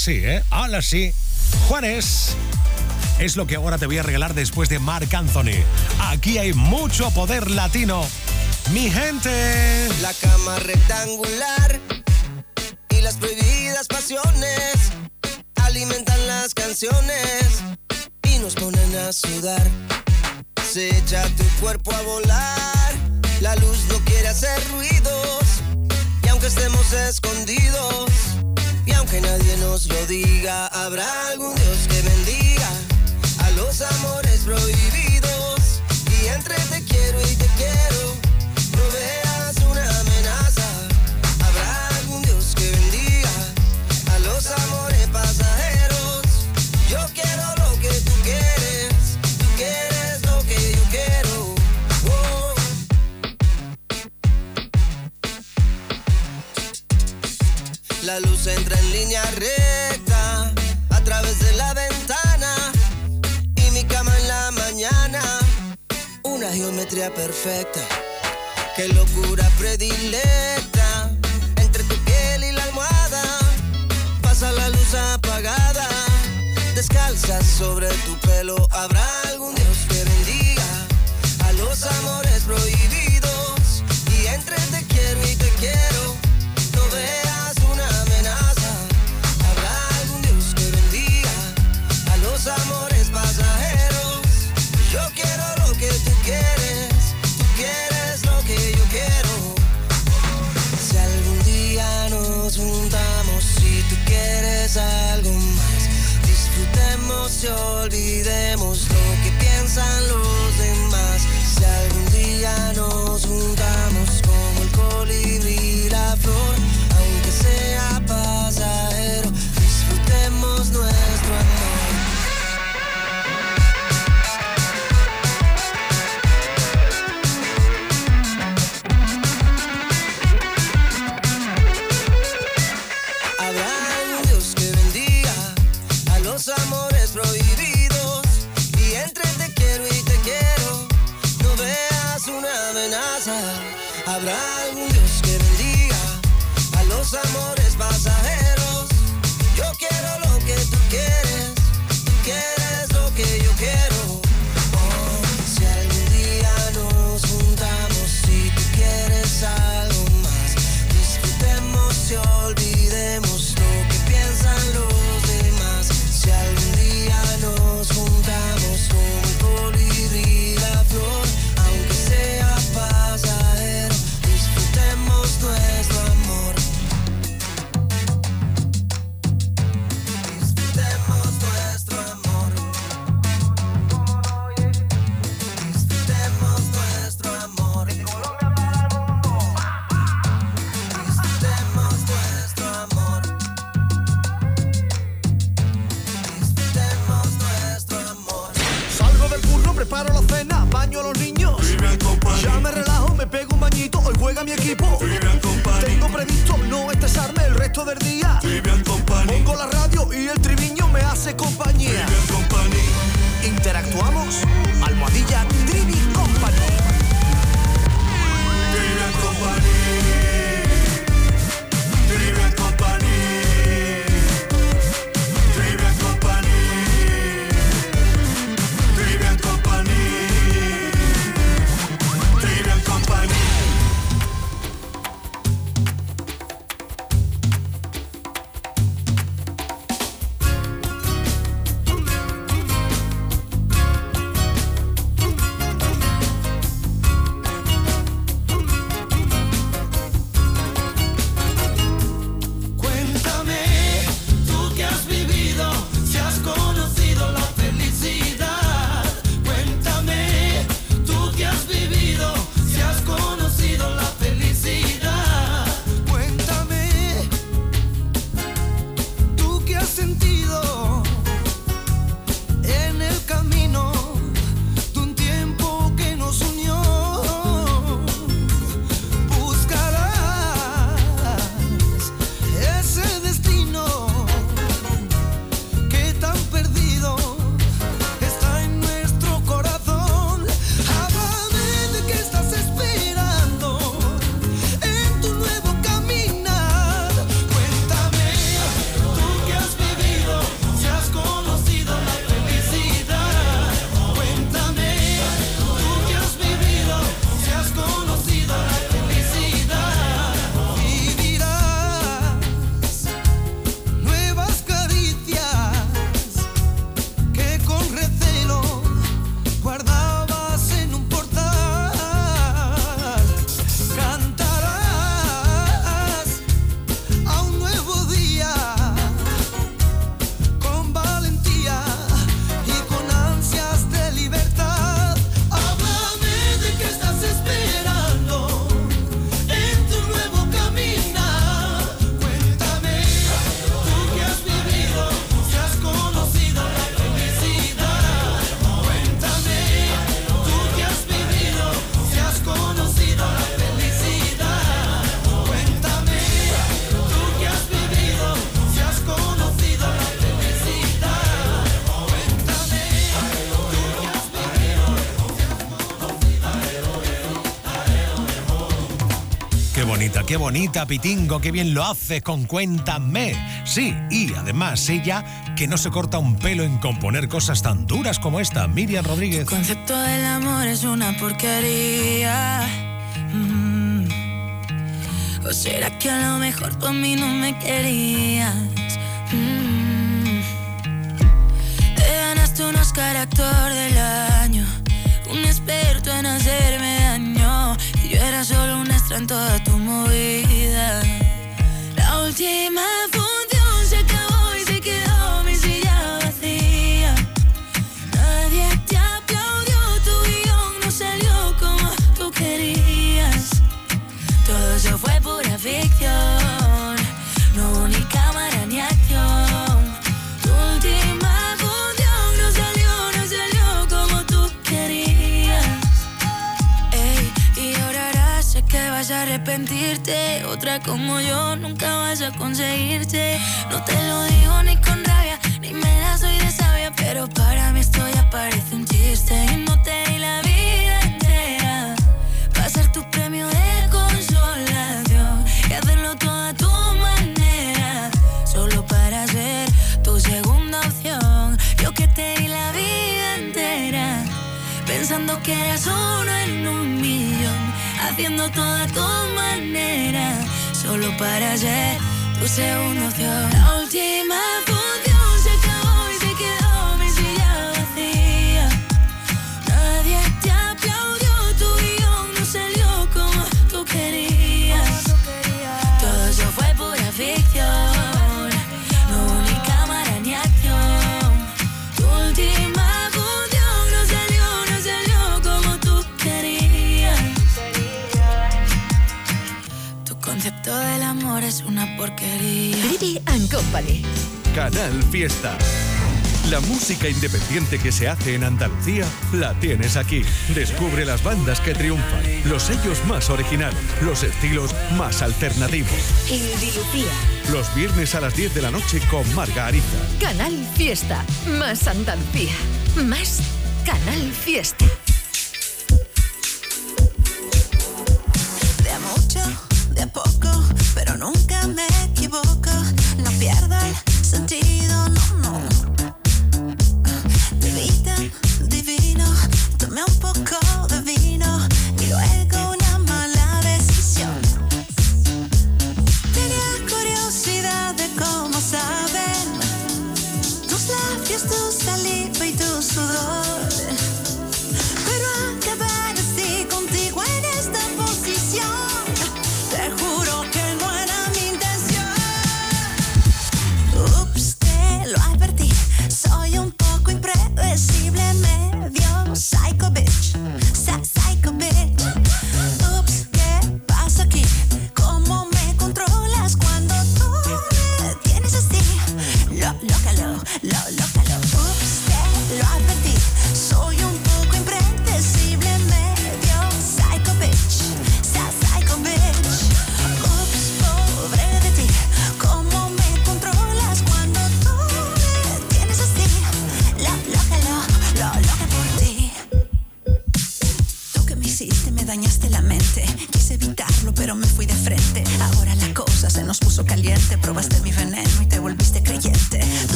sí, ¿eh? Ahora sí. Juanes es lo que ahora te voy a regalar después de Mark Anthony. Aquí hay mucho poder latino. Mi gente. La cama rectangular y las prohibidas pasiones alimentan las canciones y nos ponen a sudar. qué bonita, Pitingo, qué bien lo haces con Cuéntame. Sí, y además ella, que no se corta un pelo en componer cosas tan duras como esta, Miriam Rodríguez. El concepto del amor es una porquería. Mm. ¿O será que a lo mejor tú no me querías? independiente que se hace en Andalucía, la tienes aquí. Descubre las bandas que triunfan, los sellos más originales, los estilos más alternativos. Indilucía. Los viernes a las 10 de la noche con Margarita. Canal Fiesta. Más Andalucía. Más Canal Fiesta.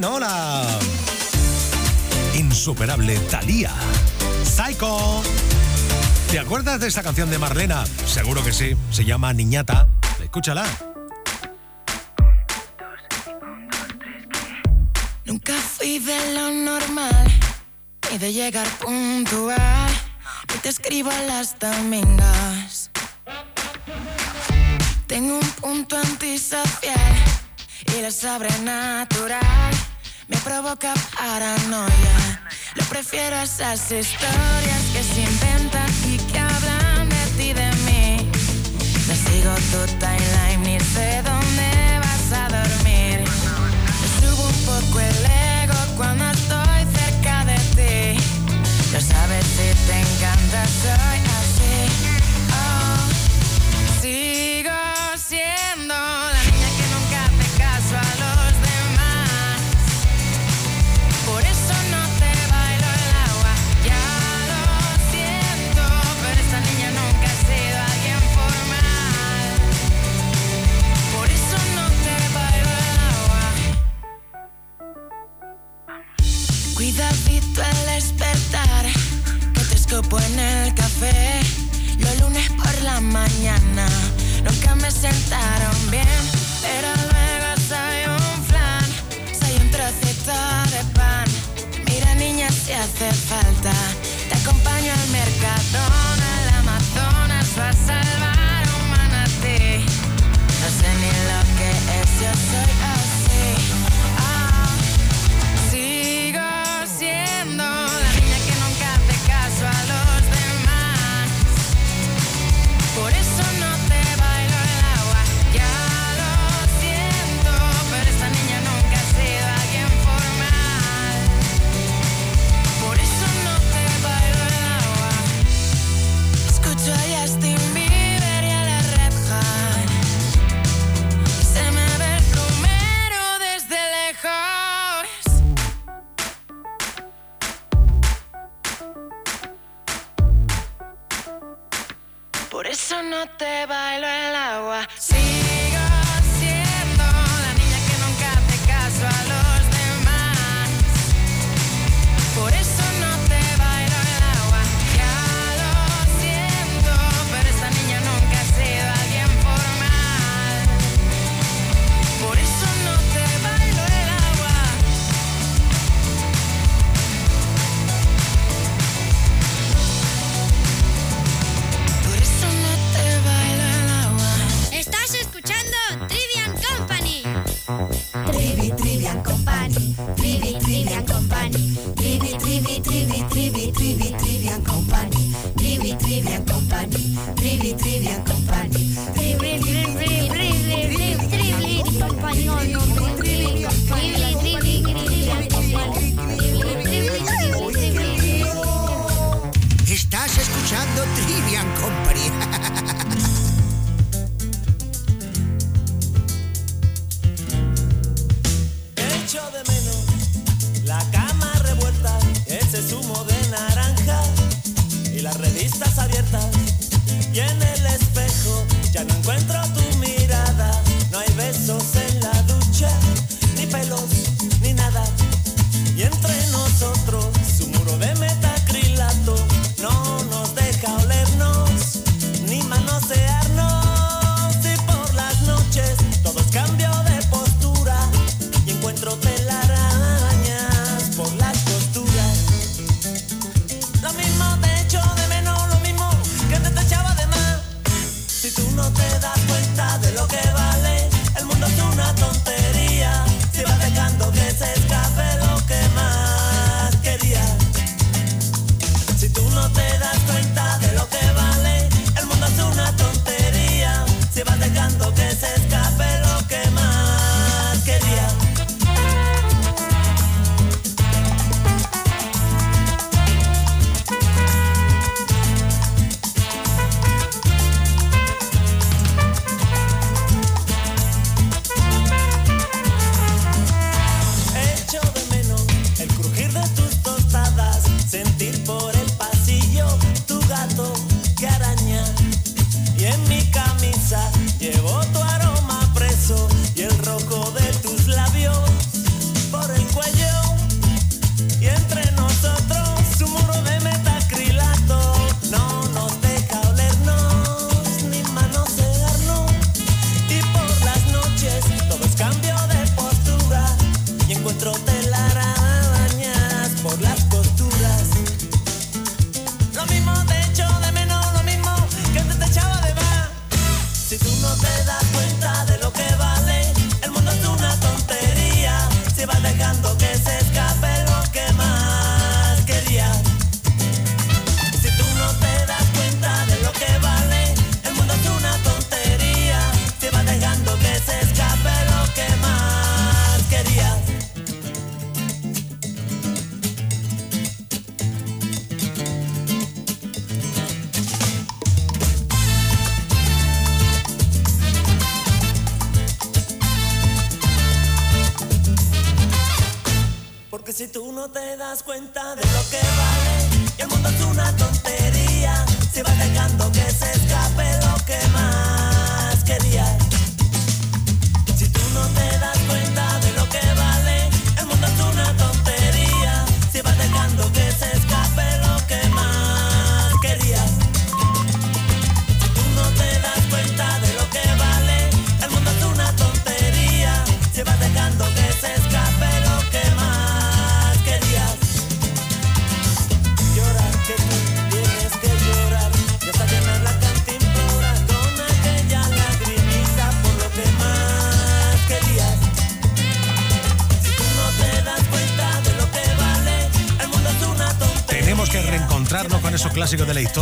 ¿Cómo está aquí, no? La insuperable Thalía. Psycho. ¿Te acuerdas de esta canción de Marlena? Seguro que sí. Se llama Niñata. Escúchala. Nunca fui de lo normal y de llegar puntual. Y te escribo las domingas. Tengo un punto antisocial y lo sobrenatural me provoca paranoia. Lo prefiero a esas historias que se inventan y que hablan de ti de mí. No sigo tu timeline ni sé dónde vas a dormir. Me subo un poco el ego cuando estoy cerca de ti. Lo sabes si te encanta, soy sentada.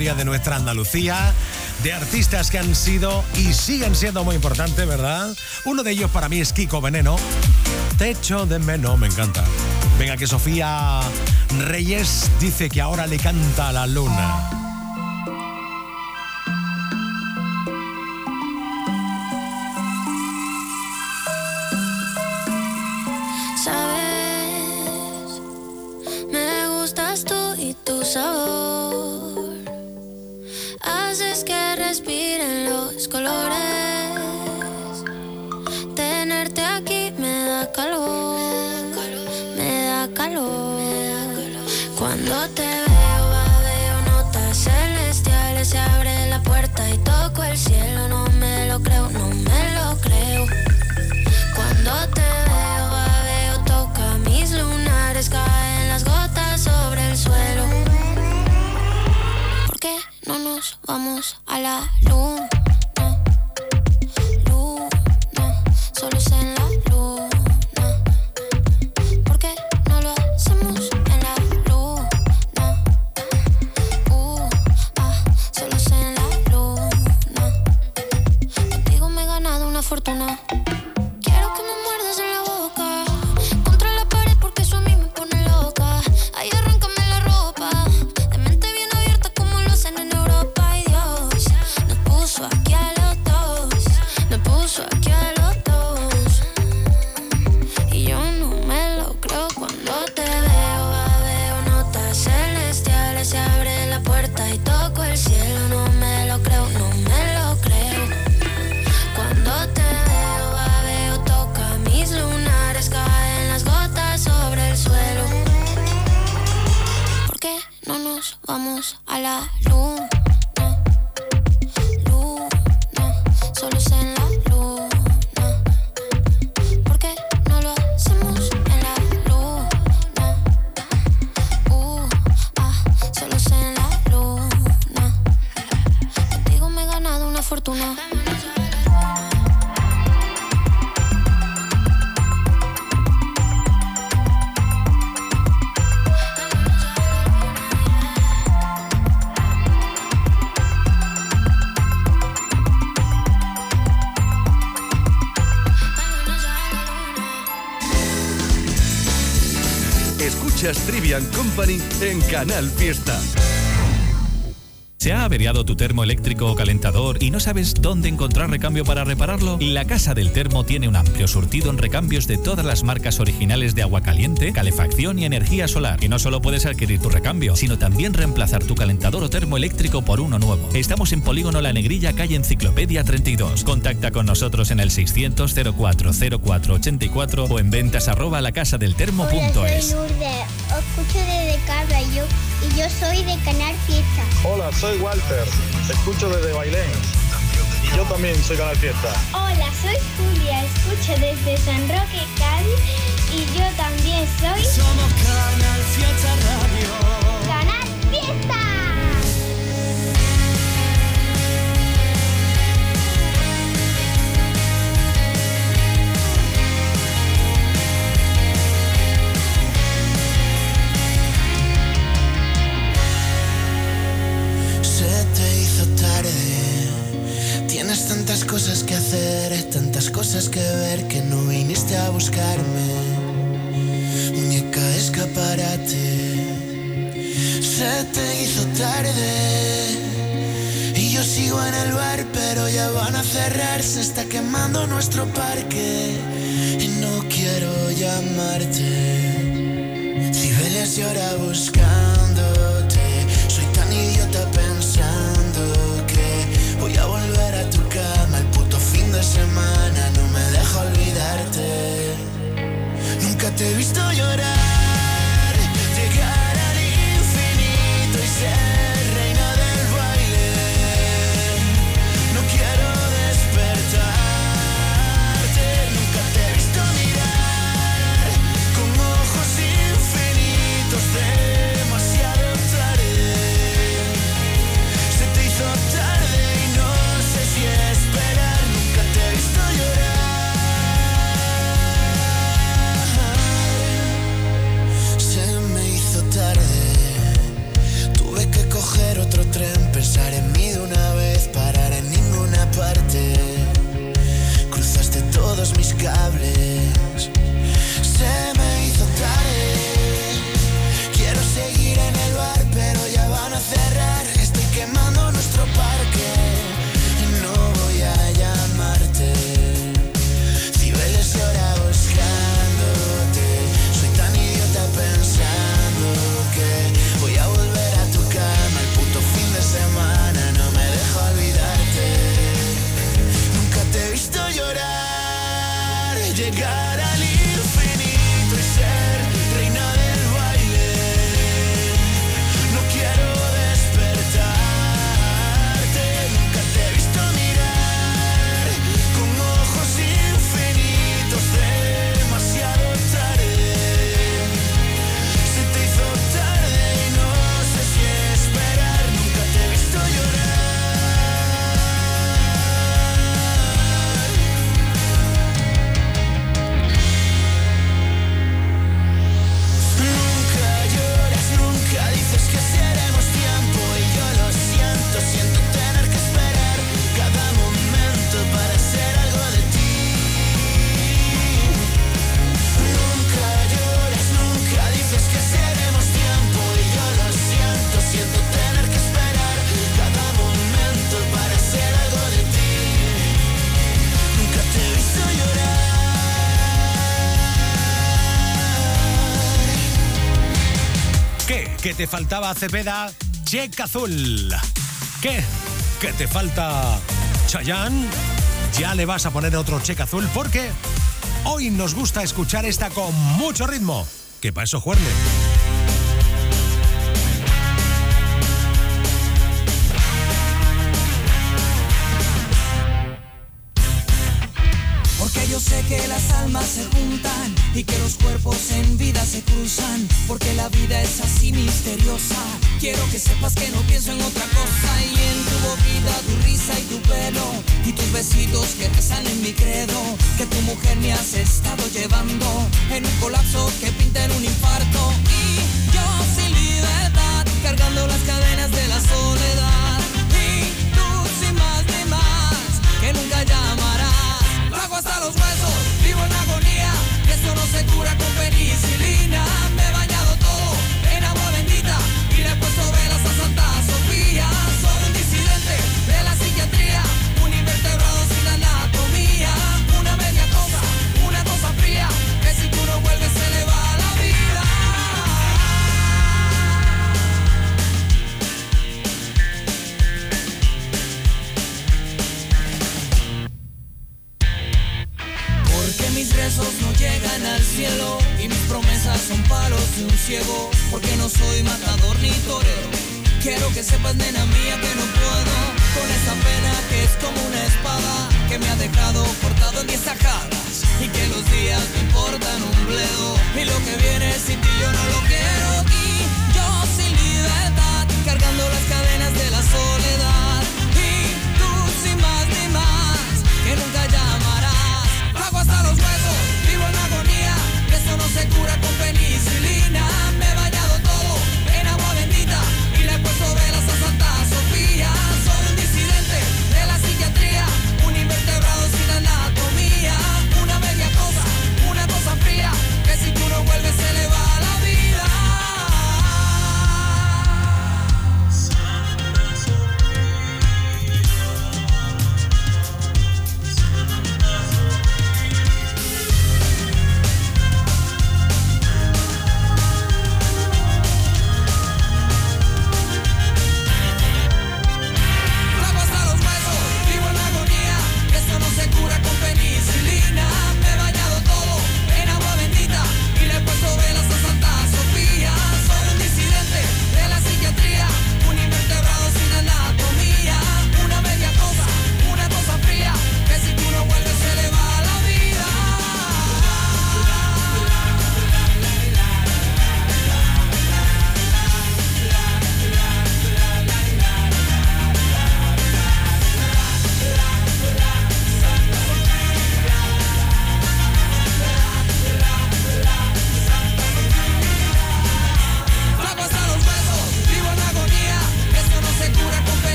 De nuestra Andalucía, de artistas que han sido y siguen siendo muy importantes, ¿verdad? Uno de ellos para mí es Kiko Veneno. Techo de menos, me encanta. Venga, que Sofía Reyes dice que ahora le canta a la luna. Cuando te veo, veo notas celestiales. Se abre la puerta y toco el cielo. No me lo creo, no me lo creo. Cuando te veo, veo, toca mis lunares, caen las gotas sobre el suelo. ¿Por qué no nos vamos a la? Luna, Company en Canal Fiesta. ¿Se ha averiado tu termo eléctrico o calentador y no sabes dónde encontrar recambio para repararlo? La Casa del Termo tiene un amplio surtido en recambios de todas las marcas originales de agua caliente, calefacción y energía solar. Y no solo puedes adquirir tu recambio, sino también reemplazar tu calentador o termo eléctrico por uno nuevo. Estamos en Polígono La Negrilla, calle Enciclopedia 32. Contacta con nosotros en el 600 04 04 84 o en ventas arroba lacasadeltermo.es. Hola, soy desde Cabra y yo, y yo soy de Canal Fiesta. Hola, soy Walter. Te escucho desde Bailén. Y yo también soy Canal Fiesta. Hola, soy Julia. Escucho desde San Roque, Cádiz. Y yo también soy. Somos Canal Fiesta Radio. Tantas cosas que hacer, tantas cosas que ver que no viniste a buscarme. Muñeca escaparate. Se te hizo tarde. Y yo sigo en el bar, pero ya van a cerrar. Se está quemando nuestro parque. Y no quiero llamarte. te he visto llorar. te faltaba Cepeda, Checa Azul. ¿Qué? ¿Que te falta Chayanne? Ya le vas a poner otro cheque azul porque hoy nos gusta escuchar esta con mucho ritmo. Que para eso.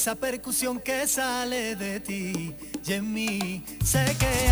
esa percusión que sale de ti, y mí. Sé que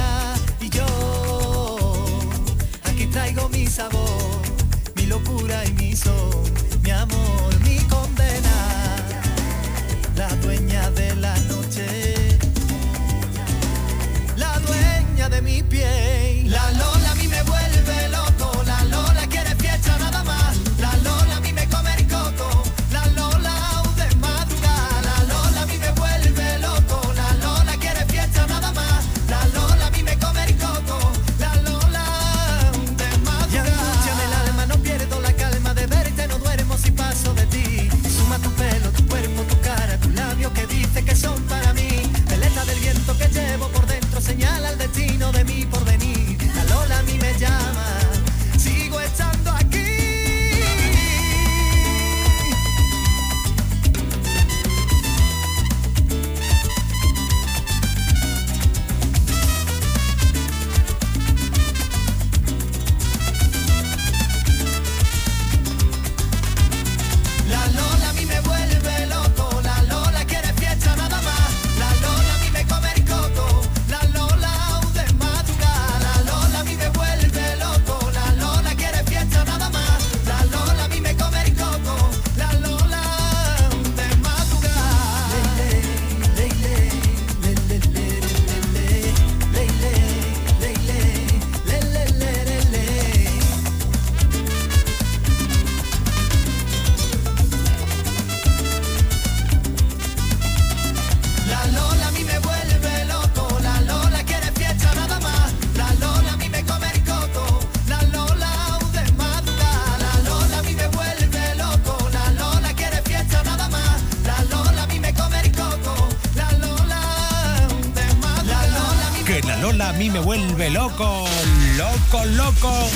loco, loco.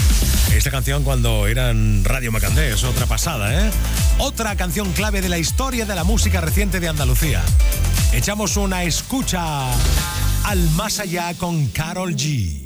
Esta canción cuando era en Radio Macandé es otra pasada, ¿eh? Otra canción clave de la historia de la música reciente de Andalucía. Echamos una escucha al más allá con Carol G.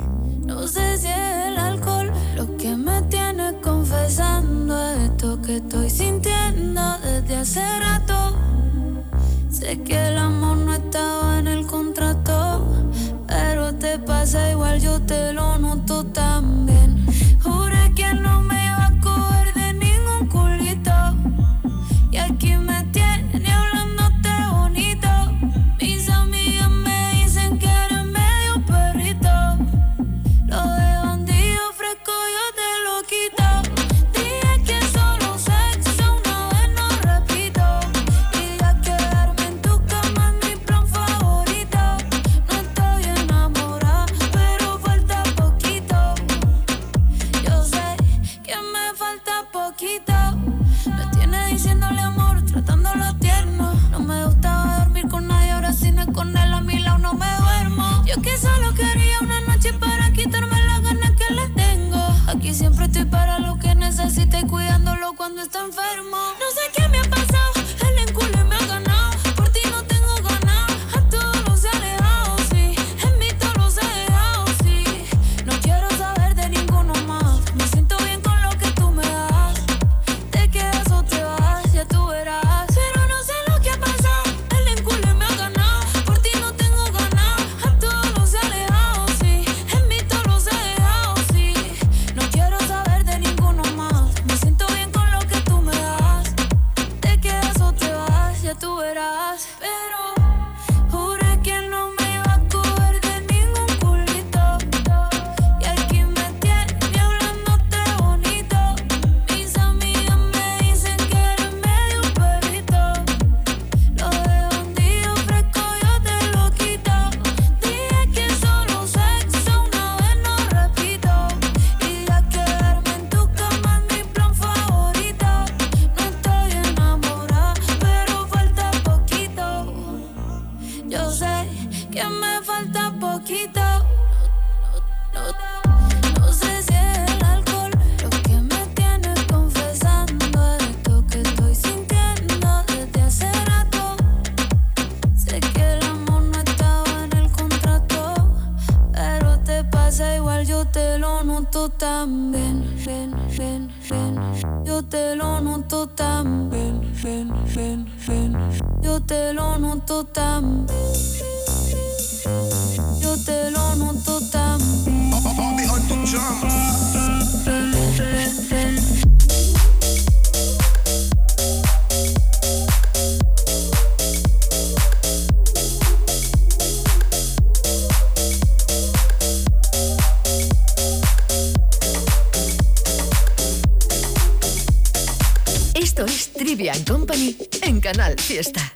Fiesta.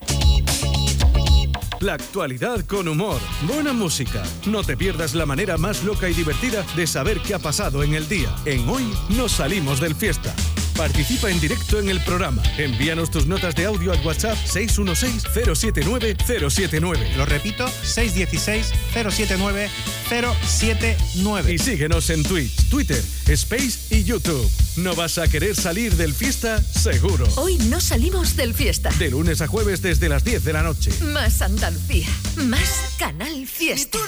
La actualidad con humor, buena música. No te pierdas la manera más loca y divertida de saber qué ha pasado en el día. En Hoy nos salimos del fiesta. Participa en directo en el programa. Envíanos tus notas de audio al WhatsApp 616-079-079. Lo repito, 616-079-079. Y síguenos en Twitch, Twitter, Space y YouTube. No vas a querer salir del fiesta seguro. Hoy no salimos del fiesta. De lunes a jueves desde las 10 de la noche. Más Andalucía, más Canal Fiesta.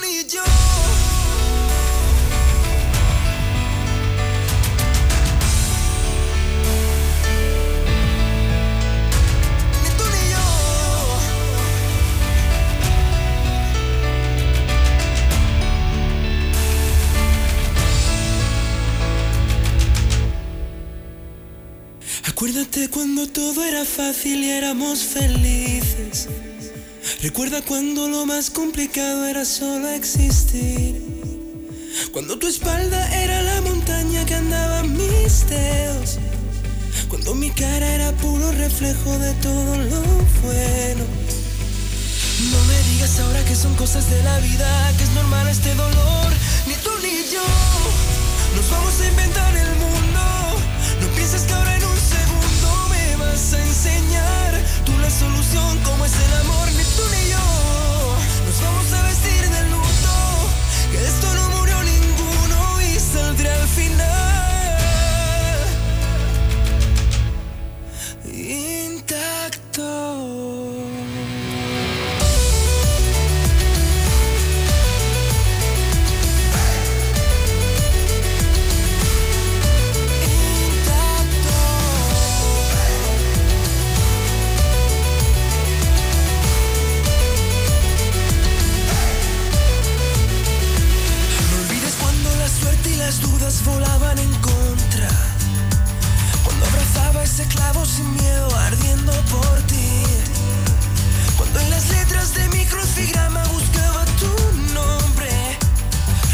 Acuérdate cuando todo era fácil y éramos felices. Recuerda cuando lo más complicado era solo existir. Cuando tu espalda era la montaña que andaban mis dedos. Cuando mi cara era puro reflejo de todo lo bueno. No me digas ahora que son cosas de la vida, que es normal este dolor. Ni tú ni yo nos vamos a inventar el mundo. No pienses que ahora en un tú la solución, como es el amor. Ni tú ni yo nos vamos a vestir de luto. Que de esto no murió ninguno y saldré al final. Volaban en contra. Cuando abrazaba ese clavo sin miedo ardiendo por ti. Cuando en las letras de mi crucigrama buscaba tu nombre.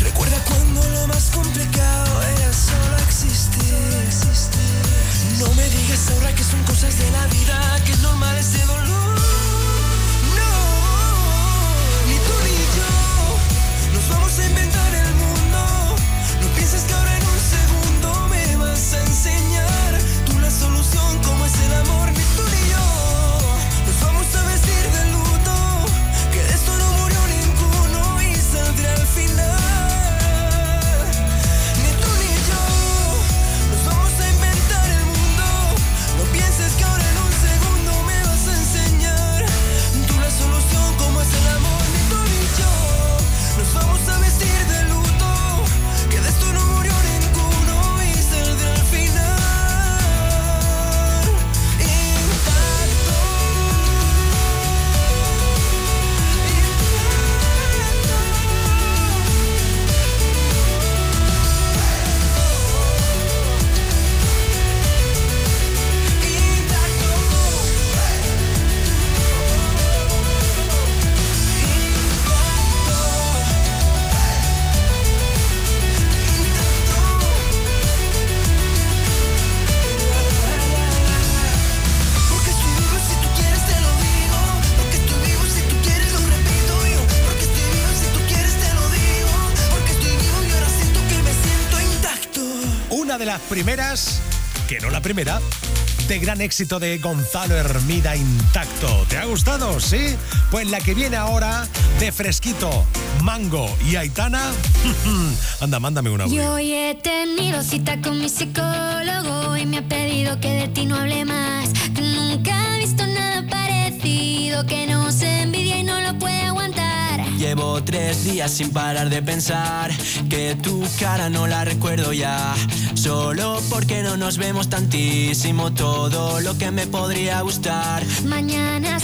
Recuerda cuando lo más complicado era solo existir. No me digas ahora que son cosas de la vida, que es normal ese dolor. No, ni tú ni yo nos vamos a inventar el mundo. No pienses que primeras, que no la primera, de gran éxito de Gonzalo Hermida intacto. ¿Te ha gustado? ¿Sí? Pues la que viene ahora de Fresquito, Mango y Aitana. (laughs) Anda, mándame una. Yo hoy he tenido cita con mi psicólogo y me ha pedido que de ti no hable más. Que nunca Llevo tres días sin parar de pensar que tu cara no la recuerdo ya. Solo porque no nos vemos tantísimo todo lo que me podría gustar. Mañana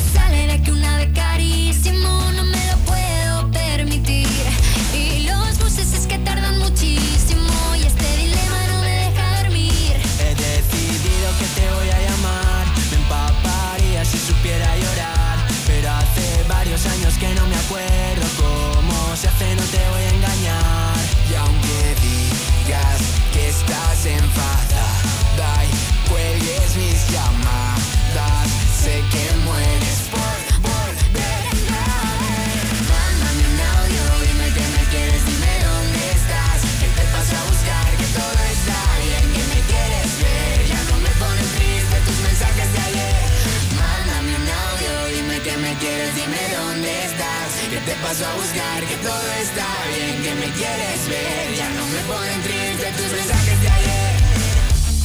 paso a buscar, que todo está bien, que me quieres ver. Ya no me ponen triste tus mensajes de ayer.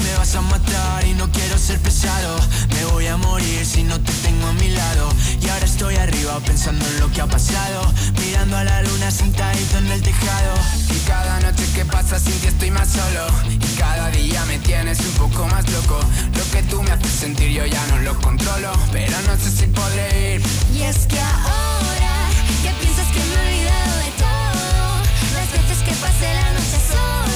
Me vas a matar y no quiero ser pesado. Me voy a morir si no te tengo a mi lado. Y ahora estoy arriba pensando en lo que ha pasado. Mirando a la luna sentadito en el tejado. Y cada noche que pasa sin ti estoy más solo Y cada día me tienes un poco más loco Lo que tú me haces sentir yo ya no lo controlo Pero no sé si podré ir Y es que ahora que piensas que me he olvidado de todo, las veces que pasé la noche a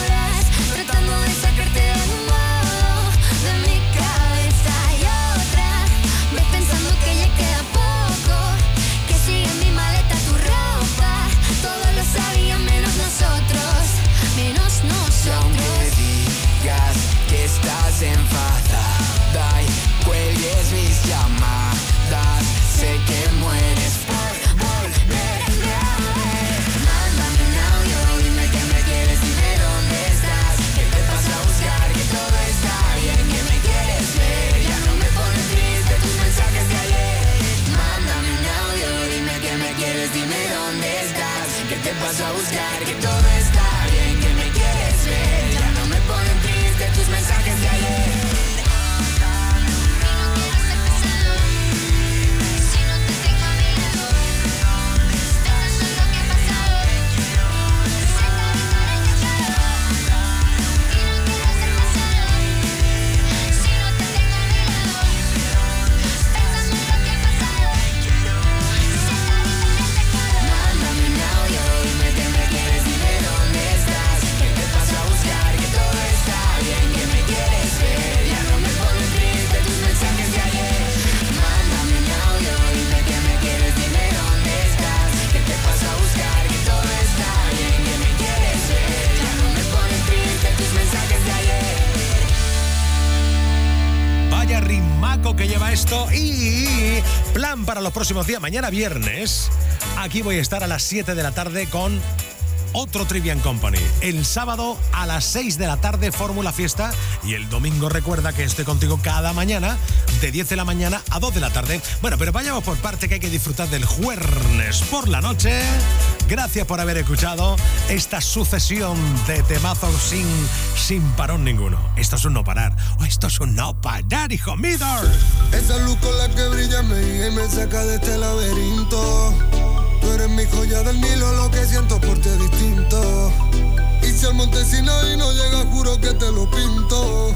esto y plan para los próximos días. Mañana viernes, aquí voy a estar a las 7 de la tarde con otro Trivian Company. El sábado a las 6 de la tarde, Fórmula Fiesta. Y el domingo recuerda que estoy contigo cada mañana, de 10 de la mañana a 2 de la tarde. Bueno, pero vayamos por parte que hay que disfrutar del jueves por la noche. Gracias por haber escuchado esta sucesión de temazos sin, sin parón ninguno. Esto es un no parar. O esto es un no parar, hijo mío. Esa luz con la que brilla me me saca de este laberinto. Tú eres mi joya del Nilo, lo que siento por ti es distinto. Y si al Montesino y no llega, juro que te lo pinto.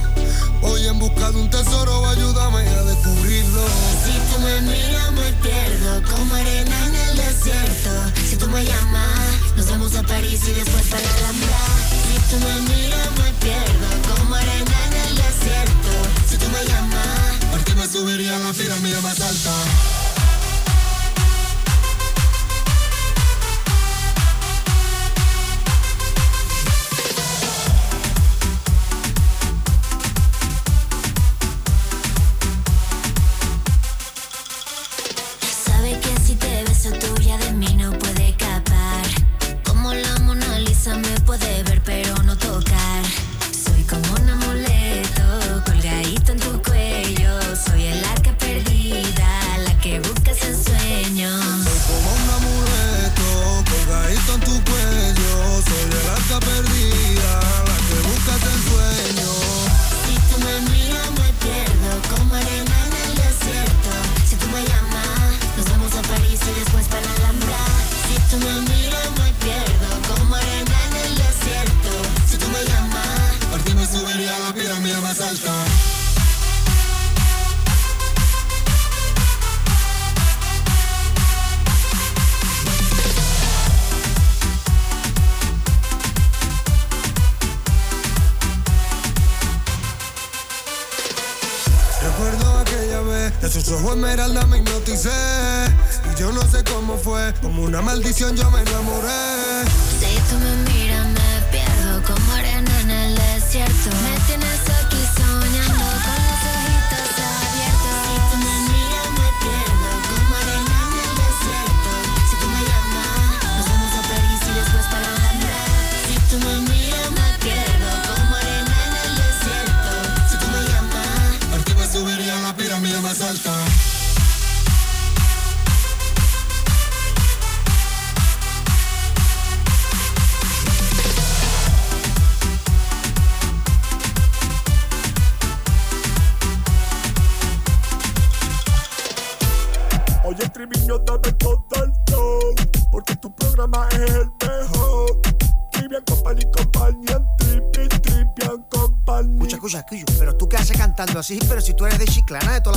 Voy en busca de un tesoro, ayúdame a descubrirlo. Si tú me miras me pierdo como arena en el desierto. Si tú me llamas, nos vamos a París y después para la Alhambra. Si tú me miras me pierdo como arena en el desierto. Si tú me llamas, Por ti me subiría a la pirámide más alta. así, pero si tú eres de Chiclana, de toda la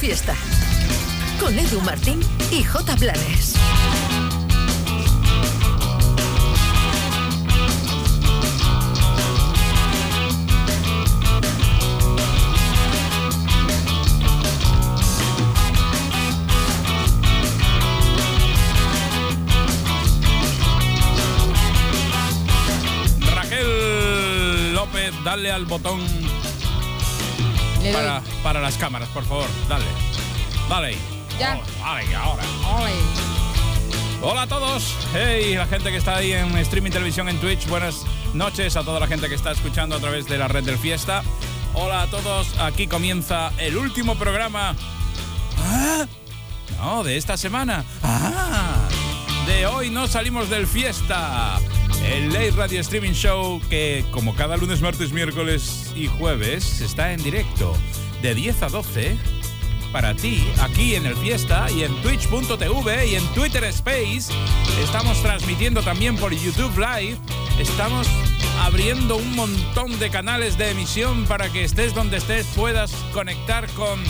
fiesta. Con Edu Martín y J. Planes. Raquel López, dale al botón streaming televisión en Twitch. Buenas noches a toda la gente que está escuchando a través de la red del Fiesta. Hola a todos. Aquí comienza el último programa. ¿Ah? No, de esta semana. Ah, de hoy no salimos del Fiesta. El Late Radio Streaming Show que, como cada lunes, martes, miércoles y jueves, está en directo de 10 a 12 para ti aquí en el Fiesta y en twitch.tv y en Twitter Space. Estamos transmitiendo también por YouTube Live. Estamos abriendo un montón de canales de emisión para que estés donde estés puedas conectar con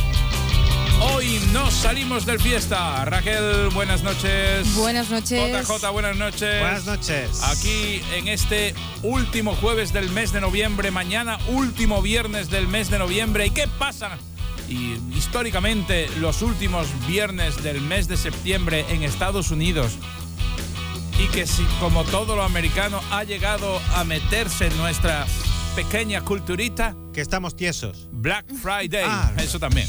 Hoy no salimos del fiesta. Raquel, buenas noches. Buenas noches. JJ, buenas noches. Buenas noches. Aquí en este último jueves del mes de noviembre, mañana último viernes del mes de noviembre. ¿Y qué pasa? Y históricamente los últimos viernes del mes de septiembre en Estados Unidos. Que si, como todo lo americano ha llegado a meterse en nuestra pequeña culturita. Que estamos tiesos. Black Friday. Ah, Eso también.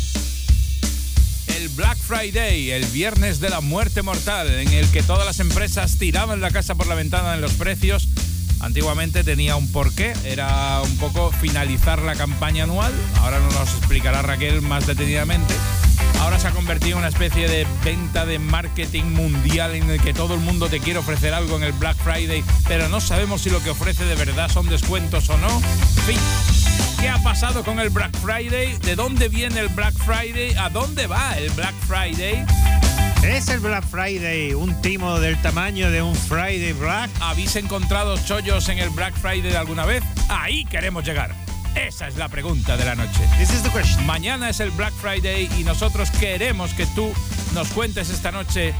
El Black Friday, el viernes de la muerte mortal, en el que todas las empresas tiraban la casa por la ventana en los precios. Antiguamente tenía un porqué, era un poco finalizar la campaña anual. Ahora nos lo explicará Raquel más detenidamente. Se ha convertido en una especie de venta de marketing mundial en el que todo el mundo te quiere ofrecer algo en el Black Friday, pero no sabemos si lo que ofrece de verdad son descuentos o no. Fin, ¿Qué ha pasado con el Black Friday? ¿De dónde viene el Black Friday? ¿A dónde va el Black Friday? ¿Es el Black Friday un timo del tamaño de un Friday Black? ¿Habéis encontrado chollos en el Black Friday alguna vez? Ahí queremos llegar. Esa es la pregunta de la noche. This is the question. Mañana es el Black Friday y nosotros queremos que tú nos cuentes esta noche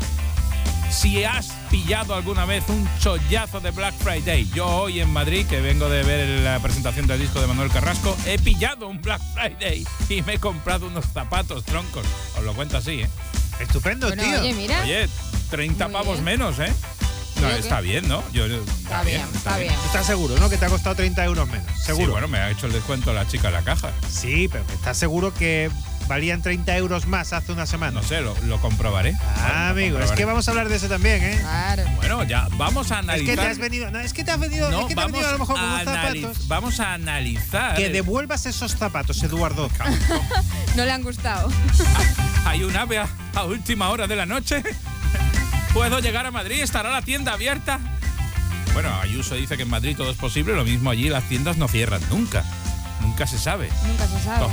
si has pillado alguna vez un chollazo de Black Friday. Yo hoy en Madrid, que vengo de ver la presentación del disco de Manuel Carrasco, he pillado un Black Friday y me he comprado unos zapatos troncos. Os lo cuento así, ¿eh? Estupendo, Bueno, tío. oye, mira. Oye, 30 Muy pavos bien. menos, ¿eh? No, está bien, ¿no? Yo, Está bien, está bien. ¿Estás seguro, no? Que te ha costado 30 euros menos. Sí, Seguro. bueno, me ha hecho el descuento la chica en la caja. Sí, pero ¿estás seguro que valían 30 euros más hace una semana? No sé, lo, lo comprobaré. Ah, Lo amigo, es comprobaré. que vamos a hablar de eso también, ¿eh? Claro. Bueno, ya vamos a Es analizar. que te has venido, no, es que te has venido, No, es que te has vamos, venido a lo mejor con a unos anali- zapatos. vamos a analizar. Que el- devuelvas esos zapatos, Eduardo. (laughs) No le han gustado. (laughs) Hay un ave a, a última hora de la noche. ¿Puedo llegar a Madrid? ¿Estará la tienda abierta? Bueno, Ayuso dice que en Madrid todo es posible. Lo mismo allí, las tiendas no cierran nunca. Nunca se sabe. Nunca se sabe. No.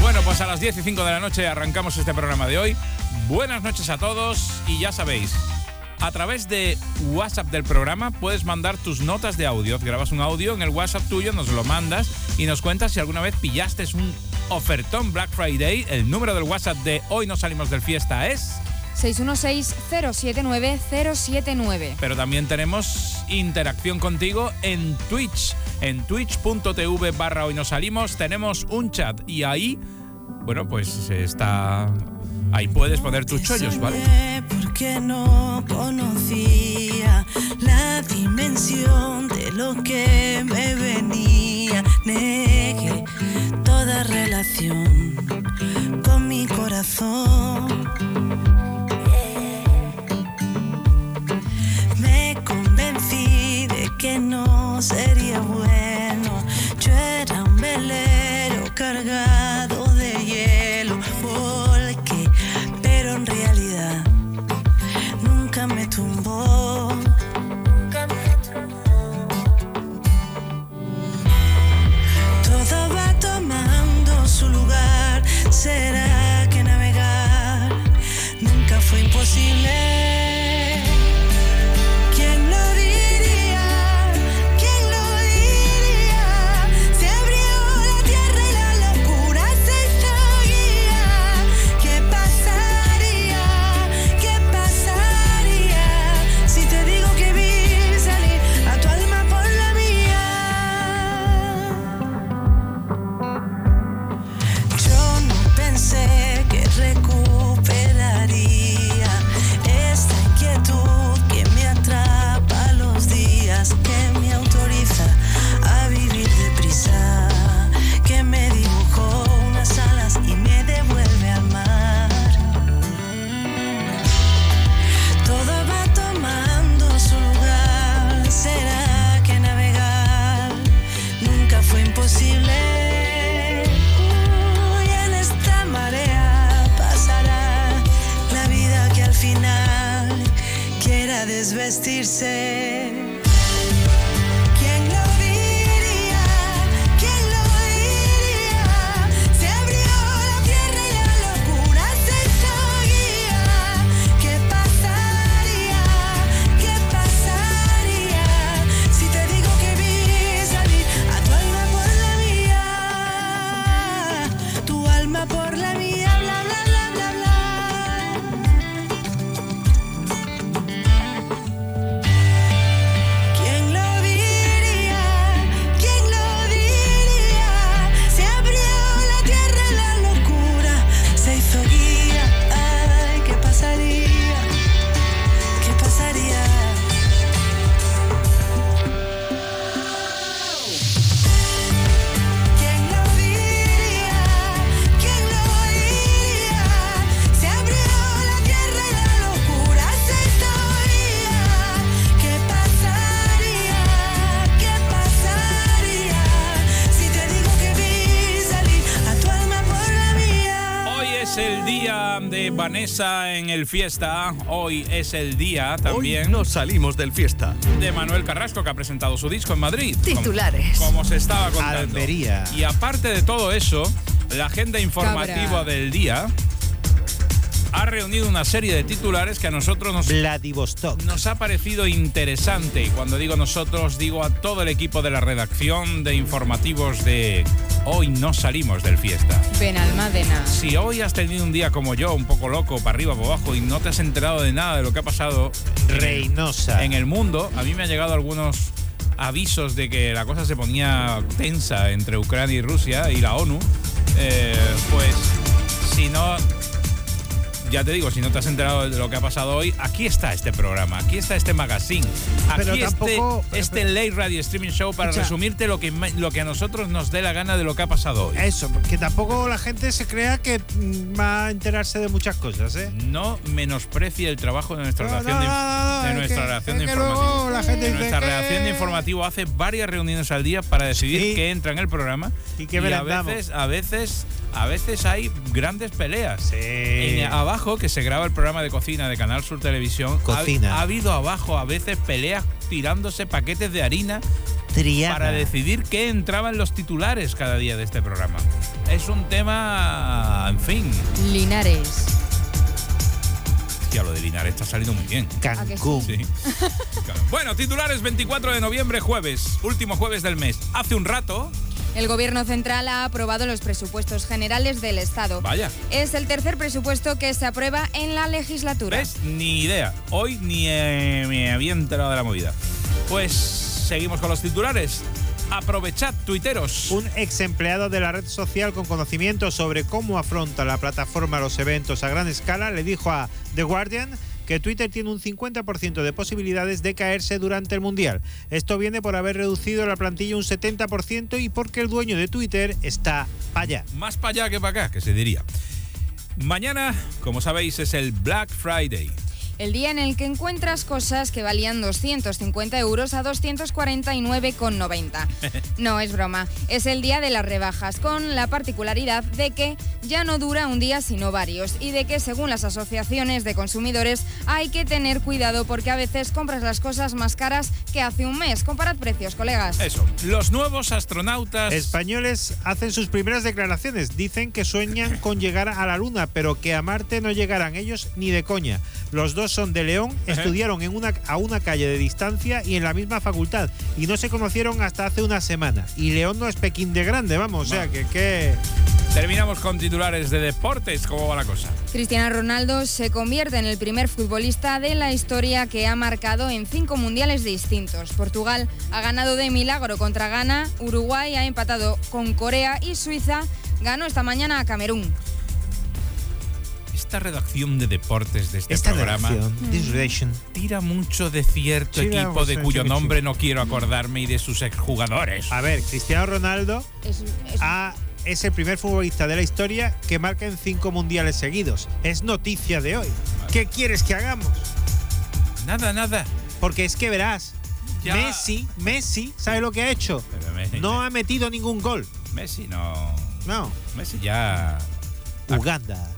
Bueno, pues a las 10 y 5 de la noche arrancamos este programa de hoy. Buenas noches a todos y ya sabéis, a través de WhatsApp del programa puedes mandar tus notas de audio. Grabas un audio en el WhatsApp tuyo, nos lo mandas y nos cuentas si alguna vez pillaste un ofertón Black Friday. El número del WhatsApp de Hoy no salimos del fiesta es... 616-079-079. Pero también tenemos interacción contigo en Twitch. En twitch.tv barra hoy nos salimos tenemos un chat y ahí, bueno, pues está... Ahí puedes poner tus chollos, ¿vale? Porque no conocía la dimensión de lo que me venía. Negué toda relación con mi corazón. Que no sería bueno. Yo era un velero cargado vestirse. En el fiesta. Hoy es el día también. nos salimos del fiesta. De Manuel Carrasco, que ha presentado su disco en Madrid. Titulares. Como, como se estaba contando. Almería. Y aparte de todo eso, la agenda informativa Cabra. del día ha reunido una serie de titulares que a nosotros nos, Vladivostok. nos ha parecido interesante. Y cuando digo nosotros, digo a todo el equipo de la redacción de informativos de Hoy no salimos del fiesta. Benalmádena. Si hoy has tenido un día como yo, un poco loco, para arriba, para abajo, y no te has enterado de nada de lo que ha pasado Reynosa. en el mundo, a mí me han llegado algunos avisos de que la cosa se ponía tensa entre Ucrania y Rusia y la ONU. Eh, pues si no, ya te digo, si no te has enterado de lo que ha pasado hoy, aquí está este programa, aquí está este magazine, aquí Pero este, pero- este late radio streaming show para Escucha. resumirte lo que, lo que a nosotros nos dé la gana de lo que ha pasado hoy. Eso, que tampoco la gente se crea que mm, va a enterarse de muchas cosas, ¿eh? No menosprecie el trabajo de nuestra No, de, no, no, de es nuestra que- redacción es de que informativo. luego la gente dice nuestra que- de informativo hace varias reuniones al día para decidir Sí. qué entra en el programa Y qué a merendamos. veces, a veces, a veces hay grandes peleas. Sí. En- abajo que se graba el programa de cocina de Canal Sur Televisión. ha- Cocina. Ha, habido abajo a veces peleas tirándose paquetes de harina Triana. para decidir qué entraba en los titulares cada día de este programa. Es un tema, en fin, Linares. ya lo de Linares está saliendo muy bien. ¿A que Cancún. Sí. Bueno, titulares 24 de noviembre, jueves, último jueves del mes. Hace un rato, El Gobierno Central ha aprobado los presupuestos generales del Estado. vaya, Es el tercer presupuesto que se aprueba en la legislatura. ¿ves? Ni idea. Hoy ni eh, me había enterado de la movida. Pues seguimos con los titulares. Aprovechad, tuiteros. Un ex empleado de la red social con conocimiento sobre cómo afronta la plataforma los eventos a gran escala le dijo a The Guardian que Twitter tiene un 50% de posibilidades de caerse durante el Mundial. Esto viene por haber reducido la plantilla un 70% y porque el dueño de Twitter está para allá. Más para allá que para acá, que se diría. Mañana, como sabéis, es el Black Friday. El día en el que encuentras cosas que valían 250 euros a 249,90. (laughs) No es broma, es el día de las rebajas, con la particularidad de que ya no dura un día sino varios y de que según las asociaciones de consumidores hay que tener cuidado porque a veces compras las cosas más caras que hace un mes. Comparad precios, colegas. Eso, los nuevos astronautas. Españoles hacen sus primeras declaraciones. Dicen que sueñan con llegar a la Luna, pero que a Marte no llegarán ellos ni de coña. Los dos son de León, estudiaron en una, a una calle de distancia y en la misma facultad. Y no se conocieron hasta hace una semana. Y León no es Pekín de grande, vamos. O sea, que... que... Terminamos con titulares de deportes. ¿Cómo va la cosa? Cristiano Ronaldo se convierte en el primer futbolista de la historia que ha marcado en cinco mundiales distintos. Portugal ha ganado de milagro contra Ghana, Uruguay ha empatado con Corea y Suiza ganó esta mañana a Camerún. Esta redacción de deportes de este Esta programa redacción, redacción. tira mucho de cierto equipo de cuyo sí, sí. nombre no quiero acordarme y de sus exjugadores. A ver, Cristiano Ronaldo Es- es- ha- es el primer futbolista de la historia que marca en cinco mundiales seguidos. Es noticia de hoy. ¿Qué quieres que hagamos? Nada, nada. Porque es que verás, Ya. Messi, Messi, ¿sabe lo que ha hecho? Messi, No ha metido ningún gol. Messi no. No. Messi ya. Uganda.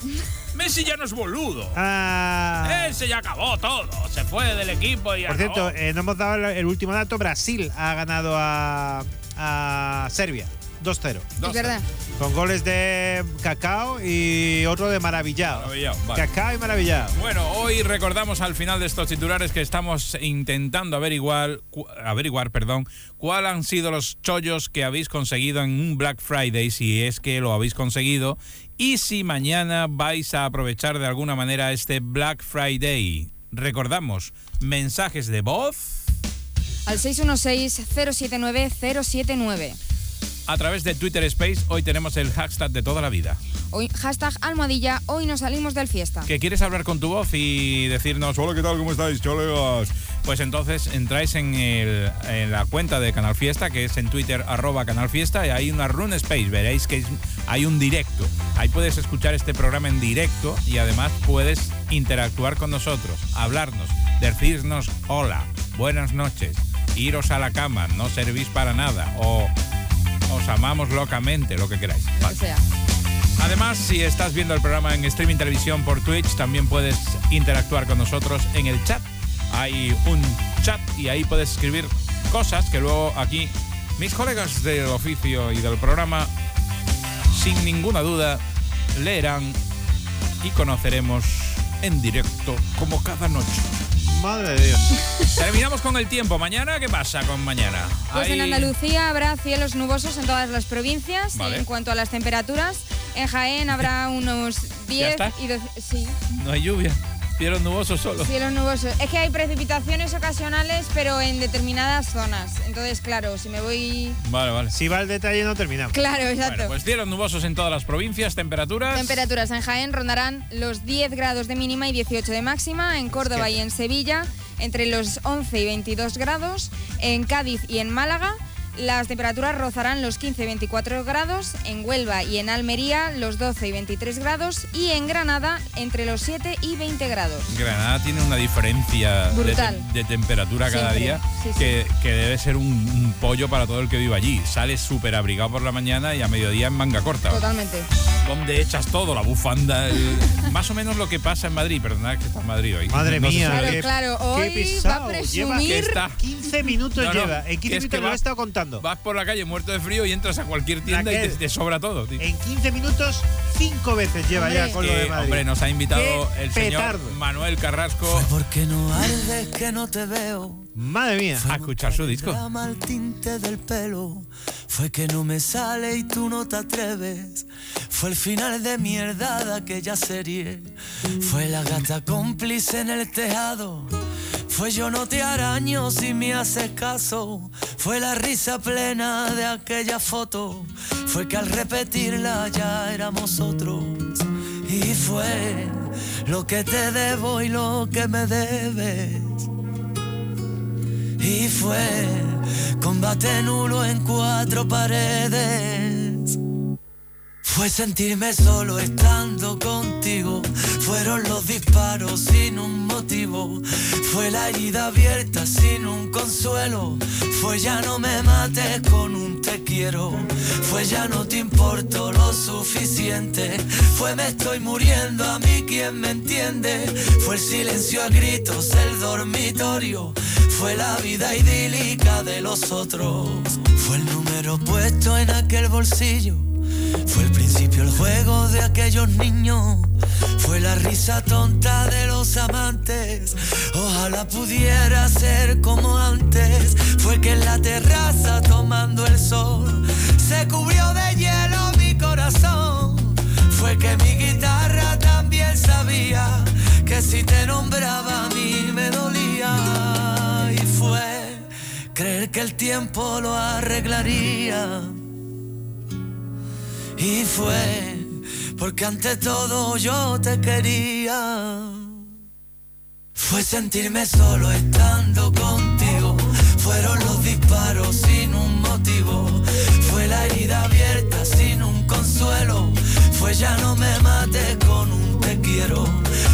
(laughs) Messi ya no es boludo. Ah. Ese ya acabó todo. Se fue del equipo y Por acabó. cierto, eh, no hemos dado el- último dato. Brasil ha ganado a, a Serbia 2-0. Es verdad. Con goles de Cacao y otro de Maravillado. Maravillado, vale. Cacao y Maravillado. Bueno, hoy recordamos al final de estos titulares que estamos intentando averiguar, averiguar, perdón, cuáles han sido los chollos que habéis conseguido en un Black Friday, si es que lo habéis conseguido, y si mañana vais a aprovechar de alguna manera este Black Friday. Recordamos, mensajes de voz Al 616-079-079. a través de Twitter Space. Hoy tenemos el hashtag de toda la vida. Hoy, hashtag almohadilla, hoy nos salimos del fiesta. que quieres hablar con tu voz y decirnos, hola, ¿qué tal? ¿Cómo estáis, colegas? Pues entonces entráis en, el- en la cuenta de Canal Fiesta, que es en Twitter, arroba Canal Fiesta, y hay una run space, veréis que hay un directo. Ahí puedes escuchar este programa en directo y además puedes interactuar con nosotros, hablarnos, decirnos hola, buenas noches, iros a la cama, no servís para nada, o os amamos locamente, lo que queráis. Vale. O sea, Además, si estás viendo el programa en streaming televisión por Twitch, también puedes interactuar con nosotros en el chat. Hay un chat y ahí puedes escribir cosas que luego aquí mis colegas del oficio y del programa, sin ninguna duda, leerán y conoceremos en directo como cada noche. Madre de Dios. Terminamos con el tiempo. Mañana, ¿qué pasa con mañana? pues en Andalucía habrá cielos nubosos en todas las provincias. Vale. En cuanto a las temperaturas, en Jaén habrá (laughs) unos 10 está? y 12. Sí, No hay lluvia. Cielos nubosos solo. cielos nubosos. Es que hay precipitaciones ocasionales, pero en determinadas zonas. Entonces, claro, si me voy. Vale, vale. Si va al detalle, no terminamos. Claro, exacto. Bueno, pues cielos nubosos en todas las provincias, temperaturas. Temperaturas en Jaén rondarán los 10 grados de mínima y 18 de máxima. En Córdoba y en Sevilla, entre los 11 y 22 grados. En Cádiz y en Málaga, las temperaturas rozarán los 15 y 24 grados. En Huelva y en Almería, los 12 y 23 grados. Y en Granada, entre los 7 y 20 grados. Granada tiene una diferencia de, Brutal. te- de temperatura cada Siempre, día sí, sí. Que, que debe ser un, un pollo para todo el que vive allí. Sales súper abrigado por la mañana y a mediodía en manga corta. Totalmente. Donde echas todo, la bufanda, el- (laughs) más o menos lo que pasa en Madrid. Perdonad que está en Madrid hoy. Madre No mía. Claro, qué- claro. qué Hoy va a. Lleva presumir. que está- 15 minutos No, no, lleva. En 15 que es minutos que lo he estado contando. Vas por la calle muerto de frío y entras a cualquier tienda y te, Raquel, te sobra todo. tío. En 15 minutos, 5 veces lleva Hombre. ya con lo Que, de Madrid. hombre, nos ha invitado Qué el señor petardo. Manuel Carrasco Porque no ardes que no te veo. Madre mía. a escuchar su disco. El tinte del pelo. Fue que no me sale y tú no te atreves. Fue el final de mierda de aquella serie. Fue la gata cómplice en el tejado. Fue yo no te araño si me haces caso. Fue la risa plena de aquella foto. Fue que al repetirla ya éramos otros. Y fue lo que te debo y lo que me debes. Y fue combate nulo en cuatro paredes. Fue sentirme solo estando contigo. Fueron los disparos sin un motivo. Fue la herida abierta sin un consuelo. Fue ya no me mates con un te quiero. Fue ya no te importo lo suficiente. Fue me estoy muriendo a mí quien me entiende. Fue el silencio a gritos, el dormitorio. Fue la vida idílica de los otros. Fue el número puesto en aquel bolsillo. Fue el principio, el juego de aquellos niños. Fue la risa tonta de los amantes. Ojalá pudiera ser como antes. Fue que en la terraza tomando el sol se cubrió de hielo mi corazón. Fue que mi guitarra también sabía que si te nombraba a mí me dolía. Y fue creer que el tiempo lo arreglaría. Y fue porque ante todo yo te quería. Fue sentirme solo estando contigo. Fueron los disparos sin un motivo. Fue la herida abierta sin un consuelo. Fue ya no me mates con un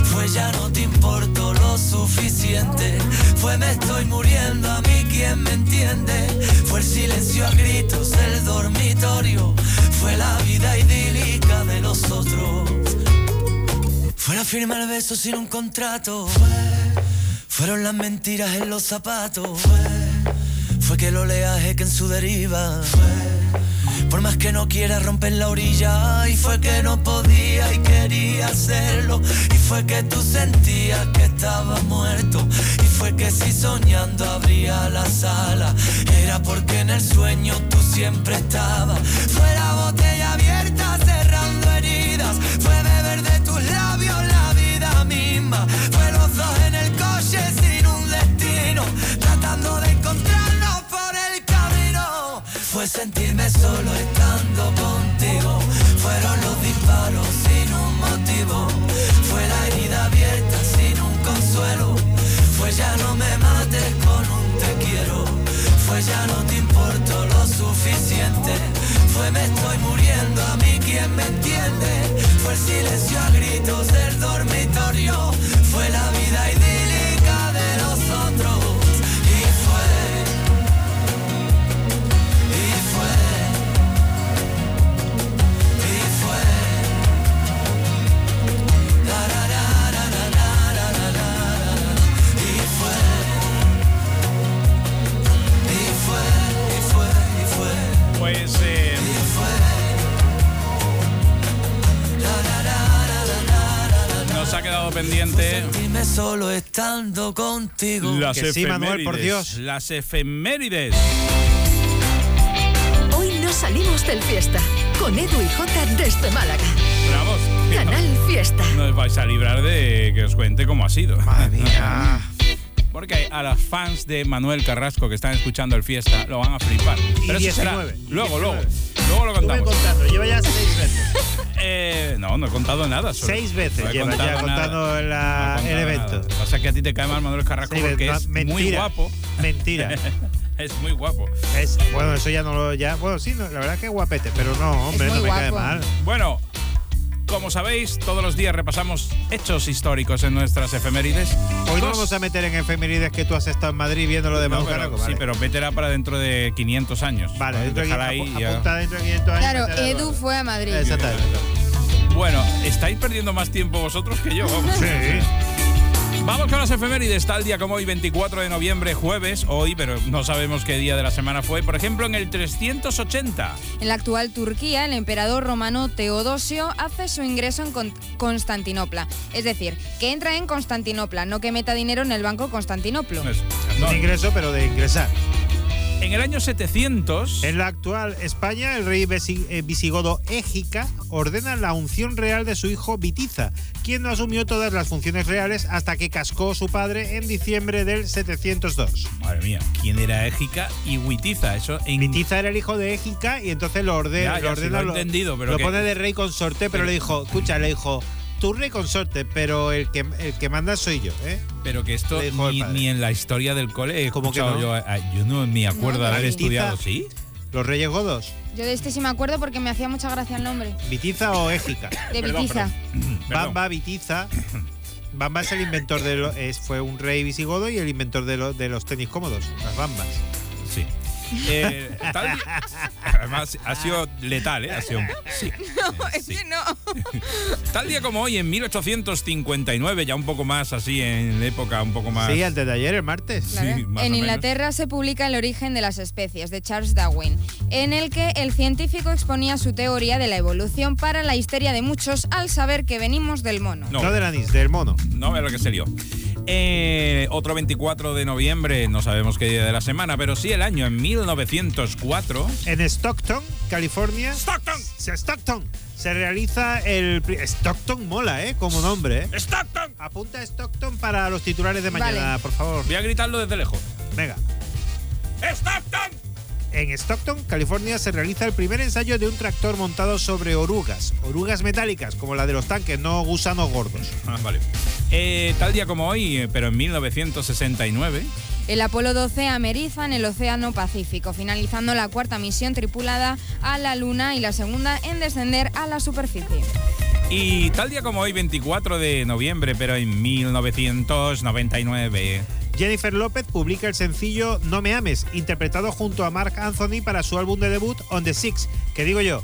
Fue ya no te importo lo suficiente. Fue me estoy muriendo a mí quien me entiende. Fue el silencio a gritos, el dormitorio. Fue la vida idílica de los otros. firmar el beso sin un contrato. Fue, fueron las mentiras en los zapatos. Fue, fue que el oleaje que en su deriva. Fue, por más que no quiera romper la orilla. Y fue que no podía y quería hacerlo. Y fue que tú sentías que estaba muerto. Y fue que si soñando abría la sala. Era porque en el sueño tú siempre estabas. Fue la botella abierta cerrando heridas. Fue beber de tus labios la vida misma. Fue sentirme solo estando contigo. Fueron los disparos sin un motivo. Fue la herida abierta sin un consuelo. Fue ya no me mates con un te quiero. Fue ya no te importo lo suficiente. Fue me estoy muriendo a mí quien me entiende. Fue el silencio a gritos del dormitorio. Fue la vida idílica Pues eh, nos ha quedado pendiente Sentirme solo estando contigo. las Que sí, Manuel, por efemérides. Dios. Las efemérides. Hoy no salimos del fiesta. Con Edu y Jota desde Málaga. Vamos. Canal Fiesta. No os vais a librar de que os cuente cómo ha sido. Madre mía. (laughs) Porque a las fans de Manuel Carrasco que están escuchando el fiesta lo van a flipar. Y Pero eso será 19, luego, luego. 19. Luego lo Estuve contamos. contando, lleva ya seis veces. (laughs) Eh, no, no he contado nada. solo- Seis veces no he lleva contado ya nada. contando la- No he el evento. nada. Lo que es a ti te cae mal Manuel Carrasco Seis porque veces. es muy guapo. Mentira. (laughs) es muy guapo. Es, bueno, eso ya no lo. Ya, bueno, sí, no, la verdad que es guapete, pero no, hombre, Es no me cae mal. Bueno, como sabéis, todos los días repasamos hechos históricos en nuestras efemérides. Hoy no vamos a meter en efemérides que tú has estado en Madrid viendo lo de No, pero- Sí, pero vétela para dentro de 500 años. Vale, dentro de Déjala 500, ahí ya. apunta dentro de 500 años. Claro, Edu todo. fue a Madrid. Exactamente. Bueno, estáis perdiendo más tiempo vosotros que yo. vamos. Sí. Vamos con las efemérides. Tal día como hoy, 24 de noviembre, jueves, hoy, pero no sabemos qué día de la semana fue. Por ejemplo, en el 380. En la actual Turquía, el emperador romano Teodosio hace su ingreso en Con- Constantinopla. Es decir, que entra en Constantinopla, no que meta dinero en el banco Constantinoplo. No, Un ingreso, pero de ingresar. En el año 700. En la actual España, el rey eh, visigodo Égica ordena la unción real de su hijo Vitiza, quien no asumió todas las funciones reales hasta que cascó su padre en diciembre del 702. Madre mía, ¿quién era Égica y Huitiza? Eso en Vitiza era el hijo de Égica y entonces lo ordena. Ya, ya, lo, sí, ordena, lo he entendido, pero lo que- pone de rey consorte, pero, Pero- le dijo, escucha, le dijo, tú rey consorte, pero el que, el que manda soy yo, ¿eh? Pero que esto ni, en la historia del cole he ¿Cómo que no? yo. ah, Yo no me acuerdo de No, haber Vitiza- estudiado, ¿sí? Los reyes godos, Yo de este sí me acuerdo porque me hacía mucha gracia el nombre. Vitiza o Égica. (coughs) De Vitiza. (coughs) Bamba Vitiza. (coughs) Bamba es el inventor de lo- es, fue un rey visigodo y el inventor de, lo- de los tenis cómodos, las bambas. Eh, tal- además, ha sido letal, ¿eh? Ha sido un- sí. (laughs) No, es que no. (laughs) Tal día como hoy, en 1859, ya un poco más así, en época un poco más. Sí, antes de ayer, el martes. Claro. Sí, más o en menos. Inglaterra se publica El origen de las especies de Charles Darwin, en el que el científico exponía su teoría de la evolución para la histeria de muchos al saber que venimos del mono. No. No, del anís, del mono. No vea lo que se lió. Eh, otro 24 de noviembre, no sabemos qué día de la semana, pero sí el año, en 1904. En Stockton, California. ¡Stockton! Se, Stockton. Se realiza el. Stockton mola, ¿eh? Como nombre, ¿eh? ¡Stockton! Apunta Stockton para los titulares de mañana, Vale. por favor. Voy a gritarlo desde lejos. Venga. ¡Stockton! En Stockton, California, se realiza el primer ensayo de un tractor montado sobre orugas. Orugas metálicas, como la de los tanques, no gusanos gordos. Ah, vale. Eh, tal día como hoy, eh, pero en 1969. El Apolo 12 ameriza en el Océano Pacífico, finalizando la cuarta misión tripulada a la Luna y la segunda en descender a la superficie. Y tal día como hoy, 24 de noviembre, pero en 1999. Jennifer López publica el sencillo No me ames, interpretado junto a Mark Anthony para su álbum de debut On the Six. Que digo yo,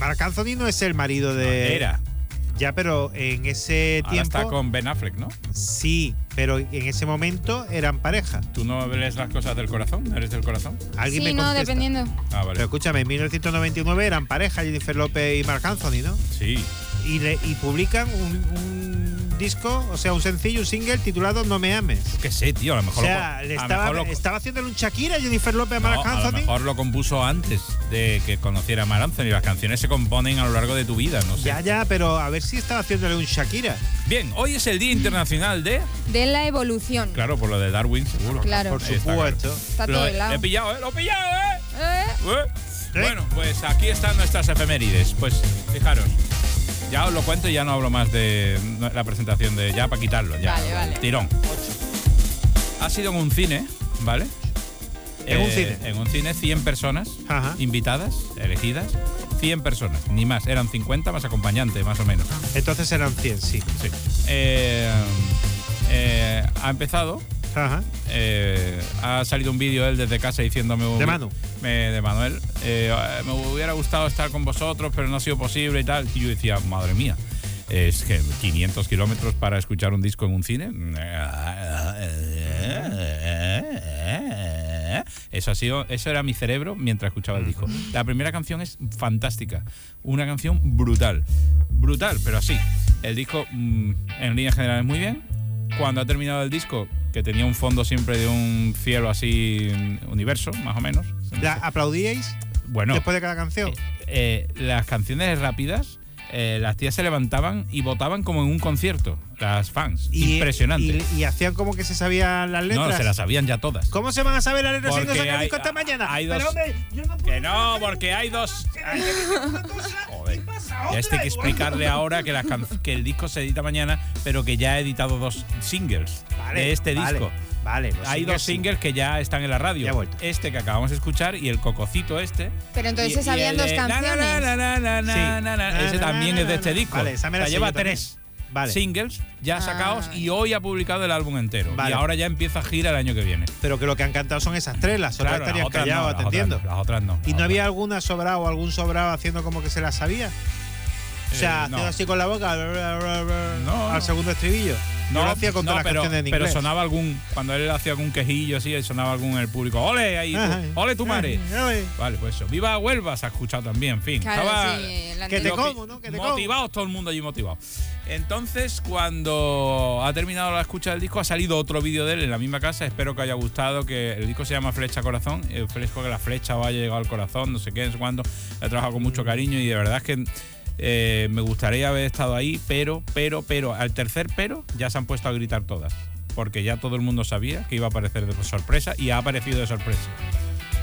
Mark Anthony no es el marido de. Era. Ya, pero en ese Ahora tiempo. está con Ben Affleck, ¿no? Sí, pero en ese momento eran pareja. ¿Tú no lees las cosas del corazón? ¿Eres del corazón? Alguien Sí, me no, contesta. dependiendo. Ah, vale. Pero escúchame, en 1999 eran pareja Jennifer López y Marc Anthony, ¿no? Sí. Y, le- y publican un, un disco, o sea, un sencillo, un single titulado No me ames. Que sé, tío, a lo O mejor sea, lo, le lo estaba, mejor lo- estaba haciéndole un Shakira a Jennifer López a Marc no, a lo mejor lo compuso antes de que conociera a Mar Anthony. Las canciones se componen a lo largo de tu vida, no sé. Ya, ya, pero a ver si estaba haciéndole un Shakira. Bien, hoy es el Día Internacional de. De la evolución. Claro, por lo de Darwin, seguro. Claro. Por Ahí está, supuesto. Está Lo todo he, helado. he pillado, ¿eh? Lo he pillado, ¿eh? Eh, ¿Eh? Bueno, pues aquí están nuestras efemérides. Pues fijaros, ya os lo cuento y ya no hablo más de la presentación de. Ya para quitarlo, ya. Vale, vale. Tirón. Ha sido en un cine, ¿vale? Eh, En un cine. En un cine, 100 personas Ajá. invitadas, elegidas. 100 personas, ni más. Eran 50 más acompañante, más o menos. Entonces eran 100, sí. Sí. Eh, eh, ha empezado. Ajá. eh, ha salido un vídeo él desde casa diciéndome. De Manu. me- de Manuel. eh, me hubiera gustado estar con vosotros, pero no ha sido posible y tal. Y yo decía, madre mía. Es que 500 kilómetros para escuchar un disco en un cine. Eso ha sido, eso era mi cerebro mientras escuchaba el disco. La primera canción es fantástica, una canción brutal, brutal, pero así. El disco mm, en líneas generales muy bien. Cuando ha terminado el disco, que tenía un fondo siempre de un cielo así mm, universo, más o menos. ¿La aplaudíais Bueno, después de cada canción? eh, las canciones rápidas, eh, las tías se levantaban y votaban como en un concierto, las fans. Impresionante. Y, y hacían como que se sabían las letras. no, se las sabían ya todas. ¿Cómo se van a saber las letras si no Porque sacan hay- disco esta mañana? hay Pero, dos- hombre, yo no Que no, porque hay dos. Joder. Ya este hay que explicarle ahora que, las can- que el disco se edita mañana, pero que ya ha editado dos singles Vale, de este vale, disco. Vale, los Hay dos sí. singles que ya están en la radio. Este que acabamos de escuchar y el cococito este. Pero entonces Y- se y sabían el dos canciones. na, na, na, na, Sí. na, na, Ese también es de este disco. Vale, esa me la O sea, lleva también. tres Vale. singles ya sacados Ah. y hoy ha publicado el álbum entero. Vale. Y ahora ya empieza gira el año que viene. Pero que lo que han cantado son esas tres, las otras Claro, las estarían otras no, las otras atendiendo. las otras no. ¿Y las no había alguna sobrado o algún sobrado haciendo como que se la sabía? O sea, Eh, haciendo no. así con la boca No. al segundo estribillo. Yo lo hacía con no, todas las pero, canciones en pero sonaba algún. Cuando él hacía algún quejillo así, sonaba algún en el público. ¡Ole! Ahí, tú. ¡Ole tu madre! Vale, pues eso. ¡Viva Huelva! Se ha escuchado también, en fin. Claro, Estaba sí, la Que te como, ¿no? Que te como. motivados, todo el mundo allí motivado. Entonces, cuando ha terminado la escucha del disco, ha salido otro vídeo de él en la misma casa. Espero que haya gustado. Que el disco se llama Flecha Corazón. Eh, fresco que la flecha vaya llegado al corazón, no sé qué, no sé cuándo. He trabajado con mucho cariño y de verdad es que eh, me gustaría haber estado ahí, pero, pero, pero, al tercer pero ya se han puesto a gritar todas. Porque ya todo el mundo sabía que iba a aparecer de sorpresa y ha aparecido de sorpresa.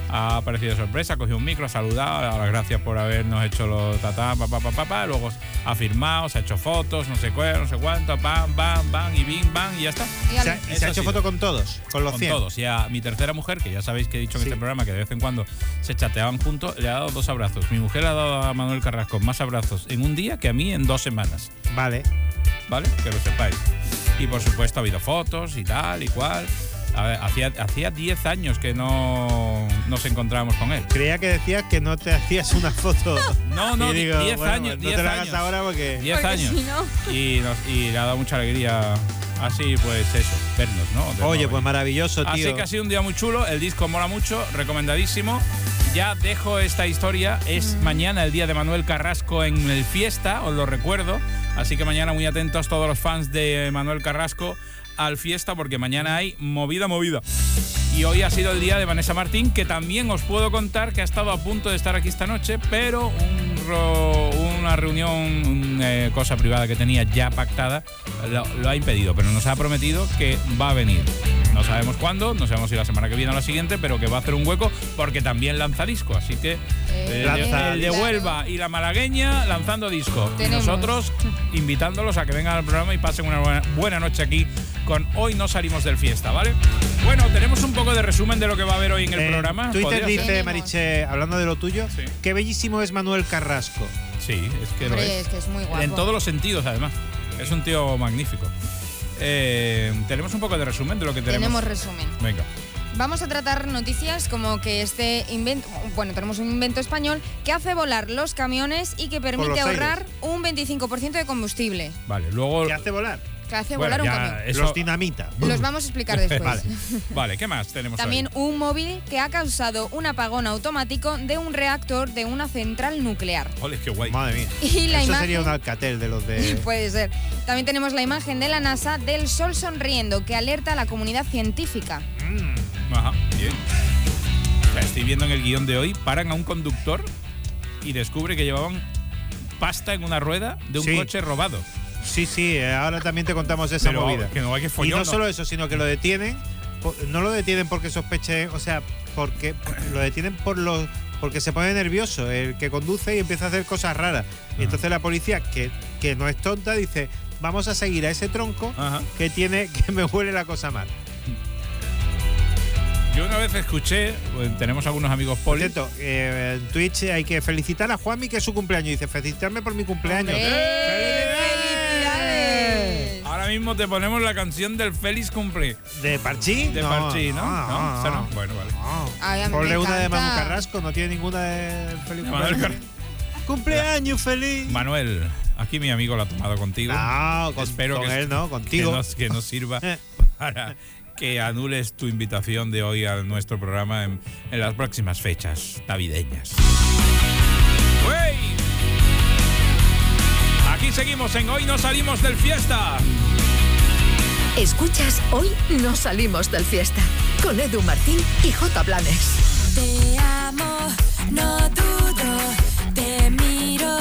Ha aparecido sorpresa, ha cogido un micro, ha saludado, ha dado las gracias por habernos hecho los tatá, pa, pa, pa, pa, pa, luego ha firmado, se ha hecho fotos, no sé cuál, no sé cuánto, pam, bam, bam, y bing, bam, y ya está. Y Se ha, y Eso se ha ha hecho sido. foto con todos, con los Con 100. todos. Y a mi tercera mujer, que ya sabéis que he dicho en Sí. este programa que de vez en cuando se chateaban juntos, le ha dado dos abrazos. Mi mujer le ha dado a Manuel Carrasco más abrazos en un día que a mí en dos semanas. Vale. ¿Vale? Que lo sepáis. Y por supuesto ha habido fotos y tal y cual. A ver, hacía, hacía 10 años que no nos encontrábamos con él. Creía que decías que no te hacías una foto. (laughs) No, no, Y 10 digo, bueno, años. 10 no te la hagas años. ahora porque. 10 Porque años. si no- Y, nos- y le ha dado mucha alegría así, pues eso, vernos, ¿no? De Oye, nuevo. pues maravilloso, tío. Así que ha sido un día muy chulo, el disco mola mucho, recomendadísimo. Ya dejo esta historia, es mañana el día de Manuel Carrasco en el Fiesta, os lo recuerdo. Así que mañana muy atentos todos los fans de Manuel Carrasco al Fiesta porque mañana hay movida, movida. Y hoy ha sido el día de Vanessa Martín, que también os puedo contar que ha estado a punto de estar aquí esta noche, pero un ro- una reunión, eh, cosa privada que tenía ya pactada, lo, lo ha impedido, pero nos ha prometido que va a venir. No sabemos cuándo, no sabemos si la semana que viene o la siguiente, pero que va a hacer un hueco porque también lanza disco. Así que Eh, Lanza el de. Huelva y la malagueña lanzando disco. Y nosotros invitándolos a que vengan al programa y pasen una buena, buena noche aquí con Hoy no salimos del fiesta, ¿vale? Bueno, tenemos un poco de resumen de lo que va a haber hoy en el En programa. Twitter ¿Podría dice, ser? Mariche, hablando de lo tuyo, Sí. qué bellísimo es Manuel Carrasco. Sí, es que lo es. es que es muy guapo. En todos los sentidos, además. Es un tío magnífico. Eh, tenemos un poco de resumen de lo que tenemos. Tenemos resumen. Venga. Vamos a tratar noticias como que este invento, bueno, tenemos un invento español que hace volar los camiones y que permite ahorrar un 25% de combustible. Vale, luego. ¿Qué hace volar? Que hace Bueno, volar un camión. eso- Los dinamita. Los vamos a explicar (laughs) después. vale. Vale, ¿qué más tenemos También un móvil que ha causado un apagón automático de un reactor de una central nuclear. Ole, qué guay. Madre mía. Y la Eso imagen- sería un alcatel de los de. (laughs) Puede ser. También tenemos la imagen de la NASA del Sol sonriendo que alerta a la comunidad científica. Ajá, bien. O sea, estoy viendo en el guion de hoy, paran a un conductor y descubre que llevaban pasta en una rueda de un Sí. coche robado. Sí, sí, eh, ahora también te contamos esa Pero, movida. que no hay que y follón, no ¿no? solo eso, sino que lo detienen. No lo detienen porque sospechen, o sea, porque (clears throat) lo detienen por los porque se pone nervioso el que conduce y empieza a hacer cosas raras. Y entonces la policía, que, que no es tonta, dice, vamos a seguir a ese tronco que tiene (laughs) que me huele la cosa mal. Yo una vez escuché, pues, tenemos algunos amigos Por poli. cierto, eh, en Twitch hay que felicitar a Juanmi que es su cumpleaños. Dice, felicitarme por mi cumpleaños. Ahora mismo te ponemos la canción del Félix Cumple. ¿De Parchí? De No, Parchí, ¿no? no, ¿No? no, Esa no. Bueno, vale. Ay, a mí Ponle me una de encanta. Manu Carrasco, no tiene ninguna de Felipe Manuel Carrasco. Cumpleaños feliz. Manuel, aquí mi amigo lo ha tomado contigo. No, con- Espero con que, él no, contigo. Que nos, que nos sirva (laughs) para que anules tu invitación de hoy a nuestro programa en, en las próximas fechas navideñas. ¡Wey! Aquí seguimos en Hoy no salimos del fiesta. Escuchas Hoy no salimos del fiesta con Edu Martín y J Blanes. Te amo, no dudo, te miro.